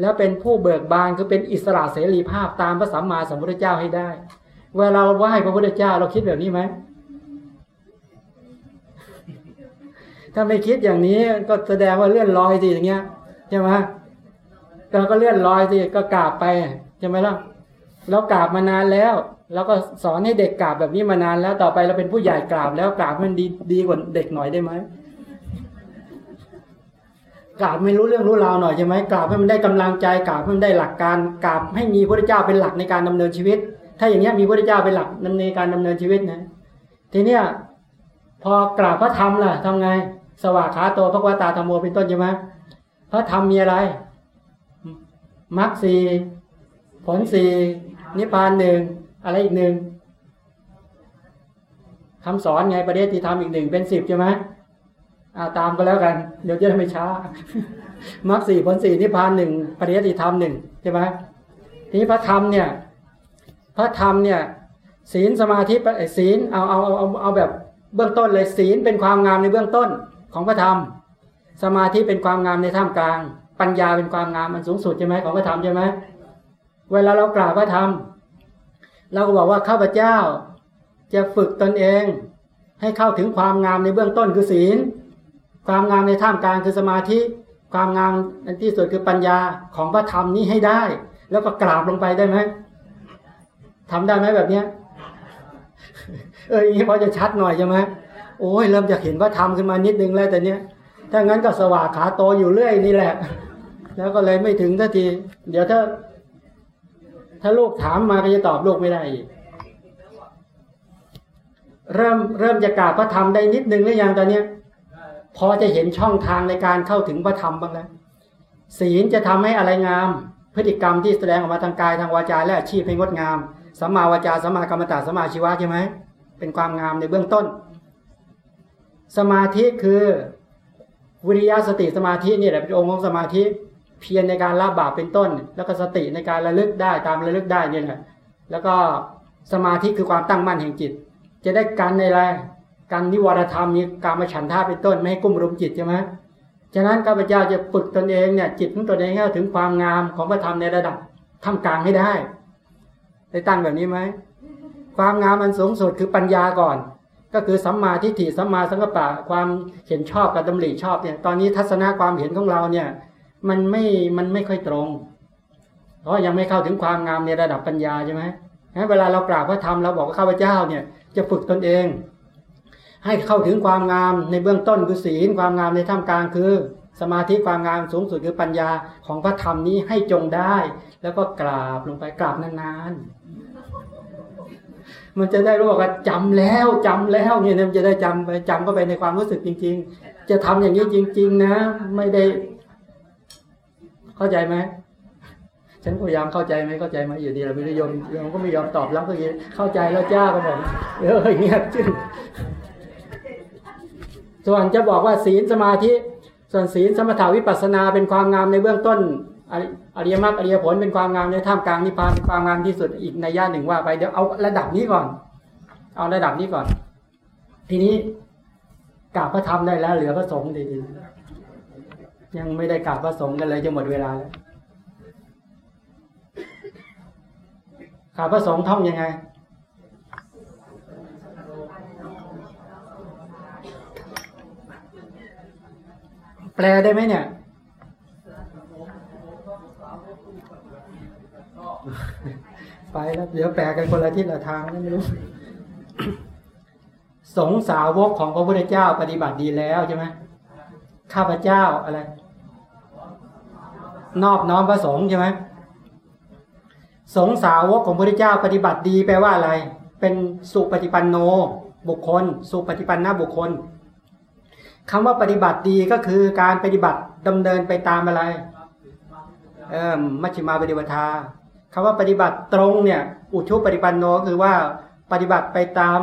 แล้วเป็นผู้เบิกบานคือเป็นอิสระเสรีภาพตามพระสัมมาสัมพุทธเจ้าให้ได้ เวลาเราไหว้พระพุทธเจ้าเราคิดแบบนี้ไหมถ้าไม่คิดอย่างนี้ก็แสดงว่าเลื่อนลอยสิอย่างเงี้ยใช่ไหมเราก็เลื่อนลอยสิก็กราบไปใช่ไหมล่ะเรากราบมานานแล้วเราก็สอนให้เด็กกราบแบบนี้มานานแล้วต่อไปเราเป็นผู้ใหญ่กราบแล้วกราบมันดีดีกว่าเด็กหน่อยได้ไหม กราบไม่รู้เรื่องรู้ราวหน่อยใช่ไหมกราบให้มันได้กำลังใจกราบให้มันได้หลักการกราบให้มีพระเจ้าเป็นหลักในการดำเนินชีวิต ถ้าอย่างเงี้มีพระเจ้าเป็นหลักในการดำเนินชีวิตนะทีเนี้ยพอกราบพระธรรมล่ะทำไง สว่าขาโตพระวตาธรรมโมเป็นต้นใช่ไหมพระธรรมมีอะไรมรรคสีผลสีนิพพานหนึ่งอะไรอีกหนึ่งคำสอนไงประเดติธรรมอีกหนึ่งเป็นสิบใช่ไหม อาตามก็แล้วกัน เดี๋ยวจะไม่ช้ามรรคสี่ผลสี่นิพพานหนึ่งปริยัติธรรมหนึ่งใช่ไหมทีนี้พระธรรมเนี่ย พระธรรมเนี่ย ศีลสมาธิศีลเอาเอาเอาเอาแบบเบื้องต้นเลยศีลเป็นความงามในเบื้องต้นของพระธรรม สมาธิเป็นความงามในท่ามกลาง ปัญญาเป็นความงามมันสูงสุดใช่ไหมของพระธรรมใช่ไหมเวลาเรากล่าวพระธรรมเราก็บอกว่าข้าพเจ้าจะฝึกตนเอง ให้เข้าถึงความงามในเบื้องต้นคือศีล ความงามในท่ามกลางคือสมาธิ ความงามในที่สุดคือปัญญาของพระธรรมนี้ให้ได้ แล้วก็กราบลงไปได้ไหมทำได้ไหมแบบเนี้ย เอออย่างนี้พอจะชัดหน่อยใช่ไหมโอ้ยเริ่มจะเห็นพระธรรมขึ้นมานิดนึงแล้วแต่เนี้ยถ้างั้นก็สว่างขาโตอยู่เรื่อยนี่แหละ แล้วก็เลยไม่ถึงทันที เดี๋ยวถ้า ถ้าลูกถามมาก็จะตอบลูกไม่ได้อีกเริ่มเริ่มจะกราบพระธรรมได้นิดนึงหรือยังตอนเนี้ย พอจะเห็นช่องทางในการเข้าถึงพระธรรมบ้างแล้วศีลจะทำให้อะไรงาม พฤติกรรมที่แสดงออกมาทางกายทางวาจาและอาชีพให้งดงามสัมมาวาจาสัมมากรรมตาสัมมาชีวะใช่ไหมเป็นความงามในเบื้องต้น สมาธิคือวิริยะสติสมาธินี่แหละเป็นองค์ของสมาธิเพียรในการละบาปเป็นต้น แล้วก็สติในการระลึกได้ตามระลึกได้เนี่ยแหละแล้วก็สมาธิคือความตั้งมั่นแห่งจิต จะได้กันในอะไร การนิวรธรรมนี้การมาฉันท่าเป็นต้นไม่ให้กุ้มรุมจิตใช่ไหมฉะนั้นข้าพเจ้าจะฝึกตนเองเนี่ยจิตของตนเองให้ถึงความงามของพระธรรมในระดับท่ามกลางให้ได้ได้ตั้งแบบนี้ไหมความงามอันสูงสุดคือปัญญาก่อน ก็คือสัมมาทิฏฐิสัมมาสังกัปปะความเห็นชอบกับดำริชอบเนี่ยตอนนี้ทัศนะความเห็นของเราเนี่ยมันไม่มันไม่ค่อยตรง เพราะยังไม่เข้าถึงความงามในระดับปัญญาใช่ไหมงั้นเวลาเรากราบพระธรรมเราบอกว่าข้าพเจ้าเนี่ยจะฝึกตนเอง ให้เข้าถึงความงามในเบื้องต้นคือศีลความงามในท่ามกลางคือ สมาธิความงามสูงสุดคือปัญญาของพระธรรมนี้ให้จงได้ แล้วก็กราบลงไปกราบนานๆ มันจะได้รู้ว่าจำแล้วจำแล้วเนี่ยมันจะได้จำไปจำเข้าไปในความรู้สึกจริง ๆ จะทำอย่างนี้จริง ๆ นะ ไม่ได้ เข้าใจไหมฉันพยายามเข้าใจไหมเข้าใจไหมอยู่ดีเราไม่ได้ยอมยอมก็ไม่ยอมตอบรับก็ยินเข้าใจแล้วจ้าก็บอกเออเงียบจึ้ง ส่วนจะบอกว่าศีลสมาธิ ส่วนศีลสมถาวิปัสสนาเป็นความงามในเบื้องต้นอริยมรรคอริยผลเป็นความงามในท่ามกลางนิพพานเป็นความงามที่สุดอีกในย่านหนึ่งว่าไปเดี๋ยวเอาระดับนี้ก่อน เอาระดับนี้ก่อน ทีนี้กราบพระธรรมได้แล้ว เหลือพระสงฆ์ดีๆยังไม่ได้กราบพระสงฆ์กันเลยจะหมดเวลาแล้วกราบพระสงฆ์ท่องยังไง แปลได้ไหมเนี่ย ไปแล้วเดี๋ยวแปลกันคนละทิศละทางไม่รู้สงสาวกของพระพุทธเจ้าปฏิบัติดีแล้วใช่ไหมข้าพเจ้าอะไร นอบน้อมพระสงฆ์ใช่ไหมสงสาวกของพระพุทธเจ้าปฏิบัติดีแปลว่าอะไร เป็นสุปฏิปันโนบุคคล สุปฏิปันนบุคคล คำว่าปฏิบัติดีก็คือการปฏิบัติดำเนินไปตามอะไรเออมัชฌิมาปฏิปทาคำว่าปฏิบัติตรงเนี่ย อุชุปฏิปันโนคือว่าปฏิบัติไปตาม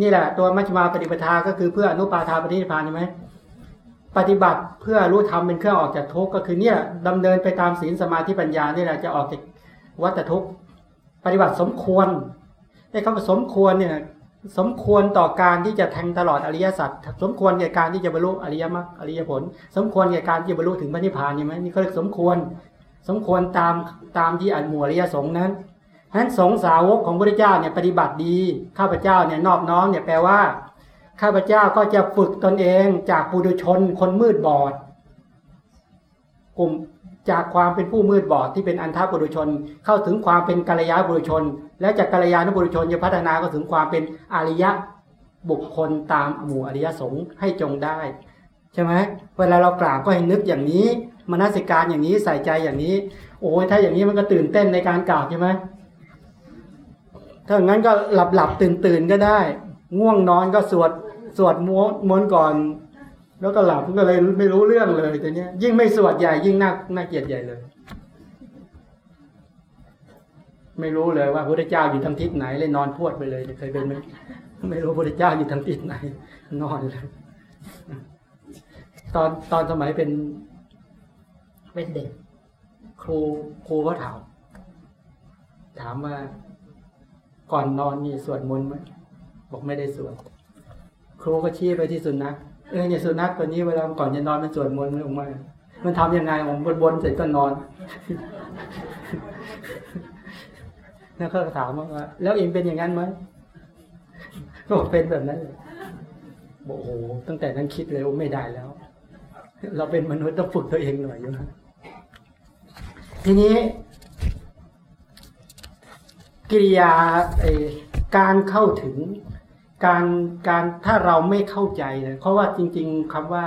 นี่แหละ ตัวมัชฌิมาปฏิปทาก็คือเพื่ออนุปาทาปฏิพานใช่ไหมปฏิบัติเพื่อรู้ธรรมเป็นเครื่องออกจากทุกข์ก็คือเนี่ยดำเนินไปตามศีลสมาธิปัญญานี่แหละจะออกจากวัฏทุกข์ปฏิบัติสมควรไอ้คำว่าสมควรเนี่ย สมควรต่อการที่จะแทงตลอดอริยสัจสมควรแก่การที่จะบรรลุอริยมรรคอริยผล สมควรแก่การที่จะบรรลุถึงพระนิพพานใช่ไหมนี่เขาเรียกสมควร สมควรตามตามที่อันหมู่อริยสงฆ์นั้นฉะนั้นสงสาวกของพระพุทธเจ้าเนี่ยปฏิบัติดีข้าพเจ้าเนี่ยนอบน้อมเนี่ยแปลว่า ข้าพเจ้าก็จะฝึกตนเองจากปุถุชนคนมืดบอด กลุ่ม จากความเป็นผู้มืดบอดที่เป็นอันทปุถุชน เข้าถึงความเป็นกัลยาณปุถุชน และจากกัลยาณปุถุชนจะพัฒนาก็ถึงความเป็นอริยะบุคคลตามหมู่อริยสงฆ์ให้จงได้ใช่ไหมเวลาเรากราบก็ให้นึกอย่างนี้มนสิการอย่างนี้ใส่ใจอย่างนี้ โอ้ยถ้าอย่างนี้มันก็ตื่นเต้นในการกราบใช่ไหมถ้าอย่างนั้นก็หลับหลับตื่นตื่นก็ได้ ง่วงนอนก็สวดสวดมนม้วนก่อน แล้วก็หลับก็เลยไม่รู้เรื่องเลยแต่เนี้ย ยิ่งไม่สวดใหญ่ยิ่งน่าน่าเกลียดใหญ่เลย ไม่รู้เลยว่าพระเจ้าอยู่ทางทิศไหนเลยนอนพวดไปเลยเคยเป็นไหมไม่รู้พระเจ้าอยู่ทางทิศไหน นอนเลยตอนตอนสมัยเป็นเป็นเด็กครูครูเขาถามถามว่าก่อนนอนมีสวดมนต์ไหมบอกไม่ได้สวดครูก็ชี้ไปที่สุนัข เออเนี่ยสุนัขตัวนี้เวลาก่อนจะนอนมันสวดมนต์ไม่ออกมามันทำยังไงผมบนบนเสร็จก็นอน แล้วเขาถามว่าแล้วเองเป็นอย่างนั้นไหมก็เป็นแบบนั้นเลยบอกโอ้โหตั้งแต่นั้นคิดเลยว่าไม่ได้แล้ว เราเป็นมนุษย์ต้องฝึกตัวเองหน่อยอยู่นะทีนี้ กิริยาการเข้าถึง การการถ้าเราไม่เข้าใจเลยเพราะว่าจริง ๆคำว่า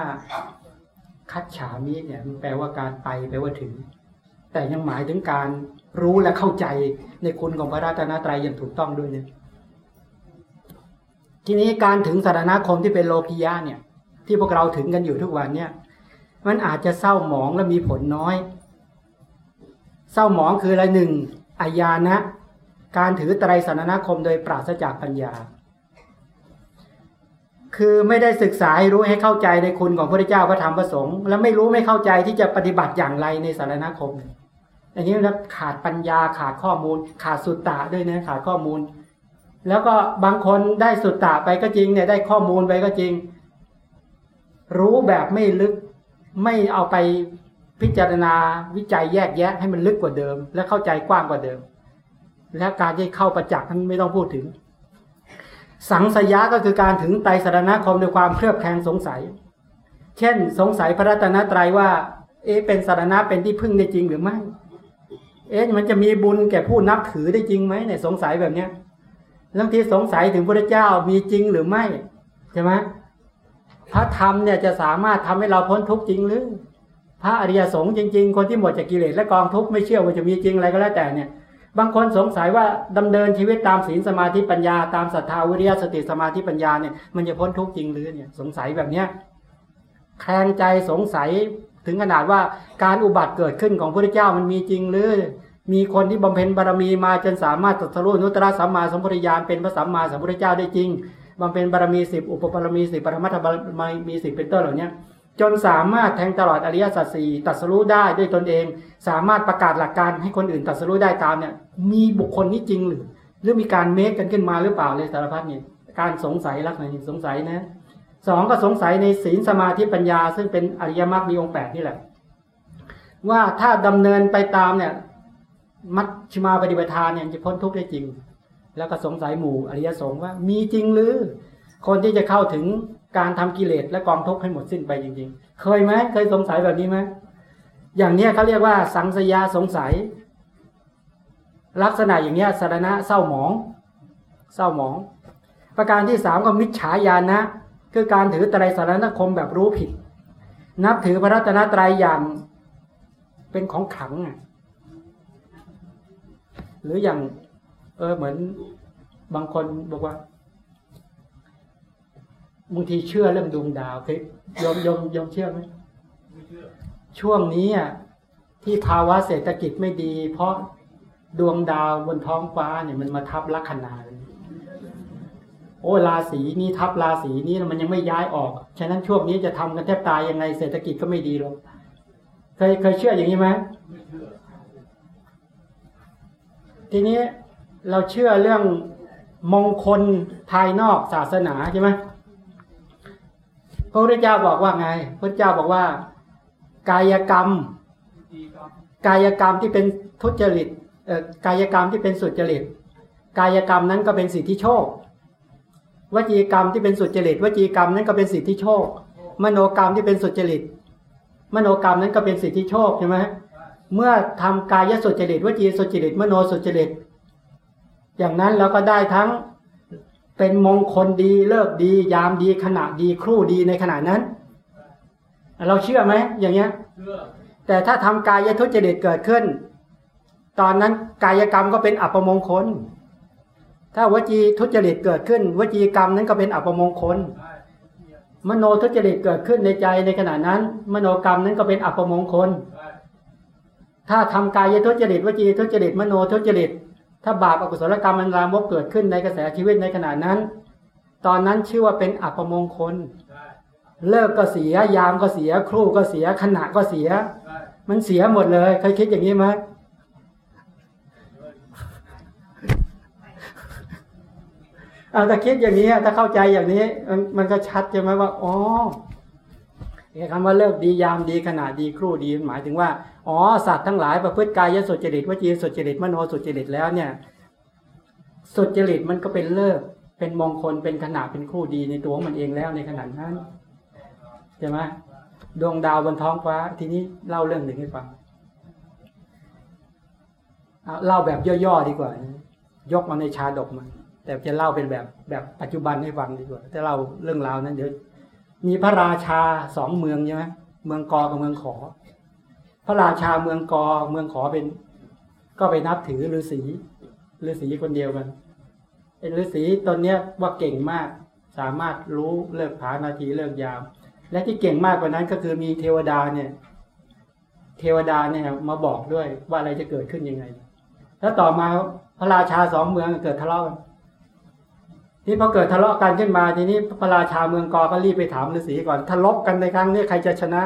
คัดฉามิเนี่ยมันแปลว่าการไปแปลว่าถึง แต่ยังหมายถึงการรู้และเข้าใจในคุณของพระราตนตรัยอย่างถูกต้องด้วยเนี่ยทีนี้การถึงสารณคมที่เป็นโลกิยะเนี่ย ที่พวกเราถึงกันอยู่ทุกวันเนี่ย มันอาจจะเศร้าหมองและมีผลน้อย เศร้าหมองคืออะไรหนึ่งอายานะ การถือไตรสารณคมโดยปราศจากปัญญา คือไม่ได้ศึกษาให้รู้ให้เข้าใจในคุณของพระเจ้าพระธรรมพระสงฆ์แล้วไม่รู้ไม่เข้าใจที่จะปฏิบัติอย่างไรในสารณคม อันนี้นะขาดปัญญาขาดข้อมูล ขาดสุตตะด้วยนะขาดข้อมูล แล้วก็บางคนได้สุตตะไปก็จริงเนี่ยได้ข้อมูลไปก็จริง รู้แบบไม่ลึกไม่เอาไปพิจารณาวิจัยแยกแยะให้มันลึกกว่าเดิม และเข้าใจกว้างกว่าเดิม และการที่เข้าประจักษ์นั้นไม่ต้องพูดถึง สังสยะก็คือการถึงไตรสารณคมด้วยความเครือบแคลงสงสัย เช่น สงสัยพระรัตนตรัยว่า เอ๊ะเป็นสารณะเป็นที่พึ่งได้จริงหรือไม่ เอ๊ะมันจะมีบุญแก่ผู้นับถือได้จริงไหมเนี่ยสงสัยแบบเนี้ยบางทีสงสัยถึงพระเจ้ามีจริงหรือไม่ใช่ไหมพระธรรมเนี่ยจะสามารถทำให้เราพ้นทุกข์จริงหรือ พระอริยสงฆ์จริง ๆ คนที่หมดจากกิเลสและกองทุกข์ไม่เชื่อว่าจะมีจริงอะไรก็แล้วแต่เนี่ย บางคนสงสัยว่าดำเนินชีวิตตามศีลสมาธิปัญญา ตามศรัทธาวิริยสติสมาธิปัญญาเนี่ยมันจะพ้นทุกข์จริงหรือเนี่ยสงสัยแบบเนี้ยแคลงใจสงสัยถึงขนาดว่าการอุบัติเกิดขึ้นของพระพุทธเจ้ามันมีจริงหรือมีคนที่บำเพ็ญบารมีมาจนสามารถตรัสรู้นุตตรสัมมาสัมพุทธญาณเป็นพระสัมมาสัมพุทธเจ้าได้จริงบำเพ็ญบารมีสิบอุปบารมีสิบปรมัตถบารมีสิบเป็นต้นเหล่านี้ จนสามารถแทงตลอดอริยสัจสี่ตรัสรู้ได้ด้วยตนเอง สามารถประกาศหลักการให้คนอื่นตรัสรู้ได้ตามเนี่ย มีบุคคลนี้จริงหรือ หรือมีการเมคกันขึ้นมาหรือเปล่าเลยสารพัดเนี่ยการสงสัยลักษณะนี้สงสัยนะสองก็สงสัยในศีลสมาธิปัญญา ซึ่งเป็นอริยมรรคมีองค์แปดนี่แหละ ว่าถ้าดำเนินไปตามเนี่ย มัชฌิมาปฏิปทานเนี่ยจะพ้นทุกข์ได้จริง แล้วก็สงสัยหมู่อริยสงฆ์ว่ามีจริงหรือ คนที่จะเข้าถึง การทำกิเลสและกองทุกข์ให้หมดสิ้นไปจริง ๆ เคยไหมเคยสงสัยแบบนี้ไหมอย่างเนี้ยเขาเรียกว่าสังสยาสงสัย ลักษณะอย่างเนี้ยสารณะเศร้าหมอง เศร้าหมอง ประการที่สามก็มิจฉาญาณนะคือการถือไตรสารณคมแบบรู้ผิด นับถือพระรัตนตรัยอย่างเป็นของขังหรืออย่างเออเหมือนบางคนบอกว่า บางทีเชื่อเรื่องดวงดาวเคยยอมยอมยอมเชื่อไหมไม่เชื่อช่วงนี้อะที่ภาวะเศรษฐกิจไม่ดี เพราะดวงดาวบนท้องฟ้าเนี่ยมันมาทับลัคนาโอ้ราศีนี้ทับราศีนี้มันยังไม่ย้ายออก ฉะนั้นช่วงนี้จะทำกันแทบตายยังไงเศรษฐกิจก็ไม่ดีหรอกเคยเคยเชื่ออย่างนี้ไหมไม่เชื่อทีนี้เราเชื่อเรื่องมงคลภายนอกศาสนาใช่ไหม ระพุทธเจ้าบอกว่าไงพระพุทธเจ้าบอกว่า กายกรรม กายกรรมที่เป็นทุจริตกายกรรมที่เป็นสุจริต กายกรรมนั้นก็เป็นสิทธิโชควจีกรรมที่เป็นสุจริตวจีกรรมนั้นก็เป็นสิทธิโชค มโนกรรมที่เป็นสุจริต มโนกรรมนั้นก็เป็นสิทธิโชคใช่ไหมเมื่อทำกายสุจริตวจีสุจริต มโนสุจริต อย่างนั้นเราก็ได้ทั้ง เป็นมงคลดีเลิกดี ยามดีขณะดีครู่ดีในขณะนั้น เราเชื่อไหมอย่างเงี้ยเชื่อแต่ถ้าทำกายทุจริตเกิดขึ้น ตอนนั้นกายกรรมก็เป็นอัปมงคล ถ้าวจีทุจริตเกิดขึ้น วจีกรรมนั้นก็เป็นอัปมงคลได้เนี่ยมโนทุจริตเกิดขึ้นในใจในขณะนั้น มโนกรรมนั้นก็เป็นอัปมงคลได้ถ้าทำกายทุจริตวจีทุจริตมโนทุจริต ถ้าบาปอกุศลกรรมมันลามกเกิดขึ้นในกระแสชีวิตในขณะนั้น ตอนนั้นชื่อว่าเป็นอัปมงคล เลิกก็เสียยามก็เสีย ครู่ก็เสียขณะก็เสีย มันเสียหมดเลยเคยคิดอย่างนี้ไหมเอาแต่คิดอย่างนี้ถ้าเข้าใจอย่างนี้มันมันก็ชัดใช่ไหมว่าอ๋อ คำว่าเลิกดียามดีขณะดีครู่ดีหมายถึงว่าอ๋อสัตว์ทั้งหลายประพฤติกายสุจริตวจีสุจริตมโนสุจริตแล้วเนี่ยสุจริตมันก็เป็นเลิกเป็นมงคลเป็นขณะเป็นคู่ดีในตัวมันเองแล้วในขณะนั้นใช่ไหมดวงดาวบนท้องฟ้า ทีนี้เล่าเรื่องหนึ่งให้ฟังเล่าแบบย่อๆดีกว่า ยกมาในชาดกมาแต่จะเล่าเป็นแบบแบบปัจจุบันให้ฟังดีกว่าแต่เล่าเรื่องราวนั้นเดี๋ยว มีพระราชาสองเมืองใช่ไหมเมืองกอกับเมืองขอ พระราชาเมืองกอเมืองขอเป็น ก็ไปนับถือฤาษีฤาษีคนเดียวกันเป็นฤาษีตนเนี้ยว่าเก่งมาก สามารถรู้เลิกผานาทีเลิกยาม และที่เก่งมากกว่านั้นก็คือมีเทวดาเนี่ย เทวดาเนี่ยมาบอกด้วยว่าอะไรจะเกิดขึ้นยังไง แล้วต่อมาพระราชาสองเมืองเกิดทะเลาะกัน ที่พอเกิดทะเลาะกันขึ้นมาทีนี้พระราชาเมืองกอก็รีบไปถามฤาษีก่อนทะเลาะกันในครั้งนี้ใครจะชนะ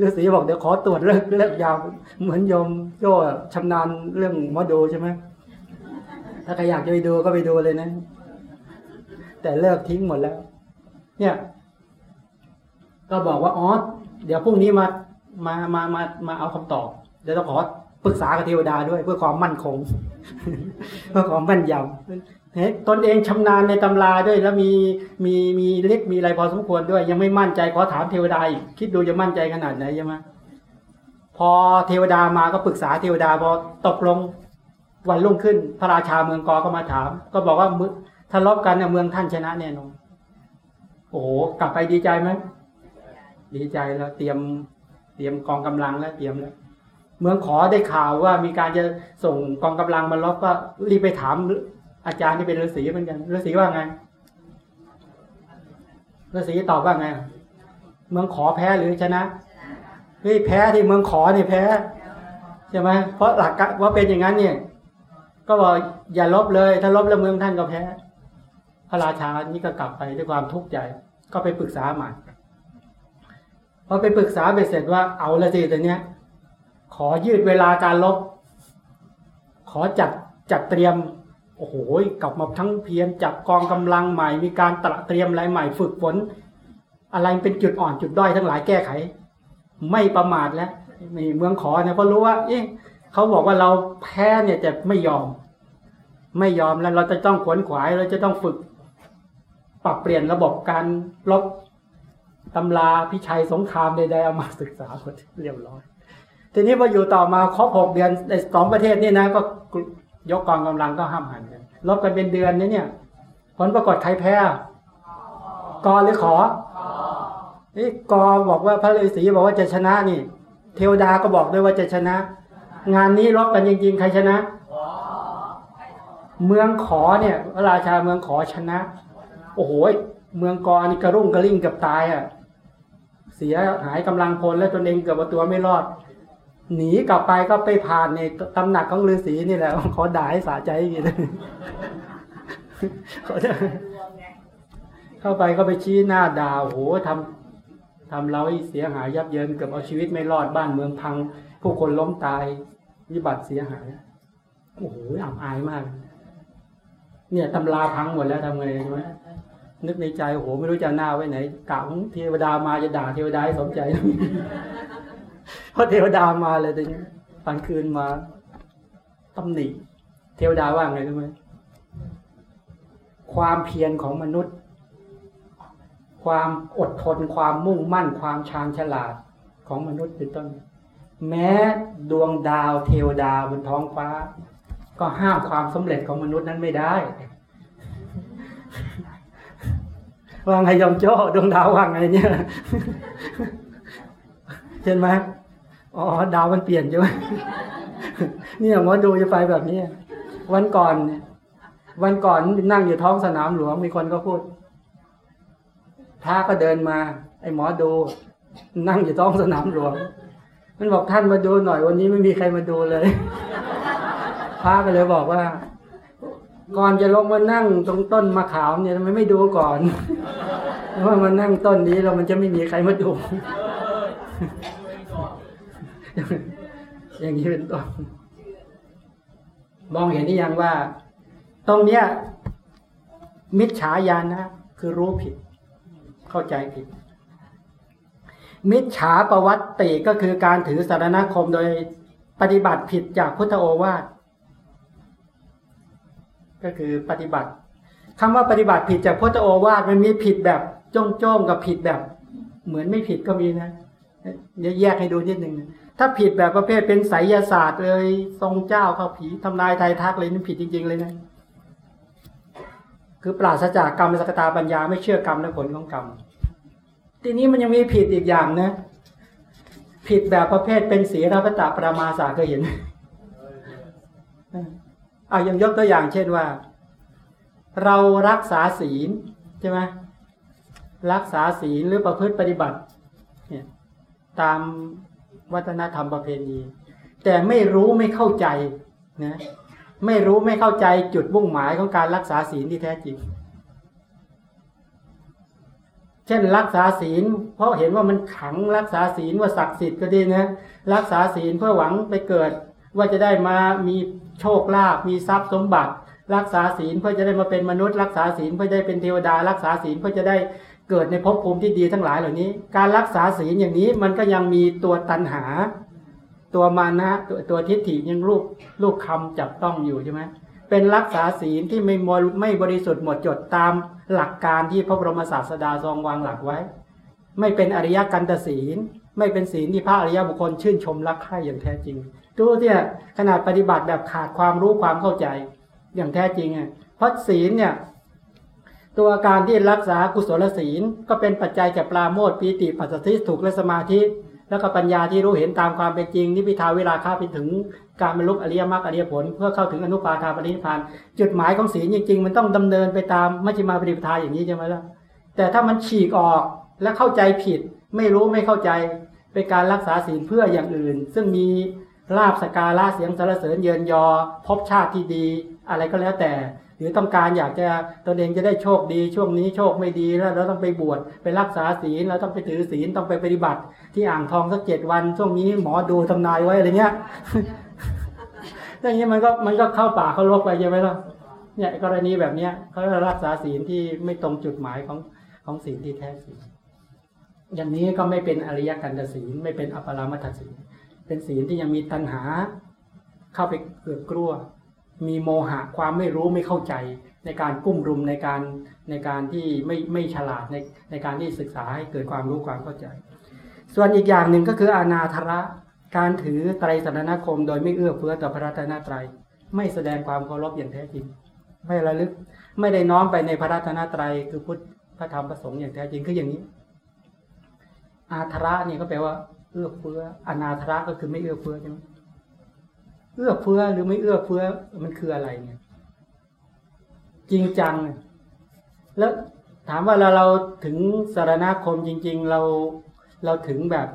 ฤาษีบอกเดี๋ยวขอตรวจเลิกเลิกยาวเหมือนยมโยชำนาญเรื่องมอดูใช่ไหมถ้าใครอยากจะไปดูก็ไปดูเลยนะ แต่เลิกทิ้งหมดแล้ว เนี่ย ก็บอกว่าอ๋อเดี๋ยวพรุ่งนี้มามามามามาเอาคำตอบเดี๋ยวต้องขอปรึกษากับเทวดาด้วยเพื่อความมั่นคง เพื่อความแม่นยำ ตนเองชำนาญในตำราด้วยแล้วมีมีมีเล็กมีอะไรพอสมควรด้วย ยังไม่มั่นใจขอถามเทวดาอีกคิดดูจะมั่นใจขนาดไหนใช่ไหมพอเทวดามาก็ปรึกษาเทวดาพอตกลงวันรุ่งขึ้น พระราชาเมืองกอก็มาถาม ก็บอกว่ามึทะเลาะกันเนี่ยเมืองท่านชนะแน่นอนโอ้โหกลับไปดีใจไหมดีใจแล้วเตรียมเตรียมกองกำลังแล้วเตรียมแล้วเมืองขอได้ข่าวว่ามีการจะส่งกองกำลังมาลบก็รีบไปถาม อาจารย์ที่เป็นฤาษีเหมือนกันฤาษีว่าไงฤาษีตอบว่าไง เมืองขอแพ้หรือชนะชฮ้ยแพ้ที่เมืองขอเนี่ยแพ้ใช่ไหมเพราะหลักกว่าเป็นอย่างนั้นเนี่ย ก็บอกอย่าลบเลย ถ้าลบแล้วเมืองท่านก็แพ้ พระราชานี่ก็กลับไปด้วยความทุกข์ใจก็ไปปรึกษาใหม่พอไปปรึกษาไปเสร็จว่าเอาละสิแต่เนี้ย ขอยืดเวลาการลบ ขอจัดจัดเตรียม โอ้โหกลับมาทั้งเพียรจับกองกำลังใหม่ มีการตระเตรียมอะไรใหม่ฝึกฝน อะไรเป็นจุดอ่อนจุดด้อยทั้งหลายแก้ไข ไม่ประมาทแล้วนี่เมืองขอเนี่ยเพราะรู้ว่า เอ๊ะเขาบอกว่าเราแพ้เนี่ยจะไม่ยอม ไม่ยอมแล้วเราจะต้องขวนขวายเราจะต้องฝึก ปรับเปลี่ยนระบบการลบตำราพิชัยสงครามใดๆเอามาศึกษาหมดเรียบร้อย ทีนี้พออยู่ต่อมาครบหกเดือนในสองประเทศนี่นะก็ ยกกองกำลังก็ห้ามหันกันลบกันเป็นเดือนนี่เนี่ย ผลปรากฏใครแพ้กอหรือขอนี่กอบอกว่าพระฤาษีบอกว่าจะชนะนี่ เทวดาก็บอกด้วยว่าจะชนะ งานนี้ลบกันจริง ๆ ใครชนะ เมืองขอเนี่ยพระราชาเมืองขอชนะ โอ้โหเมืองกอนี่กระรุ่งกระลิ่งเกับตายอะ เสียหายกำลังพลและตนเองเกือบตัวไม่รอด หนีกลับไปก็ไปผ่านในตำหนักของฤาษีนี่แหละขอด่าให้สาใจอีกเลยเขาจะเข้าไปก็ไปชี้หน้าด่าโหทำทำเราเสียหายยับเยินเกือบเอาชีวิตไม่รอดบ้านเมืองพัง ผู้คนล้มตายวิบัติเสียหายโอ้โหอับอายมาก เนี่ยตำราพังหมดแล้วทำไงใช่ไหมนึกในใจโอ้โหไม่รู้จะหน้าไว้ไหนกะของเทวดามาจะด่าเทวดาให้สมใจ พราะเทวดามาเลยตอนนี้ตอนคืนมาตำหนิ เทวดาว่าไงรู้ไหมความเพียรของมนุษย์ ความอดทนความมุ่งมั่น ความชาญฉลาดของมนุษย์เป็นต้น แม้ดวงดาวเทวดาบนท้องฟ้า ก็ห้ามความสำเร็จของมนุษย์นั้นไม่ได้ ว่าไงยอมโจ้ดวงดาวว่าไงเนี่ย เห็นไหม อ๋อดาวมันเปลี่ยนใช่ไหมเนี่ยหมอดูจะไปแบบนี้วันก่อนเนี่ยวันก่อนนั่งอยู่ท้องสนามหลวงมีคนก็พูดพระก็เดินมา ไอ้หมอดู นั่งอยู่ท้องสนามหลวง มันบอกท่านมาดูหน่อย วันนี้ไม่มีใครมาดูเลยพระก็เลยบอกว่า ก่อนจะลงมานั่งตรงต้นมะขามเนี่ยทำไมไม่ดูก่อนว่ามันนั่งต้นนี้เรามันจะไม่มีใครมาดู อย่างนี้เป็นต้นมองเห็นนี่ยังว่า ตรงเนี้ย มิจฉาญาณนะคือรู้ผิด เข้าใจผิด มิจฉาประวัติก็คือการถือสารณคมโดยปฏิบัติผิดจากพุทธโอวาทก็คือปฏิบัติคำว่าปฏิบัติผิดจากพุทธโอวาทมันมีผิดแบบจ้องๆกับผิดแบบ เหมือนไม่ผิดก็มีนะเดี๋ยวแยกให้ดูนิดหนึ่ง ถ้าผิดแบบประเภทเป็นไสยศาสตร์เลย ทรงเจ้าเข้าผีทำนายไทายทักเลยนี่ผิดจริง ๆ เลยนะ คือปราศจากกรรมสกตาปัญญาไม่เชื่อกรรมและผลของกรรม ทีนี้มันยังมีผิดอีกอย่างนะ ผิดแบบประเภทเป็นศีลพตะประมาสาเคยเห็นเอาอย่างยกตัวอย่างเช่นว่า เรารักษาศีลใช่ไหมรักษาศีลหรือประพฤติปฏิบัติ เนี่ย ตาม วัฒนธรรมประเพณี แต่ไม่รู้ไม่เข้าใจนะไม่รู้ไม่เข้าใจจุดมุ่งหมายของการรักษาศีลที่แท้จริง เช่นรักษาศีล เพราะเห็นว่ามันขังรักษาศีลว่าศักดิ์สิทธิ์ก็ดีนะรักษาศีลเพื่อหวังไปเกิด ว่าจะได้มามีโชคลาภมีทรัพย์สมบัติ รักษาศีลเพื่อจะได้มาเป็นมนุษย์ รักษาศีลเพื่อได้เป็นเทวดา รักษาศีลเพื่อจะได้ เกิดในภพภูมิที่ดีทั้งหลายเหล่านี้ การรักษาศีลอย่างนี้มันก็ยังมีตัวตันหา ตัวมานะตัวตัวทิฏฐิยังรูปรูปคำจับต้องอยู่ใช่ไหมเป็นรักษาศีลที่ไม่มไม่บริสุทธิ์หมดจดตามหลักการที่พระบรมศาสดาทรงวางหลักไว้ ไม่เป็นอริยกันตศีล ไม่เป็นศีลที่พระอริยบุคคลชื่นชมรักใคร่อย่างแท้จริงดูเนี่ยขนาดปฏิบัติแบบขาดความรู้ความเข้าใจอย่างแท้จริงอะเพราะศีลเนี่ย ตัวการที่รักษากุศลศีล ก็เป็นปัจจัยแก่ปราโมทปีติปัสสติถูกและสมาธิ แล้วก็ปัญญาที่รู้เห็นตามความเป็นจริงนิพิทาเวลาข้าไปถึงการบรรลุอริยมรรคอริยผล เพื่อเข้าถึงอนุปาทาปรินิพาน จุดหมายของศีลจริงๆ มันต้องดำเนินไปตามมัชฌิมาปฏิปทาอย่างนี้ใช่ไหมล่ะแต่ถ้ามันฉีกออกและเข้าใจผิด ไม่รู้ไม่เข้าใจเป็นการรักษาศีลเพื่ออย่างอื่น ซึ่งมีลาบสกการะเสียงสรรเสริญเยินยอ พบชาติที่ดี อะไรก็แล้วแต่ หรือต้องการอยากจะตนเองจะได้โชคดีช่วงนี้โชคไม่ดีแล้วเราต้องไปบวชไปรักษาศีลเราต้องไปถือศีลต้องไปปฏิบัติ ที่อ่างทองสักเจ็ดวัน ช่วงนี้หมอดูทำนายไว้อะไรเงี้ยอย่างนี้มันก็มันก็เข้าป่าเข้าลกไปใช่ไหมล่ะเนี่ยกรณีแบบเนี้ยเขารักษาศีลที่ไม่ตรงจุดหมายของของศีลที่แท้จริงอย่างนี้ก็ไม่เป็นอริยกันตศีลไม่เป็นอัปปรามัตถศีลเป็นศีลที่ยังมีตัณหา เข้าไปเกือกกลัว มีโมหะความไม่รู้ไม่เข้าใจ ในการกุ้มรุมในการในการที่ไม่ไม่ฉลาดในในการที่ศึกษาให้เกิดความรู้ความเข้าใจ ส่วนอีกอย่างหนึ่งก็คืออนาธระการถือไตรสรณคม โดยไม่เอื้อเฟื้อต่อพระรัตนตรัย ไม่แสดงความเคารพอย่างแท้จริง ไม่ระลึกไม่ได้น้อมไปในพระรัตนตรัยคือพุทธพระธรรมพระสงฆ์อย่างแท้จริงคืออย่างนี้ อาธระเนี่ยก็แปลว่าเอื้อเฟื้ออนาธระก็คือไม่เอื้อเฟื้อใช่ไหม เอื้อเฟื้อหรือไม่เอื้อเฟื้อมันคืออะไรเนี่ยจริงจัง แล้วถามว่าเราเราถึงสารณคมจริง ๆ เราเราถึงแบบ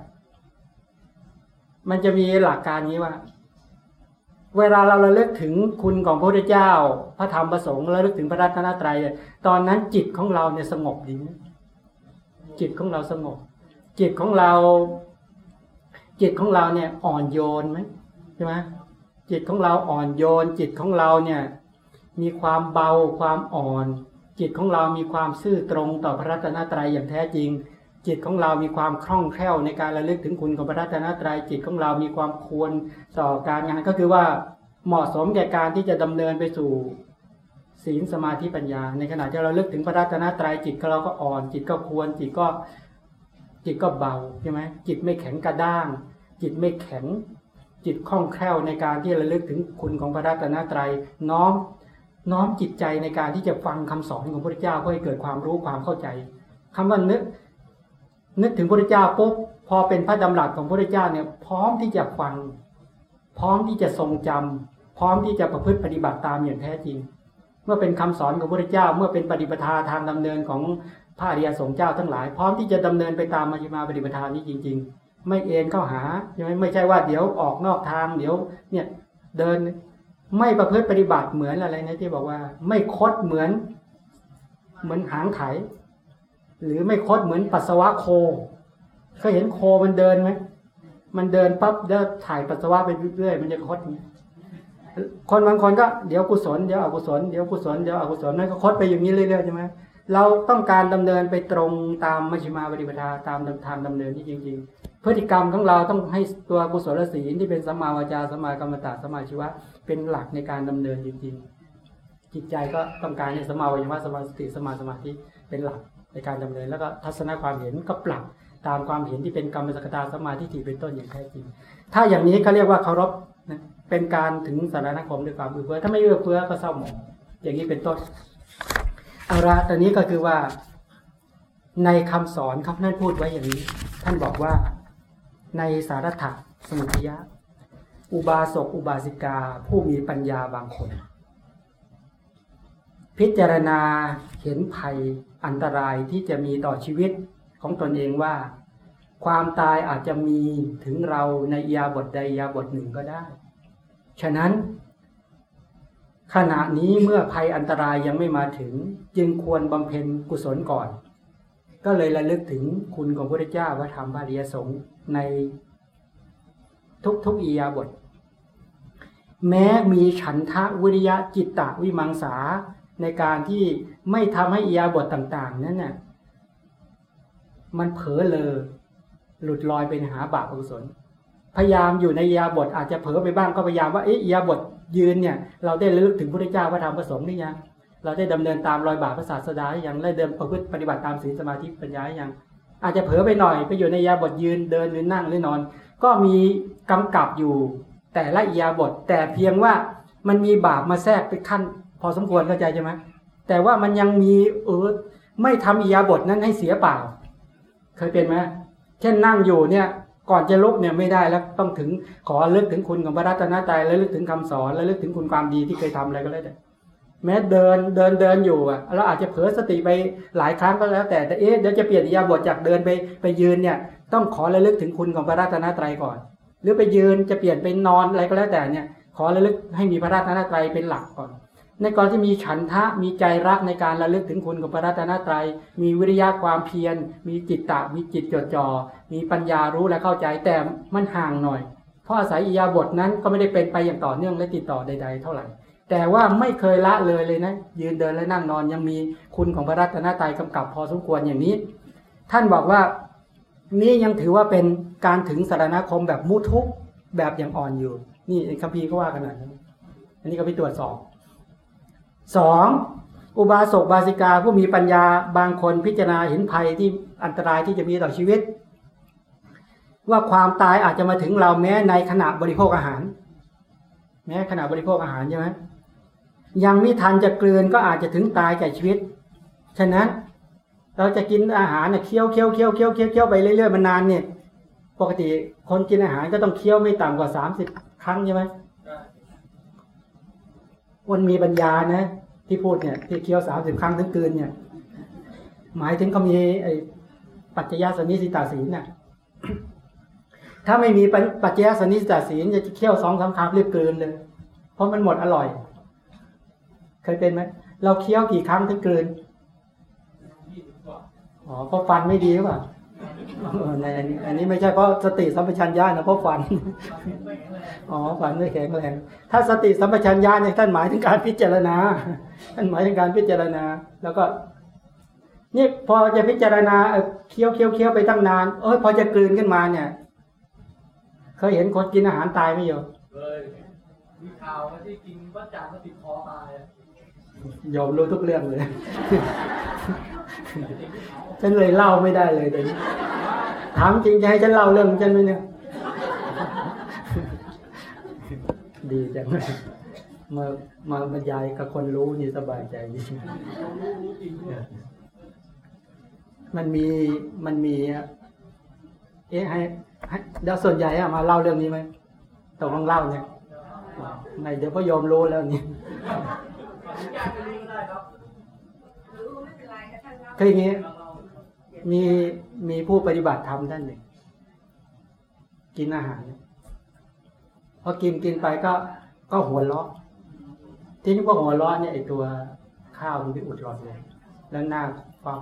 มันจะมีหลักการนี้ว่า เวลาเราเระลึกถึงคุณของพระพุทธเจ้า พระธรรมประสงค์ระลึกถึงพระรัตนตรัยตอนนั้นจิตของเราเนี่ยสงบดีไหมจิตของเราสงบ จิตของเรา จิตของเราเนี่ย อ่อนโยนไหมใช่ไหม จิตของเราอ่อนโยน จิตของเราเนี่ยมีความเบาความอ่อน จิตของเรามีความซื่อตรงต่อพระรัตนตรัยอย่างแท้จริง จิตของเรามีความคล่องแคล่วในการระลึกถึงคุณของพระรัตนตรัยจิตของเรามีความควรต่อการงานก็คือว่าเหมาะสมแก่การที่จะดำเนินไปสู่ศีลสมาธิปัญญา ในขณะที่เราลึกถึงพระรัตนตรัยจิตของเราก็อ่อน จิตก็ควร จิตก็จิตก็เบาใช่ไหมจิตไม่แข็งกระด้าง จิตไม่แข็ง จิตคล่องแคล่วในการที่ระลึกถึงคุณของพระรัตนตรัยน้อมน้อมจิตใจในการที่จะฟังคำสอนของพระเจ้าเพื่อให้เกิดความรู้ความเข้าใจคำว่านึก นึกถึงพระเจ้าปุ๊บพอเป็นพระดำรัสของพระเจ้าเนี่ยพร้อมที่จะฟัง พร้อมที่จะทรงจำพร้อมที่จะประพฤติปฏิบัติตามอย่างแท้จริง เมื่อเป็นคำสอนของพระเจ้าเมื่อเป็นปฏิปทาทางดำเนินของพระอริยสงฆ์เจ้าทั้งหลาย พร้อมที่จะดำเนินไปตามมัชฌิมาปฏิปทานี้จริง ๆ ไม่เอ็นเข้าหาใช่ไหมไม่ใช่ว่าเดี๋ยวออกนอกทาง เดี๋ยว เนี่ย เดินไม่ประพฤติปฏิบัติเหมือนอะไรนะที่บอกว่า ไม่คดเหมือน เหมือนหางไถ หรือไม่คดเหมือนปัสสาวะโคเคยเห็นโคมันเดินไหมมันเดินปั๊บเดี๋ยวถ่ายปัสสาวะไปเรื่อยๆมันจะคดอย่างนี้คนบางคนก็เดี๋ยวกุศลเดี๋ยวอกุศลเดี๋ยวกุศลเดี๋ยวอกุศลนั่นก็คดไปอย่างนี้เรื่อยๆใช่ไหม เราต้องการดำเนินไปตรงตามมัชฌิมาปฏิปทาตามทางดำเนินที่จริง ๆ พฤติกรรมของเราต้องให้ตัวกุศลศีลที่เป็นสัมมาวาจาสัมมากรรมตะสัมมาชีวะเป็นหลักในการดำเนินจริง ๆ จิตใจก็ต้องการให้สัมมาวายามะสมาสติสมาสมาธิเป็นหลักในการดำเนิน แล้วก็ทัศนความเห็นก็ปรับตามความเห็นที่เป็นกรรมสกตาสมาธิที่เป็นต้นอย่างแท้จริง ถ้าอย่างนี้เขาเรียกว่าเคารพเป็นการถึงสารณคมด้วยความเอื้อเฟื้อถ้าไม่เอื้อเฟื้อก็เศร้าหมองอย่างนี้เป็นต้น เอาละตอนนี้ก็คือว่า ในคำสอนครับท่านพูดไว้อย่างนี้ ท่านบอกว่าในสารถะสมุทยะ อุบาสกอุบาสิกาผู้มีปัญญาบางคน พิจารณาเห็นภัยอันตรายที่จะมีต่อชีวิตของตนเองว่า ความตายอาจจะมีถึงเราในยาบทใดยาบทหนึ่งก็ได้ ฉะนั้น ขณะนี้เมื่อภัยอันตรายยังไม่มาถึง จึงควรบำเพ็ญกุศลก่อน ก็เลยระลึกถึงคุณของพระเจ้าพระธรรมพระริยสงฆ์ในทุกทุกอียาบท แม้มีฉันทะวิริยะจิตตะวิมังสาในการที่ไม่ทำให้อียาบทต่าง ๆ นั้นน่ะมันเผลอเลอหลุดลอยไปหาบาปอกุศลพยายามอยู่ในยาบทอาจจะเผลอไปบ้างก็พยายามว่าเอ๊ะยาบท ยืนเนี่ยเราได้ระลึกถึงพระเจ้าพระธรรมพระสงฆ์หรือยัง เราได้ดำเนินตามรอยบาปพระศาสดาหรือยังได้เดินประพฤติปฏิบัติตามศีลสมาธิปัญญาหรือยัง อาจจะเผลอไปหน่อยไปอยู่ในยาบทยืนเดินหรือนั่งหรือนอน ก็มีกำกับอยู่แต่ละยาบทแต่เพียงว่ามันมีบาปมาแทรกไปขั้น พอสมควรเข้าใจใช่ไหมแต่ว่ามันยังมีเออไม่ทำอียาบทนั้นให้เสียเปล่า เคยเป็นไหมเช่นนั่งอยู่เนี่ย ก่อนจะลุกเนี่ยไม่ได้แล้วต้องถึงขอเลิกถึงคุณของพระรัตนตรัยแล้วลึกถึงคำสอนแล้วลึกถึงคุณความดีที่เคยทำอะไรก็แล้วแต่แม้เดินเดินเดินอยู่อะเราอาจจะเผลอสติไปหลายครั้งก็แล้ว แต่แต่เอ๊ะเดี๋ยวจะเปลี่ยนอิยาบทจากเดินไปไปยืนเนี่ย ต้องขอระลึกถึงคุณของพระรัตนตรัยก่อน หรือไปยืนจะเปลี่ยนเป็นนอนอะไรก็แล้วแต่เนี่ย ขอระลึกให้มีพระรัตนตรัยเป็นหลักก่อน ในกรที่มีฉันทะมีใจรักในการระลึกถึงคุณของพระรัตนตรัย มีวิริยะความเพียร มีจิตตะ มีจิตจดจ่อมีปัญญารู้และเข้าใจแต่มันห่างหน่อย เพราะอาศัยอิยาบทนั้นก็ไม่ได้เป็นไปอย่างต่อเนื่องและติดต่อใด ๆ เท่าไหร่ แต่ว่าไม่เคยละเลยเลยนะ ยืนเดินและนั่งนอนยังมีคุณของพระรัตนตรัยกำกับพอสมควรอย่างนี้ ท่านบอกว่านี่ยังถือว่าเป็นการถึงสารณคมแบบมุทุกแบบอย่างอ่อนอยู่ นี่คัมภีร์ก็ว่าขนาดนั้นอันนี้ก็ไปตรวจสอบ สองอุบาสกบาสิกาผู้มีปัญญาบางคนพิจารณาเห็นภัยที่อันตรายที่จะมีต่อชีวิต ว่าความตายอาจจะมาถึงเราแม้ในขณะบริโภคอาหาร แม้ขณะบริโภคอาหารใช่ไหมยังไม่ทันจะกลืนก็อาจจะถึงตายแก่ชีวิต ฉะนั้นเราจะกินอาหารเนี่ยเคี้ยวเคี้ยวเคี้ยวเคี้ยวเคี้ยวเคี้ยวไปเรื่อยๆมันนานเนี่ย ปกติคนกินอาหารก็ต้องเคี้ยวไม่ต่ำกว่าสามสิบครั้งใช่ไหมวันมีปัญญานะ ที่พูดเนี่ยที่เคี้ยวสามสิบครั้งถึงกลืนเนี่ย หมายถึงเขามีไอ้ปัจจยสนิสิตาศีลน่ะถ้าไม่มีปัจจยสนิสิตาศีลจะเคี้ยวสองสามครั้งรีบกลืนเลย เพราะมันหมดอร่อย เคยเป็นไหมเราเคี้ยวกี่ครั้งถึงกลืนอ๋อเพราะฟันไม่ดีหรือเปล่า อันนี้ไม่ใช่เพราะสติสัมปชัญญะนะเพราะฟัน อ๋อฟันไม่แข็งแรง ถ้าสติสัมปชัญญะเนี่ยท่านหมายถึงการพิจารณา ท่านหมายถึงการพิจารณา แล้วก็นี่พอจะพิจารณาเคี้ยวเคี้ยวเคี้ยวไปตั้งนาน เอ้ยพอจะกลืนขึ้นมาเนี่ย เคยเห็นคนกินอาหารตายไหมโยมเลยมีข่าวว่าที่กินวัดจานก็ติดคอตาย ยอมรู้ทุกเรื่องเลย ฉันเลยเล่าไม่ได้เลยเดี๋ยวนี้ถามจริงจะให้ฉันเล่าเรื่องของฉันไหมเนี่ยดีจังเลยมามาบรรยายกับคนรู้นี่สบายใจดีมันมีมันมีเอ๊ะให้ให้เดี๋ยวส่วนใหญ่อะมาเล่าเรื่องนี้ไหมตกลงเล่าเนี่ยไหนเดี๋ยวพ่อโยมรู้แล้วนี่ ครับรู้ไม่เป็นไรนะท่านเล่าคืออย่างนี้เราเรามีมีผู้ปฏิบัติธรรมท่านหนึ่งกินอาหารพอกินกินไปก็ก็หัวเราะทีนี้พอหัวเราะเนี่ยไอตัวข้าวมันไปอุดหลอดเลยแล้วหน้าความ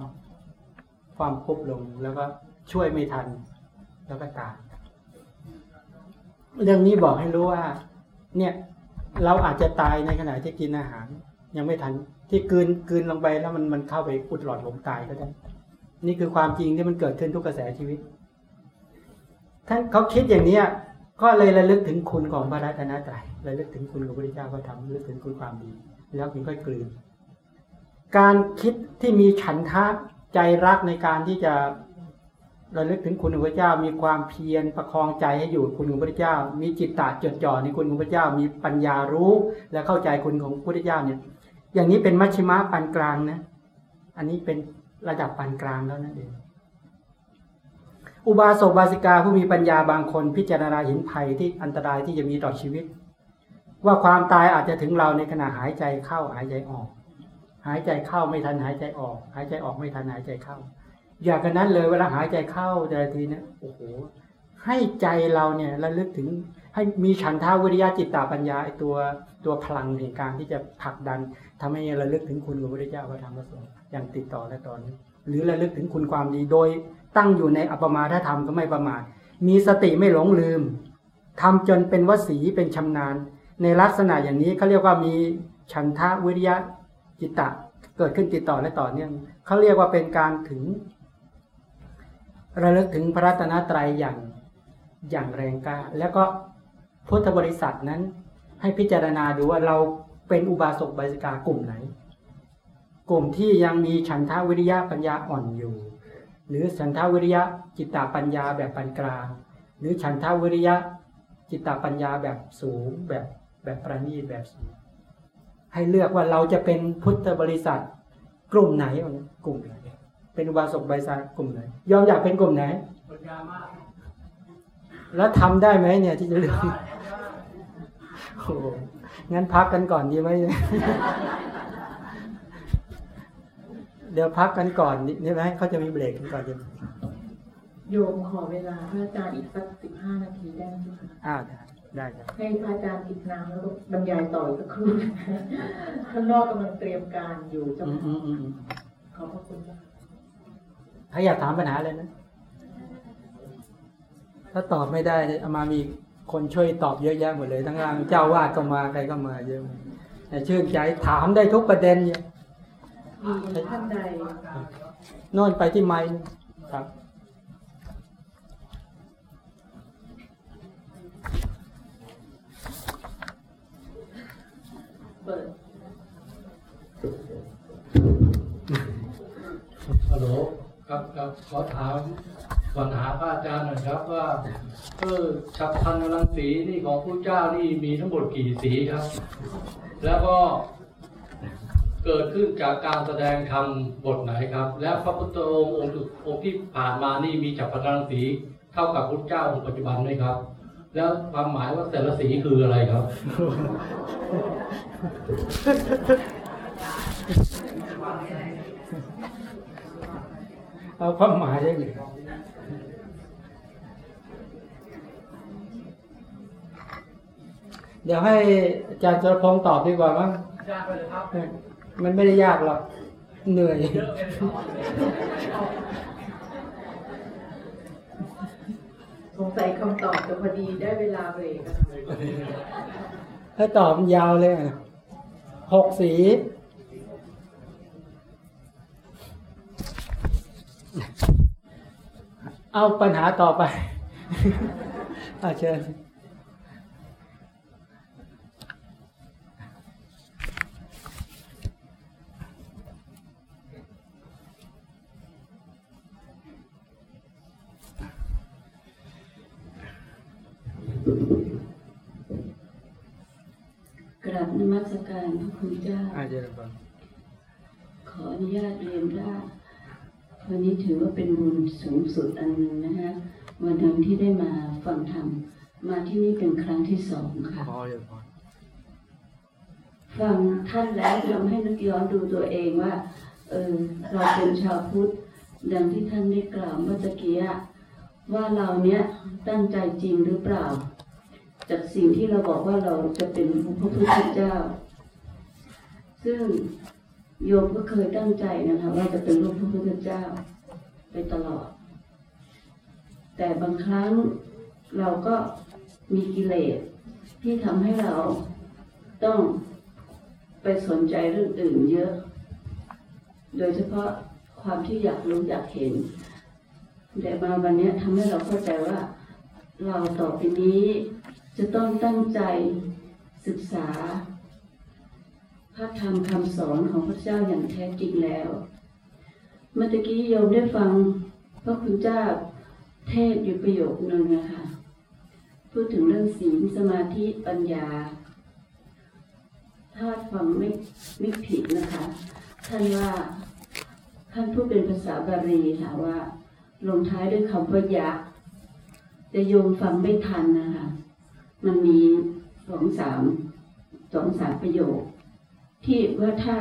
ความปุ๊บลงแล้วก็ช่วยไม่ทัน แล้วก็ตายเรื่องนี้บอกให้รู้ว่า เนี่ย เราอาจจะตายในขณะที่กินอาหาร ยังไม่ทัน ที่กลืนกลืนลงไปแล้วมันมันเข้าไปอุดหลอดลมตายก็ได้ นี่คือความจริงที่มันเกิดขึ้นทุกกระแสชีวิตท่านเขาคิดอย่างเนี้ยก็เลยระลึกถึงคุณของพระรัตนตรัยระลึกถึงคุณของพระพุทธเจ้าก็ทำระลึกถึงคุณความดี แล้วถึงค่อยกลืน การคิดที่มีฉันทะใจรักในการที่จะระลึกถึงคุณของพระเจ้า มีความเพียรประคองใจให้อยู่คุณของพระเจ้า มีจิตตะจดจ่อในคุณของพระเจ้า มีปัญญารู้และเข้าใจคุณของพระพุทธเจ้าเนี่ย อย่างนี้เป็นมัชชิมะปานกลางนะ อันนี้เป็นระดับปานกลางแล้วนั่นเอง อุบาสกบาสิกาผู้มีปัญญาบางคนพิจารณาเห็นภัยที่อันตรายที่จะมีต่อชีวิต ว่าความตายอาจจะถึงเราในขณะหายใจเข้าหายใจออก หายใจเข้าไม่ทันหายใจออก หายใจออกไม่ทันหายใจเข้า อย่างกันนั้นเลยเวลาหายใจเข้าแต่ทีนี่ยโอ้โหให้ใจเราเนี่ยระลึกถึง ให้มีฉันทาวิริยะจิตตาปัญญาไอตัวตัวพลังในการที่จะผลักดันทำให้ระลึกถึงคุณของพระพุทธเจ้าพระธรรมพระสงฆ์อย่างติดต่อและตอนนี้หรือระลึกถึงคุณความดีโดยตั้งอยู่ในอัปมาทธรรมก็ไม่ประมาทมีสติไม่หลงลืมทำจนเป็นวสีเป็นชำนาญ ในลักษณะอย่างนี้เขาเรียกว่ามีฉันทะวิริยะจิตตะเกิดขึ้นติดต่อและต่อเนื่องเขาเรียกว่าเป็นการถึง ระลึกถึงพระรัตนตรัยอย่างอย่างแรงกล้าแล้วก็ พุทธบริษัทนั้นให้พิจารณาดูว่าเราเป็นอุบาสกบาสิกากลุ่มไหน กลุ่มที่ยังมีฉันทาวิริยะปัญญาอ่อนอยู่ หรือฉันทาวิริยะจิตตปัญญาแบบปานกลาง หรือฉันทาวิริยะจิตตปัญญาแบบสูงแบบแบบประณีตแบบสูงให้เลือกว่าเราจะเป็นพุทธบริษัท กลุ่มไหนวะเนี่ยกลุ่มไหนเป็นอุบาสกบาสิกากลุ่มไหนยอมอยากเป็นกลุ่มไหนปัญญามากแล้วทำได้ไหมเนี่ยที่จะเลือกได้ โอ้โหงั้นพักกันก่อนดีไหมเดี๋ยวพักกันก่อนนี่นี่ไหมเขาจะมีเบรกกันก่อนดีไหมโยมขอเวลาพระอาจารย์อีกสักสิบห้านาทีได้ไหมเจ้าคะอ้าวได้ได้ครับให้พระอาจารย์กินน้ำแล้วก็บรรยายต่ออีกสักครู่ข้างนอกกำลังเตรียมการอยู่เจ้าอืมค่ะอืมอืมอืมขอบพระคุณเจ้าค่ะถ้าอยากถามปัญหาอะไรนะถ้าตอบไม่ได้เอามามี คนช่วยตอบเยอะแยะหมดเลย ทั้งรางเจ้าวาดก็มาใครก็มาเยอะแต่ชื่นใจถามได้ทุกประเด็นเนี่ยมีท่านใดโน่นไปที่ไม้ครับเปิดฮัลโหลครับครับขอถาม ปัญหาพระอาจารย์หน่อยครับว่าเออฉับพันรังสีนี่ของพระเจ้านี่มีทั้งหมดกี่สีครับ แล้วก็เกิดขึ้นจากการแสดงธรรมบทไหนครับ แล้วพระพุทธองค์องค์ที่ผ่านมานี่มีฉับพันรังสีเท่ากับพระเจ้าองค์ปัจจุบันไหมครับ แล้วความหมายว่าแต่ละสีคืออะไรครับเอาความหมายได้เลย เดี๋ยวให้อาจารย์จรพงศ์ตอบดีกว่ามั้งยากไปเลยครับ มันไม่ได้ยากหรอก เหนื่อยเยอะเลยครับสงสัยคำตอบจะพอดีได้เวลาเบรกอะค่ะถ้าตอบมันยาวเลยอะหกสีเอาปัญหาต่อไป อาเชิญ ราบนมัสการพระคุณเจ้า อาเชิญก่อนขออนุญาตเรียนว่าวันนี้ถือว่าเป็นบุญสูงสุดอันหนึ่งนะคะวันหนึ่งที่ได้มาฟังธรรมมาที่นี่เป็นครั้งที่สองค่ะพอเลยพอฟังท่านแล้วทำให้นึกย้อนดูตัวเองว่า เออเราเป็นชาวพุทธดังที่ท่านได้กล่าวเมื่อตะกี้อะว่าเราเนี้ยตั้งใจจริงหรือเปล่า จากสิ่งที่เราบอกว่าเราจะเป็นพระพุทธเจ้า ซึ่งโยมก็เคยตั้งใจนะคะว่าจะเป็นลูกพระพุทธเจ้าไปตลอด แต่บางครั้งเราก็มีกิเลสที่ทำให้เราต้องไปสนใจเรื่องอื่นเยอะ โดยเฉพาะความที่อยากรู้อยากเห็น แต่มาวันนี้ทำให้เราเข้าใจว่า เราต่อไปนี้ จะต้องตั้งใจศึกษา พระธรรมคำสอนของพระเจ้าอย่างแท้จริงแล้ว เมื่อกี้โยมได้ฟังพระคุณเจ้าเทศอยู่ประโยคนึงนะคะพูดถึงเรื่องศีลสมาธิปัญญา ถ้าฟังไม่ไม่ผิดนะคะ ท่านว่าท่านพูดเป็นภาษาบาลีค่ะว่า ลงท้ายด้วยคำว่ายะแต่โยมฟังไม่ทันนะคะ มันมีสองสามสองสามประโยค ที่ว่าถ้า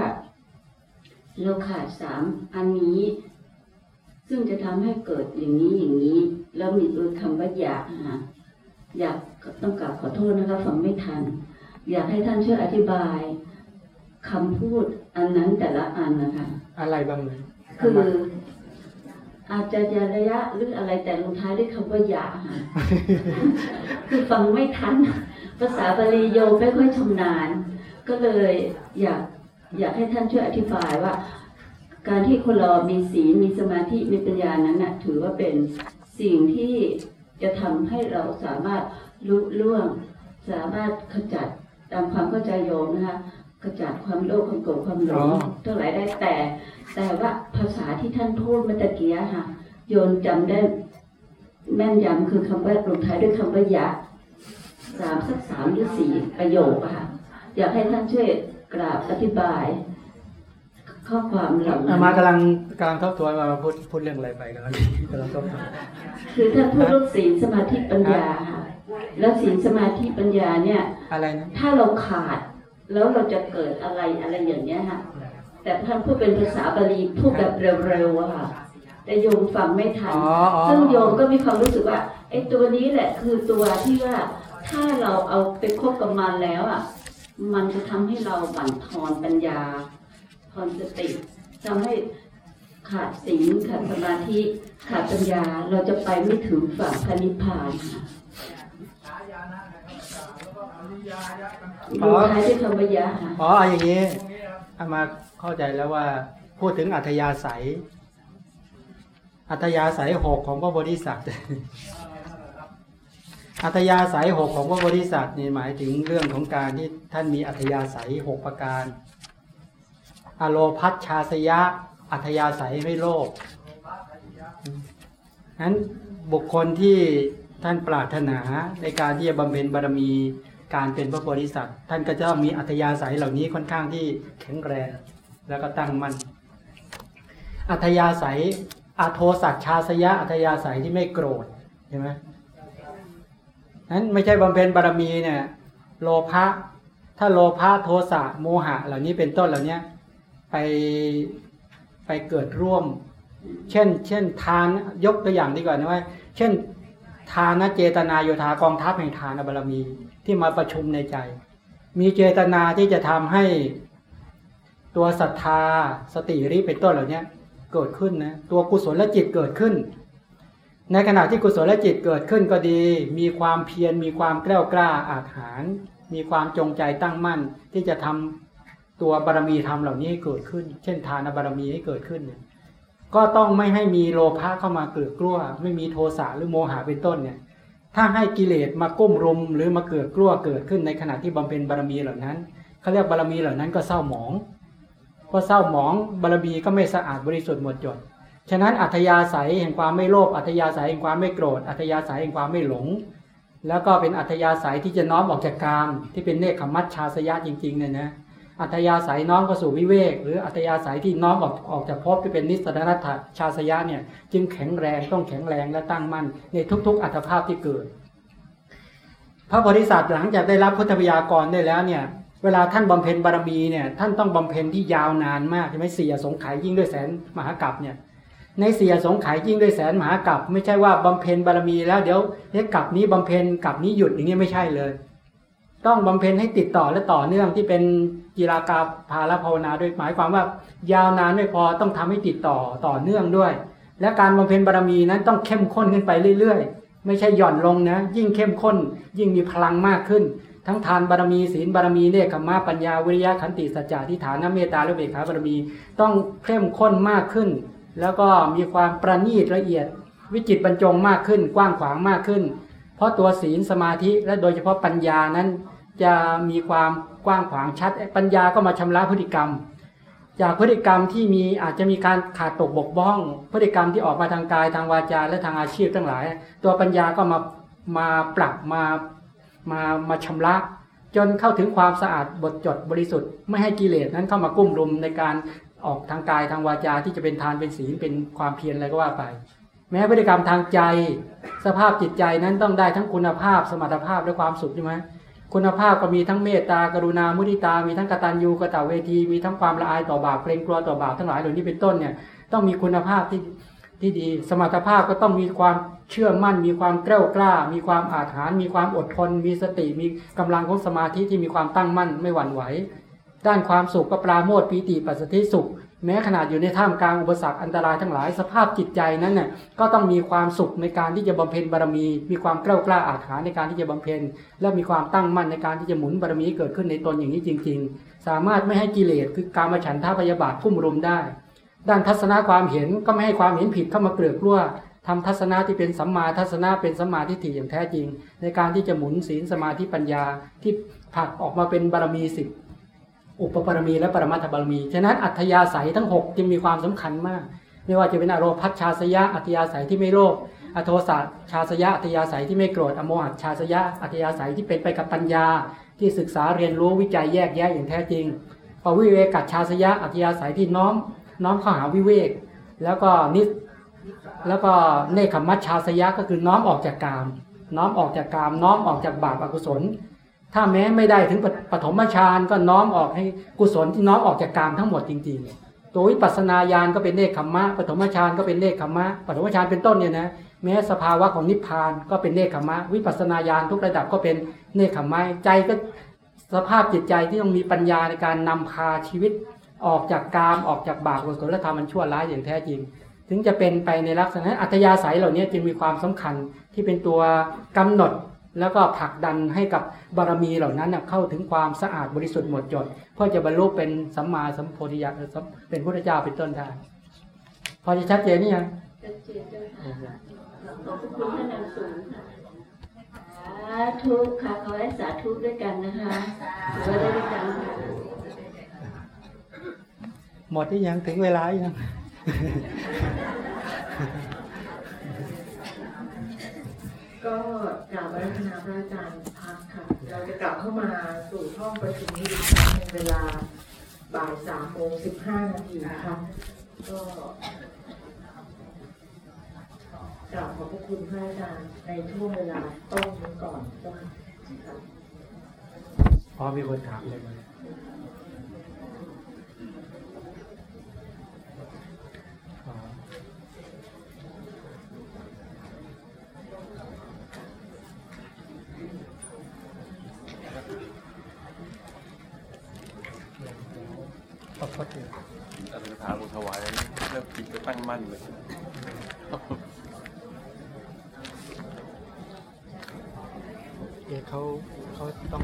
เราขาดสามอันนี้ ซึ่งจะทำให้เกิดอย่างนี้อย่างนี้ แล้วมีตัวคำว่าอยากนะคะอยากต้องกราบขอโทษนะคะฟังไม่ทัน อยากให้ท่านช่วยอธิบายคำพูดอันนั้นแต่ละอันนะคะ อะไรบ้างเลยคือ อาจจะยาระยะหรืออะไรแต่ลงท้ายด้วยคำว่าอยาค่ะคือฟังไม่ทัน ภาษาบาลีโยมไม่ค่อยชำนาญ ก็เลยอยากอยากให้ท่านช่วยอธิบายว่า การที่คนเรามีศีลมีสมาธิมีปัญญานั้นน่ะถือว่าเป็นสิ่งที่จะทำให้เราสามารถรู้ล่วง สามารถขจัดตามความเข้าใจโยมนะคะขจัดความโลภความโกรธความหลงทั้งหลายได้แต่ แต่ว่าภาษาที่ท่านพูดเมื่อตะกี้อะค่ะ โยนจำได้แม่นยำคือคำว่าลงท้ายด้วยคำว่ายะสามสักสามหรือสี่ประโยคอะค่ะ อยากให้ท่านช่วยกราบอธิบาย ข้อความเหล่าอานนั้มานกำลังกำลังทบทวนมาพูดพูดเรื่องอะไรไปกำลังกำลังทบทวนคือท่านพูดเรื่องศีลสมาธิปัญญาค่ะแล้วศีลสมาธิปัญญาเนี่ย อะไรนะถ้าเราขาด แล้วเราจะเกิดอะไรอะไรอย่างเงี้ยค่ะ แต่ท่านพูดเป็นภาษาบาลีพูดแบบเร็วๆอะค่ะแแต่โยมฟังไม่ทันอ๋ออ๋อซึ่งโยมก็มีความรู้สึกว่าไอ้ตัวนี้แหละคือตัวที่ว่าถ้าเราเอาไปคบกับมันแล้วอะ มันจะทำให้เราบั่นทอนปัญญาทอนสติทำให้ขาดศีลขาดสมาธิขาดปัญญาเราจะไปไม่ถึงฝั่งพระนิพพานค่ะฉายานะนะครับอาจารย์แล้วก็อริยายะต่างดูท้ายด้วยคำว่ายะค่ะอ๋อเอาอย่างนี้ๆพวกนี้ครับ อามาเข้าใจแล้วว่า พูดถึงอัธยาศัย อัธยาศัยหกของพระโพธิสัตว์อัธยาศัยหกของพระโพธิสัตว์นี่หมายถึงเรื่องของการที่ท่านมีอัธยาศัยหกประการ อโลพัชชาสยะ อัธยาศัยไม่โลภนั้นบุคคลที่ท่านปรารถนาในการที่จะบำเพ็ญบารมี การเป็นพระโพธิสัตว์ ท่านก็จะมีอัธยาศัยเหล่านี้ค่อนข้างที่แข็งแรง แล้วก็ตั้งมั่นอัธยาศัยอาโทสัจชาสยะอัธยาศัยที่ไม่โกรธใช่ไหมนั้นไม่ใช่บำเพ็ญบารมีเนี่ยโลภะถ้าโลภะโทสะโมหะ เหล่านี้เป็นต้นเหล่านี้ไปไปเกิดร่วม เช่น เช่น ทานยกตัวอย่างดีกว่านะว่า เช่น ทานเจตนาโยธากองทัพแห่งทานบารมี ที่มาประชุมในใจ มีเจตนาที่จะทำให้ตัวศรัทธาสติริเป็นต้นเหล่านี้เกิดขึ้นนะตัวกุศลจิตเกิดขึ้น ในขณะที่กุศลจิตเกิดขึ้นก็ดี มีความเพียรมีความแกล้วกล้าอาถรรมีความจงใจตั้งมั่นที่จะทำตัวบารมีธรรมเหล่านี้ให้เกิดขึ้น เช่นทานบารมีให้เกิดขึ้นเนี่ยก็ต้องไม่ให้มีโลภะเข้ามาเกิดกลัว ไม่มีโทสะหรือโมหะเป็นต้นเนี่ย ถ้าให้กิเลสมาก้มรุมหรือมาเกิดกลัวเกิดขึ้นในขณะที่บำเพ็ญบารมีเหล่านั้นเขาเรียกบารมีเหล่านั้นก็เศร้าหมองพอเศร้าหมองบารมีก็ไม่สะอาดบริสุทธิ์หมดจด ฉะนั้นอัธยาศัยแห่งความไม่โลภอัธยาศัยแห่งความไม่โกรธอัธยาศัยแห่งความไม่หลง แล้วก็เป็นอัธยาศัยที่จะน้อมออกจากกามที่เป็นเนคขมัชชาสยะจริงๆเนี่ยนะ อัธยาศัยน้อมเข้าสู่วิเวก หรืออัธยาศัยที่น้อมออกออกจากภพที่เป็นนิสสนัตถชาสยะเนี่ยจึงแข็งแรงต้องแข็งแรงและตั้งมั่นในทุก ๆ อัตภาพที่เกิด พระโพธิสัตว์หลังจากได้รับพุทธพยากรได้แล้วเนี่ยเวลาท่านบำเพ็ญบารมีเนี่ยท่านต้องบำเพ็ญที่ยาวนานมากใช่ไหมเสียสงไขยยิ่งด้วยแสนมหากรัปเนี่ยในเสียสงไขยยิ่งด้วยแสนมหากรัปไม่ใช่ว่าบำเพ็ญบารมีแล้วเดี๋ยวเฮ้ยกัปนี้บำเพ็ญกัปนี้หยุดอย่างนี้ไม่ใช่เลย ต้องบำเพ็ญให้ติดต่อและต่อเนื่องที่เป็น กีฬากาภาลภาวนาด้วยหมายความว่ายาวนานไม่พอต้องทำให้ติดต่อต่อเนื่องด้วย และการบำเพ็ญบารมีนั้นต้องเข้มข้นขึ้นไปเรื่อยๆ ไม่ใช่หย่อนลงนะ ยิ่งเข้มข้น ยิ่งมีพลังมากขึ้น ทั้งทานบารมีศีลบารมีเนคขมะปัญญาวิริยะขันติสัจจะทิฏฐานเมตตาและเบกขาบารมีต้องเข้มข้นมากขึ้น แล้วก็มีความประณีตละเอียด วิจิตบรรจงมากขึ้น กว้างขวางมากขึ้น เพราะตัวศีลสมาธิและโดยเฉพาะปัญญานั้น จะมีความกว้างขวางชัด ปัญญาก็มาชำระพฤติกรรม จากพฤติกรรมที่มีอาจจะมีการขาดตกบกพร่อง พฤติกรรมที่ออกมาทางกายทางวาจาและทางอาชีพทั้งหลาย ตัวปัญญาก็มามาปรับมามามาชำระ จนเข้าถึงความสะอาดบทจดบริสุทธิ์ ไม่ให้กิเลสนั้นเข้ามากุ้มรุมในการออกทางกายทางวาจาที่จะเป็นทานเป็นศีลเป็นความเพียรอะไรก็ว่าไป แม้พฤติกรรมทางใจ สภาพจิตใจนั้นต้องได้ทั้งคุณภาพสมรรถภาพและความสุขใช่ไหม คุณภาพก็มีทั้งเมตตากรุณา มุทิตา มีทั้งกตัญญูกตเวที มีทั้งความละอายต่อบาปเกรงกลัวต่อบาปทั้งหลายเหล่านี้เป็นต้นเนี่ยต้องมีคุณภาพที่ที่ดี สมรรถภาพก็ต้องมีความเชื่อมั่น มีความกล้วกล้า มีความอาถรรพ์มีความอดทน มีสติ มีกำลังของสมาธิที่มีความตั้งมั่นไม่หวั่นไหว ด้านความสุขก็ปราโมทปีติปัสสติสุข แม้ขนาดอยู่ในท่ามกลางอุปสรรคอันตรายทั้งหลายสภาพจิตใจนั้นเนี่ยก็ต้องมีความสุขในการที่จะบำเพ็ญบารมี มีความกล้ากล้าอาถรรพ์ในการที่จะบำเพ็ญ และมีความตั้งมั่นในการที่จะหมุนบารมีเกิดขึ้นในตนอย่างนี้จริง ๆ สามารถไม่ให้กิเลสคือการมาฉันท่าพยาบาทพุ่มรุมได้ ด้านทัศนะความเห็นก็ไม่ให้ความเห็นผิดเข้ามาเกลือกลัวทำทัศนะที่เป็นสัมมาทัศนะเป็นสัมมาทิฏฐิอย่างแท้จริง ในการที่จะหมุนศีลสมาธิปัญญาที่ผลักออกมาเป็นบารมีสิบ อุปปารมีและปรมัตถบารมี ฉะนั้นอัธยาศัยทั้ง 6 จึงมีความสำคัญมาก ไม่ว่าจะเป็นอโรมพัชชาสยะอัธยาศัยที่ไม่โลภอโทสะชาสยะอัธยาศัยที่ไม่โกรธอโมหัชาสยะอัธยาศัยที่เป็นไปกับปัญญา ที่ศึกษาเรียนรู้วิจัยแยกแยะอย่างแท้จริงพอวิเวกัจชาสยะอัธยาศัยที่น้อมน้อมเข้าหาวิเวก แล้วก็นิสแล้วก็เนคขมัชชาสยะก็คือน้อมออกจากกาม น้อมออกจากกาม น้อมออกจากบาปอกุศล ถ้าแม้ไม่ได้ถึงปฐมฌานก็น้อมออกให้กุศลที่น้อมออกจากกามทั้งหมดจริงๆ ตัววิปัสสนาญาณก็เป็นเนคขมมะปฐมฌานก็เป็นเนคขมมะปฐมฌานเป็นต้นเนี่ยนะแม้สภาวะของนิพพานก็เป็นเนคขมมะ วิปัสสนาญาณทุกระดับก็เป็นเนคขมมะใจก็สภาพจิตใจที่ต้องมีปัญญาในการนำพาชีวิตออกจากกามออกจากบาปกุศลธรรมมันชั่วร้ายอย่างแท้จริง ถึงจะเป็นไปในลักษณะนั้นอัธยาศัยเหล่านี้จึงมีความสำคัญที่เป็นตัวกำหนด แล้วก็ผลักดันให้กับบารมีเหล่านั้นน่ะเข้าถึงความสะอาดบริสุทธิ์หมดจดเพื่อจะบรรลุเป็นสัมมาสัมโพธิญาณเป็นพุทธเจ้าเป็นต้นได้พอจะชัดเจนนี่ยังชัดเจนเจ้าค่ะขอบพระคุณท่านอย่างสูงค่ะสาธุค่ะขอให้สาธุด้วยกันนะคะถือว่าได้ด้วยกันค่ะหมดที่ยังถึงเวลายัง ก็กราบอาราธนาพระอาจารย์พักค่ะ เราจะกลับเข้ามาสู่ห้องประชุมนี้อีกครั้งในเวลาบ่ายสามโมงสิบห้านาทีนะคะก็กราบขอบพระคุณพระอาจารย์ในช่วงเวลาต้นนี้ก่อนเจ้าค่ะพอมีคนถามเลยมั้ยอ๋ ขอบคุณอธิษฐานอุทวายเริ่มจิตก็ตั้งมั่นเลยเดี๋ยวเขาเขาต้อง